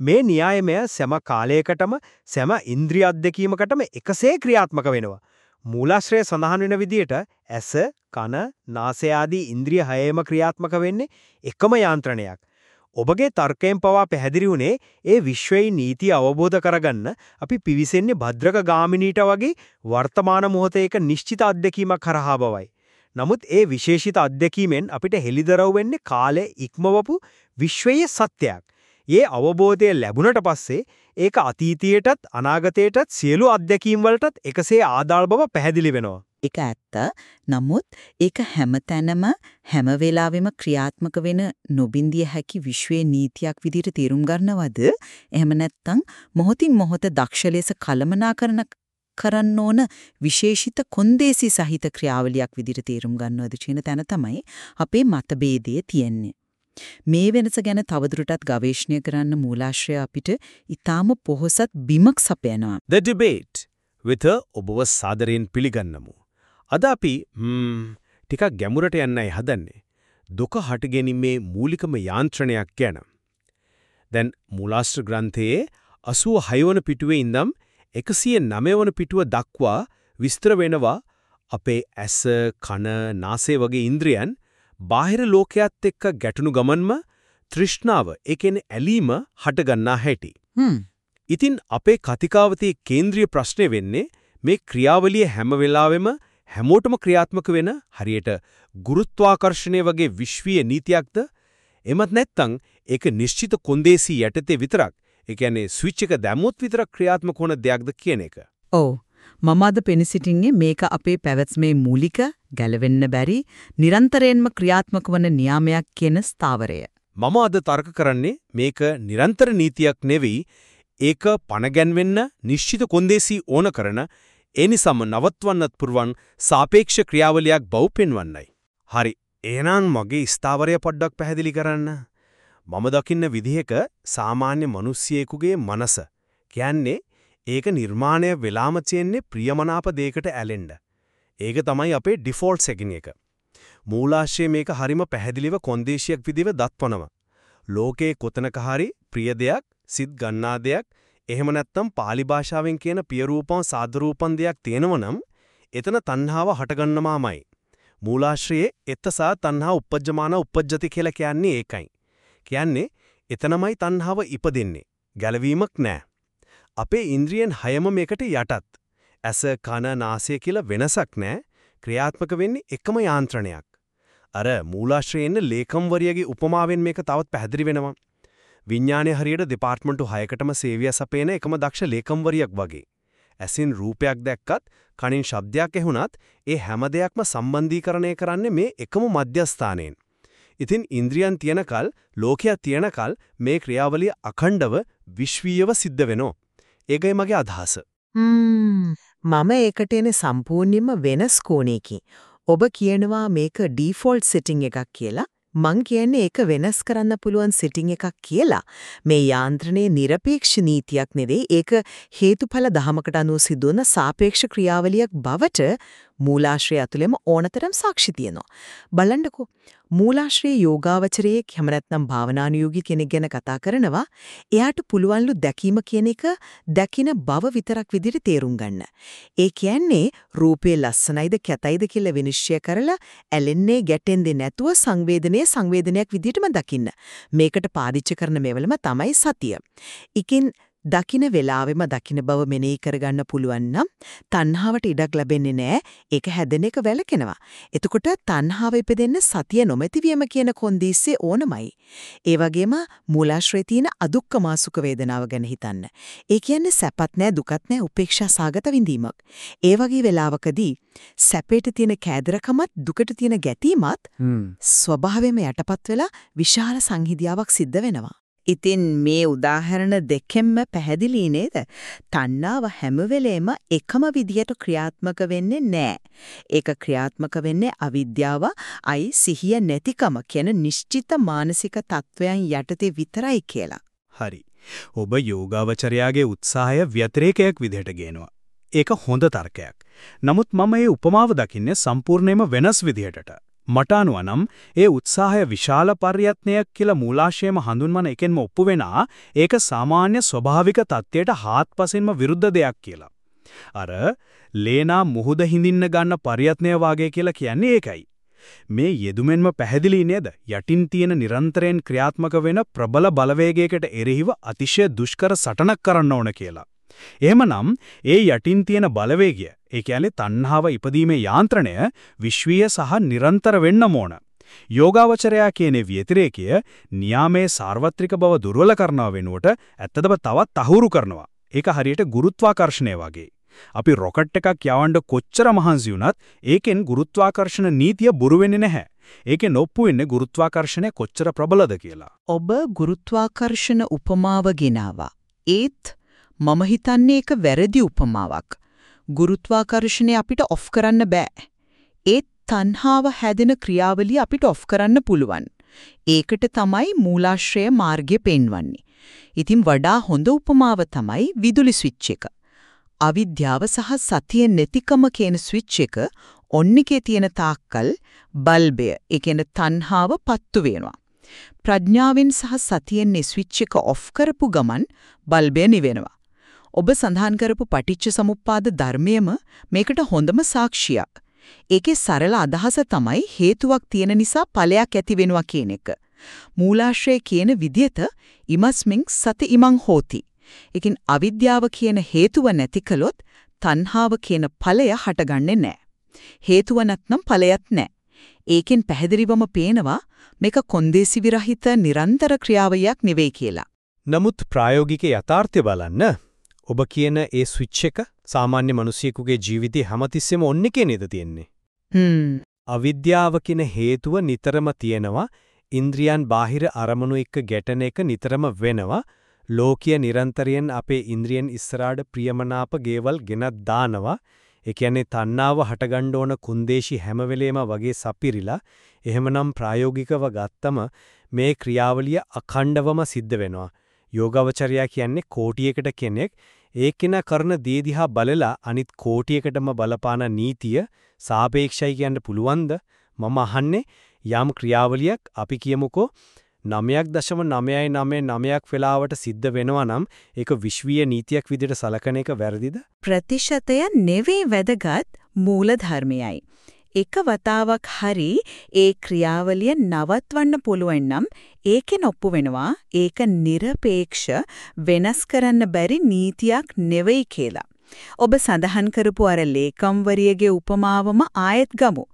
Speaker 10: මේ න්‍යායමය සෑම කාලයකටම සෑම ඉන්ද්‍රිය අධ්‍යක්ීමකටම එකසේ ක්‍රියාත්මක වෙනවා. මූලාශ්‍රය සඳහන් වෙන විදිහට ඇස, කන, නාසය ආදී ඉන්ද්‍රිය හයේම ක්‍රියාත්මක වෙන්නේ එකම යාන්ත්‍රණයක්. ඔබගේ තර්කයෙන් පවා පැහැදිලි වුණේ ඒ විශ්වයේ නීති අවබෝධ කරගන්න අපි පිවිසෙන්නේ භද්‍රක ගාමිනීට වගේ වර්තමාන මොහොතේ එක නිශ්චිත අත්දැකීමක් කරහා බවයි. නමුත් ඒ විශේෂිත අත්දැකීමෙන් අපිට හෙළිදරව් වෙන්නේ කාලය ඉක්මවපු විශ්වයේ සත්‍යයක්. ඒ අවබෝධය ලැබුණට පස්සේ ඒක අතීතයටත් අනාගතයටත් සියලු අත්දැකීම් වලටත් එකසේ ආදාළ බව පැහැදිලි වෙනවා.
Speaker 20: ඒක ඇත්ත. නමුත් ඒක හැමතැනම හැම වෙලාවෙම ක්‍රියාත්මක වෙන නොබින්දිය හැකි විශ්වයේ නීතියක් විදිහට තේරුම් ගන්නවද? එහෙම නැත්නම් මොහොතින් මොහොත දක්ෂ ලෙස කළමනාකරන කරන්න ඕන විශේෂිත කොන්දේසි සහිත ක්‍රියාවලියක් විදිහට තේරුම් ගන්නවද කියන තැන තමයි අපේ මතභේදය තියෙන්නේ. මේ වෙනස ගැන තවදුරටත් ගවේෂණය කරන්න මූලාශ්‍රය අපිට ඊටාම පොහොසත් බිමක් සපයනවා.
Speaker 10: The debate with ඔබව සාදරයෙන් පිළිගන්නමු. අද අපි ටිකක් ගැඹුරට යන්නයි හදන්නේ. දුක හටගැනීමේ මූලිකම යාන්ත්‍රණයක් ගැන. දැන් මූලාශ්‍ර ග්‍රන්ථයේ 86 වන පිටුවේ ඉඳන් 109 වන පිටුව දක්වා විස්තර වෙනවා අපේ ඇස, කන, නාසය වගේ ඉන්ද්‍රියන් බාහිර ලෝකයක් එක්ක ගැටුණු ගමන්ම තෘෂ්ණාව, ඒ කියන්නේ ඇලීම හටගන්නා හැටි. ඉතින් අපේ කතිකාවතේ කේන්ද්‍රීය ප්‍රශ්නේ වෙන්නේ මේ ක්‍රියාවලිය හැම වෙලාවෙම හැමෝටම ක්‍රියාත්මක වෙන හරියට ගුරුත්වාකර්ෂණය වගේ විශ්වීය නීතියක්ද? එමත් නැත්නම් ඒක නිශ්චිත කොන්දේසි යටතේ විතරක් ඒ කියන්නේ ස්විච් එක දැම්මොත් විතරක් ක්‍රියාත්මක වන දෙයක්ද කියන එක.
Speaker 20: ඔව්. මම අද පෙනිසිටින්නේ මේක අපේ පැවැත්මේ මූලික, ගැලවෙන්න බැරි, නිරන්තරයෙන්ම ක්‍රියාත්මක වන නියාමයක් කියන ස්ථාවරය.
Speaker 10: මම අද තර්ක කරන්නේ මේක නිරන්තර නීතියක් නෙවෙයි ඒක පණගැන්වෙන්න නිශ්චිත කොන්දේසි ඕන කරන ඒ නිසාම නවත්වන්නත් පුරුවන් සාපේක්ෂ ක්‍රියාවලියක් බව පෙන්වන්නයි. හරි. එහෙනම් මගේ ස්ථාවරය පොඩ්ඩක් පැහැදිලි කරන්න. මම දකින්න විදිහක සාමාන්‍ය මිනිසියෙකුගේ මනස කියන්නේ ඒක නිර්මාණය වෙලාම තියෙන්නේ ප්‍රියමනාප දෙයකට ඇලෙන්න. ඒක තමයි අපේ ඩිෆෝල්ට් සෙටින් එක. මූලාශ්‍රයේ මේක හරිම පැහැදිලිව කොන්දේසියක් විදිහව දත්වනවා. ලෝකේ කොතනක හරි ප්‍රිය දෙයක්, සිත් ගන්නා දෙයක්, එහෙම නැත්නම් pāli භාෂාවෙන් කියන පිය රූපම් සාද රූපම් දෙයක් තියෙනවනම් එතන තණ්හාව හටගන්නමාමයි. මූලාශ්‍රයේ එත්තසා තණ්හා uppajjamana uppajjati කියලා කියන්නේ ඒකයි. කියන්නේ එතනමයි තණ්හාව ඉපදෙන්නේ. ගැලවීමක් නෑ. අපේ ඉන්ද්‍රියන් හයම මේකට යටත්. ඇස, කන, නාසය කියලා වෙනසක් නෑ. ක්‍රියාත්මක වෙන්නේ එකම යාන්ත්‍රණයක්. අර මූලාශ්‍රයෙන් ලේකම්වරියගේ උපමාවෙන් මේක තවත් පැහැදිලි වෙනවා. විඥානයේ හරියට දෙපාර්ට්මන්ට් 6කටම සේවය සපයන එකම දක්ෂ ලේකම්වරියක් වගේ. ඇසින් රූපයක් දැක්කත්, කනින් ශබ්දයක් ඇහුණත්, ඒ හැම දෙයක්ම සම්බන්ධීකරණය කරන්නේ මේ එකම මධ්‍යස්ථානයෙන්. ඉතින් ඉන්ද්‍රියන් තියනකල් ලෝකයක් තියනකල් මේ ක්‍රියාවලිය අඛණ්ඩව විශ්වීයව සිද්ධ වෙනෝ. ඒකයි මගේ අදහස.
Speaker 20: මම ඒකට එන සම්පූර්ණයෙන්ම වෙනස් කෝණයකින්. ඔබ කියනවා මේක ඩිෆෝල්ට් සෙටින් එකක් කියලා. මං කියන්නේ ඒක වෙනස් කරන්න පුළුවන් සෙටින් එකක් කියලා. මේ යාන්ත්‍රණයේ নিরপেক্ষ නීතියක් නෙවෙයි ඒක හේතුඵල දහමකට අනුව සිදුවන සාපේක්ෂ ක්‍රියාවලියක් බවට මූලාශ්‍රය ඇතුළෙම ඕනතරම් සාක්ෂි තියෙනවා. බලන්නකෝ මූලාශ්‍රයේ යෝගාවචරයේ හැම නැත්නම් භාවනානුයෝගී කෙනෙක් ගැන කතා කරනවා. එයාට පුළුවන්ලු දැකීම කියන එක දැකින බව විතරක් විදිහට තේරුම් ගන්න. ඒ කියන්නේ රූපේ ලස්සනයිද කැතයිද කියලා විනිශ්චය කරලා ඇලෙන්නේ ගැටෙන්නේ නැතුව සංවේදනයේ සංවේදනයක් විදිහටම දකින්න. මේකට පාදිච්ච කරන මෙවලම තමයි සතිය. ඉකින් දකින වෙලාවෙම දකින බව මෙනෙහි කරගන්න පුළුවන් නම් තණ්හාවට ඉඩක් ලැබෙන්නේ නැහැ. ඒක හැදෙන එක වැළකෙනවා. එතකොට තණ්හාව ඉපදෙන්න සතිය නොමැතිවීම කියන කොන්දීස්සේ ඕනමයි. ඒ වගේම මූලාශ්‍රයේ තියෙන අදුක්කමාසුක වේදනාව ගැන හිතන්න. ඒ කියන්නේ සැපත් නැහැ දුකත් නැහැ උපේක්ෂා සාගත විඳීමක්. ඒ වගේ වෙලාවකදී සැපේට තියෙන කෑදරකමත් දුකට තියෙන ගැටීමත් ස්වභාවයෙන්ම යටපත් වෙලා විශාල සංහිදියාවක් සිද්ධ වෙනවා. ඉතින් මේ උදාහරණ දෙකෙන්ම පැහැදිලි නේද? තණ්හාව හැම වෙලේම එකම විදියට ක්‍රියාත්මක වෙන්නේ නැහැ. ඒක ක්‍රියාත්මක වෙන්නේ අවිද්‍යාව, අයි සිහිය නැතිකම කියන නිශ්චිත මානසික තත්වයන් යටතේ විතරයි කියලා.
Speaker 10: හරි. ඔබ යෝගාවචරයාගේ උත්සාහය ව්‍යතිරේකයක් විදිහට ගේනවා. ඒක හොඳ තර්කයක්. නමුත් මම මේ උපමාව දකින්නේ සම්පූර්ණයෙන්ම වෙනස් විදිහටට. මට අනුව නම් ඒ උත්සාහය විශාල පර්යත්නයක් කියලා මූලාශයම හඳුන්වන එකෙන්ම ඔප්පු වෙනා ඒක සාමාන්‍ය ස්වභාවික තත්ත්වයට හාත්පසින්ම විරුද්ධ දෙයක් කියලා. අර ලේනා මුහුද හිඳින්න ගන්න පර්යත්නය වාගේ කියලා කියන්නේ ඒකයි. මේ යෙදුමෙන්ම පැහැදිලි නේද යටින් තියෙන නිරන්තරයෙන් ක්‍රියාත්මක වෙන ප්‍රබල බලවේගයකට එරෙහිව අතිශය දුෂ්කර සටනක් කරන්න ඕන කියලා. එහෙමනම් ඒ යටින් තියෙන බලවේගය, ඒ කියන්නේ තණ්හාව ඉපදීමේ යාන්ත්‍රණය විශ්වීය සහ නිරන්තර වෙන්න ඕන. යෝගාවචරයා කියන්නේ ව්‍යතිරේකය නියාමයේ සාර්වත්‍රික බව දුර්වල කරනව වෙනුවට ඇත්තදම තවත් අහුරු කරනවා. ඒක හරියට ගුරුත්වාකර්ෂණය වගේ. අපි රොකට් එකක් යවන්න කොච්චර මහන්සි වුණත් ඒකෙන් ගුරුත්වාකර්ෂණ නීතිය බොරු වෙන්නේ නැහැ. ඒකේ නොප්පු වෙන්නේ ගුරුත්වාකර්ෂණය කොච්චර ප්‍රබලද කියලා.
Speaker 20: ඔබ ගුරුත්වාකර්ෂණ උපමාව ගෙනාවා. ඒත් මම හිතන්නේ ඒක වැරදි උපමාවක්. ගුරුත්වාකර්ෂණය අපිට ඔෆ් කරන්න බෑ. ඒත් තණ්හාව හැදෙන ක්‍රියාවලිය අපිට ඔෆ් කරන්න පුළුවන්. ඒකට තමයි මූලාශ්‍රය මාර්ගය පෙන්වන්නේ. ඉතින් වඩා හොඳ උපමාව තමයි විදුලි ස්විච් එක. අවිද්‍යාව සහ සතිය නැතිකම කියන ස්විච් එක ඔන්නිකේ තියෙන තාක්කල් බල්බය, ඒ කියන්නේ තණ්හාව පත්තු වෙනවා. ප්‍රඥාවෙන් සහ සතියෙන් ස්විච් එක ඔෆ් කරපු ගමන් බල්බය නිවෙනවා. ඔබ සඳහන් කරපු පටිච්ච සමුප්පාද ධර්මයේම මේකට හොඳම සාක්ෂියක්. ඒකේ සරල අදහස තමයි හේතුවක් තියෙන නිසා ඵලයක් ඇති වෙනවා කියන එක. මූලාශ්‍රය කියන විදිහට ඉමස්මින් සති ඉමං හෝති. ඒකින් අවිද්‍යාව කියන හේතුව නැති කළොත් තණ්හාව කියන ඵලය හටගන්නේ නැහැ. හේතුව නැත්නම් ඵලයක් නැහැ. ඒකෙන් පැහැදිලිවම පේනවා මේක කොන්දේසි විරහිත නිරන්තර ක්‍රියාවලියක් නෙවෙයි කියලා.
Speaker 10: නමුත් ප්‍රායෝගික යථාර්ථය බලන්න ඔබ කියන ඒ ස්විච් එක සාමාන්‍ය මිනිසියෙකුගේ ජීවිතේ හැමතිස්සෙම ඔන්නකේ නේද තියෙන්නේ.
Speaker 20: හ්ම්.
Speaker 10: අවිද්‍යාව කියන හේතුව නිතරම තියෙනවා. ඉන්ද්‍රියන් බාහිර අරමුණු එක්ක ගැටෙන එක නිතරම වෙනවා. ලෝකීය නිරන්තරයෙන් අපේ ඉන්ද්‍රියන් ඉස්සරහට ප්‍රියමනාප ගේවල් ගෙනත් දානවා. ඒ කියන්නේ තණ්හාව හටගන්න ඕන කුන්දේශි හැම වෙලේම වගේ සපිරිලා එහෙමනම් ප්‍රායෝගිකව ගත්තම මේ ක්‍රියාවලිය අඛණ්ඩවම සිද්ධ වෙනවා. යෝගාවචරයා කියන්නේ කෝටියකට කෙනෙක් ඒ කෙනා කරන දේ දිහා බලලා අනිත් කෝටියකටම බලපාන නීතිය සාපේක්ෂයි කියන්න පුළුවන්ද? මම අහන්නේ යම් ක්‍රියාවලියක් අපි කියමුකෝ 9.999ක් වෙලාවට සිද්ධ වෙනවා නම් ඒක විශ්වීය නීතියක් විදිහට සලකන එක වැරදිද?
Speaker 20: ප්‍රතිශතය නෙවෙයි වැදගත් මූලධර්මයයි. එක වතාවක් හරි ඒ ක්‍රියාවලිය නවත්වන්න පුළුවන් නම් ඒකෙන් ඔප්පු වෙනවා ඒක নিরপেক্ষ වෙනස් කරන්න බැරි නීතියක් නෙවෙයි කියලා. ඔබ සඳහන් කරපු අර ලේකම්වරියගේ උපමාවම ආයෙත් ගමු.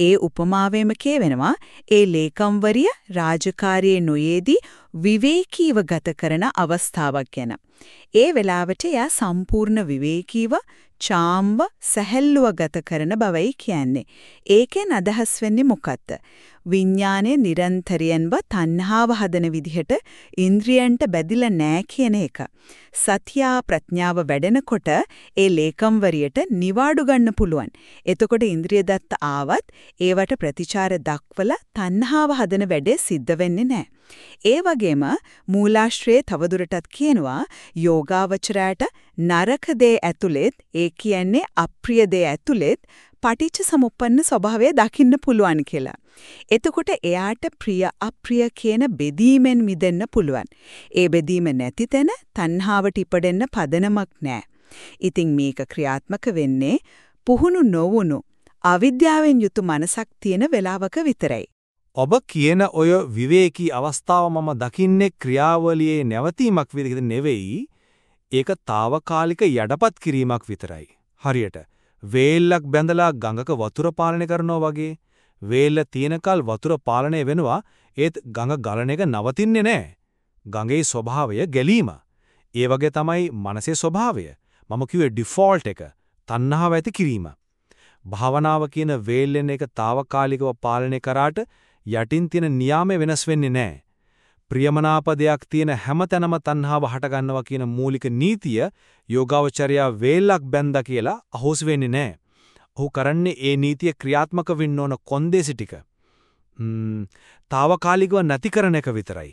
Speaker 20: ඒ උපමාවෙම කියවෙනවා ඒ ලේකම්වරිය රාජකාරියේ නොයේදී විවේකීව ගත කරන අවස්ථාවක් ගැන. ඒ වෙලාවට එයා සම්පූර්ණ විවේකීව චාම්ව සැහැල්ලුව ගත කරන බවයි කියන්නේ. ඒකෙන් අදහස් වෙන්නේ මොකක්ද? විඥානයේ නිරන්තරයෙන්ම තණ්හාව හදන විදිහට ඉන්ද්‍රියන්ට බැඳිලා නැහැ කියන එක. සත්‍යා ප්‍රඥාව වැඩෙනකොට ඒ ලේකම්වරියට නිවාඩු ගන්න පුළුවන්. එතකොට ඉන්ද්‍රිය දත්ත ආවත් ඒවට ප්‍රතිචාර දක්වලා තණ්හාව හදන වැඩේ සිද්ධ වෙන්නේ නැහැ. ඒ වගේම මූලාශ්‍රයේ තවදුරටත් කියනවා යෝගාවචරයට නරක දේ ඇතුළෙත් ඒ කියන්නේ අප්‍රිය දේ ඇතුළෙත් පටිච්ච සමුප්පන්න ස්වභාවය දකින්න පුළුවන් කියලා. එතකොට එයාට ප්‍රිය අප්‍රිය කියන බෙදීමෙන් මිදෙන්න පුළුවන්. ඒ බෙදීම නැති තැන තණ්හාවට ඉපදෙන්න පදනමක් නැහැ. ඉතින් මේක ක්‍රියාත්මක වෙන්නේ පුහුණු නොවුණු අවිද්‍යාවෙන් යුතු මනසක් තියෙන වෙලාවක විතරයි.
Speaker 10: ඔබ කියන ඔය විවේකී අවස්ථාව මම දකින්නේ ක්‍රියාවලියේ නැවතීමක් විදිහට නෙවෙයි ඒක తాවකාලික යඩපත් කිරීමක් විතරයි. හරියට වේල්ලක් බැඳලා ගඟක වතුර පාලනය කරනවා වගේ වේල්ල තියෙනකල් වතුර පාලනය වෙනවා ඒත් ගඟ ගලන එක නවතින්නේ නැහැ. ගඟේ ස්වභාවය ගැලීම. ඒ වගේ තමයි මනසේ ස්වභාවය. මම කිව්වේ ඩිෆෝල්ට් එක. තණ්හාව ඇති කිරීම. භාවනාව කියන වේල්ලෙන් එක తాවකාලිකව පාලනය කරාට යටින් තියෙන නියාමය වෙනස් වෙන්නේ නැහැ.
Speaker 21: ප්‍රියමනාප දෙයක් තියෙන හැමතැනම තණ්හාව හටගන්නවා කියන මූලික නීතිය යෝගාවචරයා වේලක් බැඳා කියලා අහෝස් වෙන්නේ නැහැ. ඔහු කරන්නේ ඒ නීතිය ක්‍රියාත්මක වෙන්න ඕන කොන්දේසි ටික. ම්ම් తాවකාලිකව නැති කරන එක විතරයි.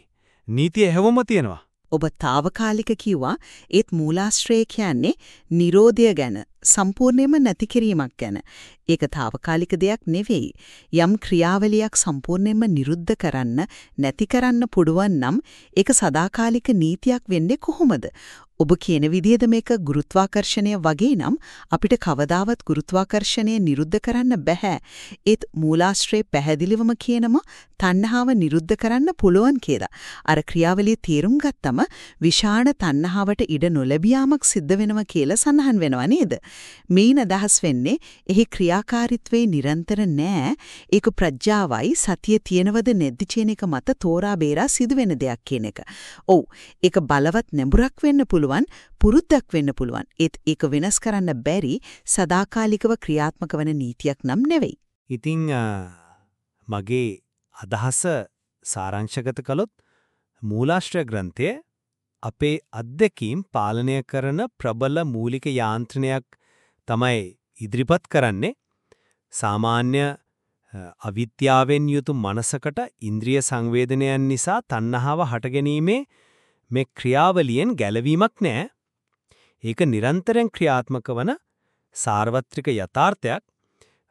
Speaker 21: නීතිය හැවම තියෙනවා.
Speaker 20: ඔබ తాවකාලික කිව්වා ඒත් මූලාශ්‍රය කියන්නේ Nirodha ගැන සම්පූර්ණයෙන්ම නැති කිරීමක් ගැන. ඒක తాවකාලික දෙයක් නෙවෙයි. යම් ක්‍රියාවලියක් සම්පූර්ණයෙන්ම නිරුද්ධ කරන්න නැති කරන්න පුළුවන් නම් ඒක සදාකාලික නීතියක් වෙන්නේ කොහොමද? ඔබ කියන විදිහද මේක ගුරුත්වාකර්ෂණය වගේ නම් අපිට කවදාවත් ගුරුත්වාකර්ෂණය නිරුද්ධ කරන්න බෑ. ඒත් මූලාශ්‍රයේ පැහැදිලිවම කියනම තණ්හාව නිරුද්ධ කරන්න පුළුවන් කියලා. අර ක්‍රියාවලිය තේරුම් ගත්තම විශාල තණ්හාවට ඉඩ නොලැබියාමක් සිද්ධ වෙනවා කියලා සඳහන් වෙනවා නේද? මේන අදහස් වෙන්නේ එහි ක්‍රියාකාරීත්වයේ නිරන්තර නෑ. ඒක ප්‍රඥාවයි සතිය තියෙනවද නැද්ද කියන එක මත තෝරා බේරා සිදුවෙන දෙයක් කියන එක. ඔව් ඒක බලවත් නැඹුරක් වෙන්න පුළුවන් පුරුද්දක් වෙන්න පුළුවන්. ඒත් ඒක වෙනස් කරන්න බැරි සදාකාලිකව ක්‍රියාත්මක වන නීතියක් නම් නෙවෙයි.
Speaker 10: ඉතින් මගේ අදහස සාරාංශගත කළොත් මූලාශ්‍රය ග්‍රන්ථය අපේ අත්දැකීම් පාලනය කරන ප්‍රබල මූලික යාන්ත්‍රණයක් තමයි ඉදිරිපත් කරන්නේ සාමාන්‍ය අවිද්‍යාවෙන් යුතු මනසකට ඉන්ද්‍රිය සංවේදනයන් නිසා තණ්හාව හටගැනීමේ මේ ක්‍රියාවලියෙන් ගැලවීමක් නැහැ. ඒක නිරන්තරයෙන් ක්‍රියාත්මක වන සාර්වත්‍රික යථාර්ථයක්.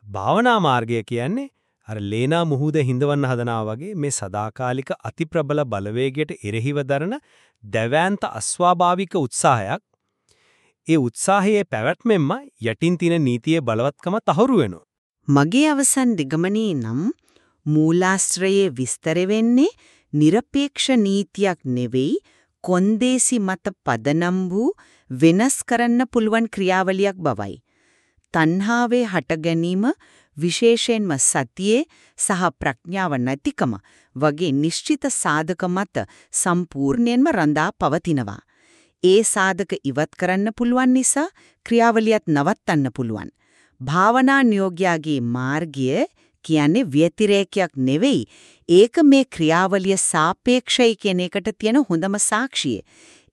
Speaker 10: භාවනා මාර්ගය කියන්නේ අර ලේනා මුහුද හිඳවන්න හදනවා වගේ මේ සදාකාලික අතිප්‍රබල බලවේගයට එරෙහිව දරන දැවැන්ත අස්වාභාවික උත්සාහයක්. ඒ උත්සාහයේ පැවැත්මෙන්ම යටින් තියෙන නීතියේ බලවත්කම තහවුරු වෙනවා.
Speaker 20: මගේ අවසන් දිගමනේ නම් මූලාශ්‍රයේ විස්තර වෙන්නේ নিরপেক্ষ නීතියක් නෙවෙයි කොන්දේසි මත පදනම් වූ වෙනස් කරන්න පුළුවන් ක්‍රියාවලියක් බවයි. තණ්හාවේ හට ගැනීම විශේෂයෙන්ම සතියේ සහ ප්‍රඥාව නැතිකම වගේ නිශ්චිත සාධක මත සම්පූර්ණයෙන්ම රඳා පවතිනවා. ඒ සාධක ඉවත් කරන්න පුළුවන් නිසා ක්‍රියාවලියත් නවත්තන්න පුළුවන්. භාවනා නියෝගයාගේ මාර්ගය කියන්නේ ව්‍යතිරේකයක් නෙවෙයි. ඒක මේ ක්‍රියාවලිය සාපේක්ෂයි කියන එකට තියෙන හොඳම සාක්ෂිය.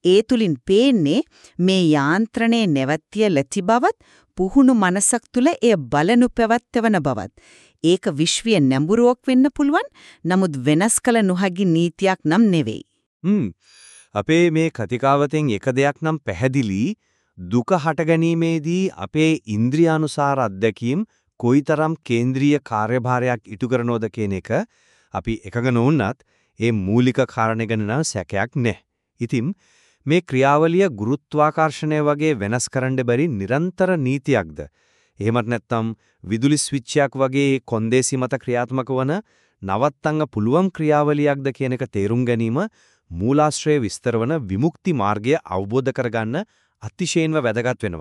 Speaker 20: ඒ තුලින් පේන්නේ මේ යාන්ත්‍රණය නැවතිය ලැති බවත් පුහුණු මනසක් තුල එය බලනු පැවැත්වන බවත්. ඒක විශ්වීය නැඹුරුවක් වෙන්න පුළුවන්. නමුත් වෙනස් කළ නොහැකි නීතියක් නම් නෙවෙයි.
Speaker 10: හ්ම්. අපේ මේ කතිකාවතෙන් එක දෙයක් නම් පැහැදිලි දුක හට ගැනීමේදී අපේ ඉන්ද්‍රියානුසාර අත්දැකීම් කොයිතරම් කේන්ද්‍රීය කාර්යභාරයක් ඉටු කරනවද කියන එක අපි එකඟ නොවුනත් ඒ මූලික කාරණේ ගැන නම් සැකයක් නැහැ. ඉතින් මේ ක්‍රියාවලිය ගුරුත්වාකර්ෂණය වගේ වෙනස් කරන්න බැරි නිරන්තර නීතියක්ද? එහෙමත් නැත්නම් විදුලි ස්විච්යක් වගේ කොන්දේසි මත ක්‍රියාත්මක වන නවත්තන්න පුළුවන් ක්‍රියාවලියක්ද කියන එක තේරුම් ගැනීම මූලාශ්‍රය විස්තර වන විමුක්ති මාර්ගය අවබෝධ කරගන්න අතිශයින්ව වැදගත් වෙනවා.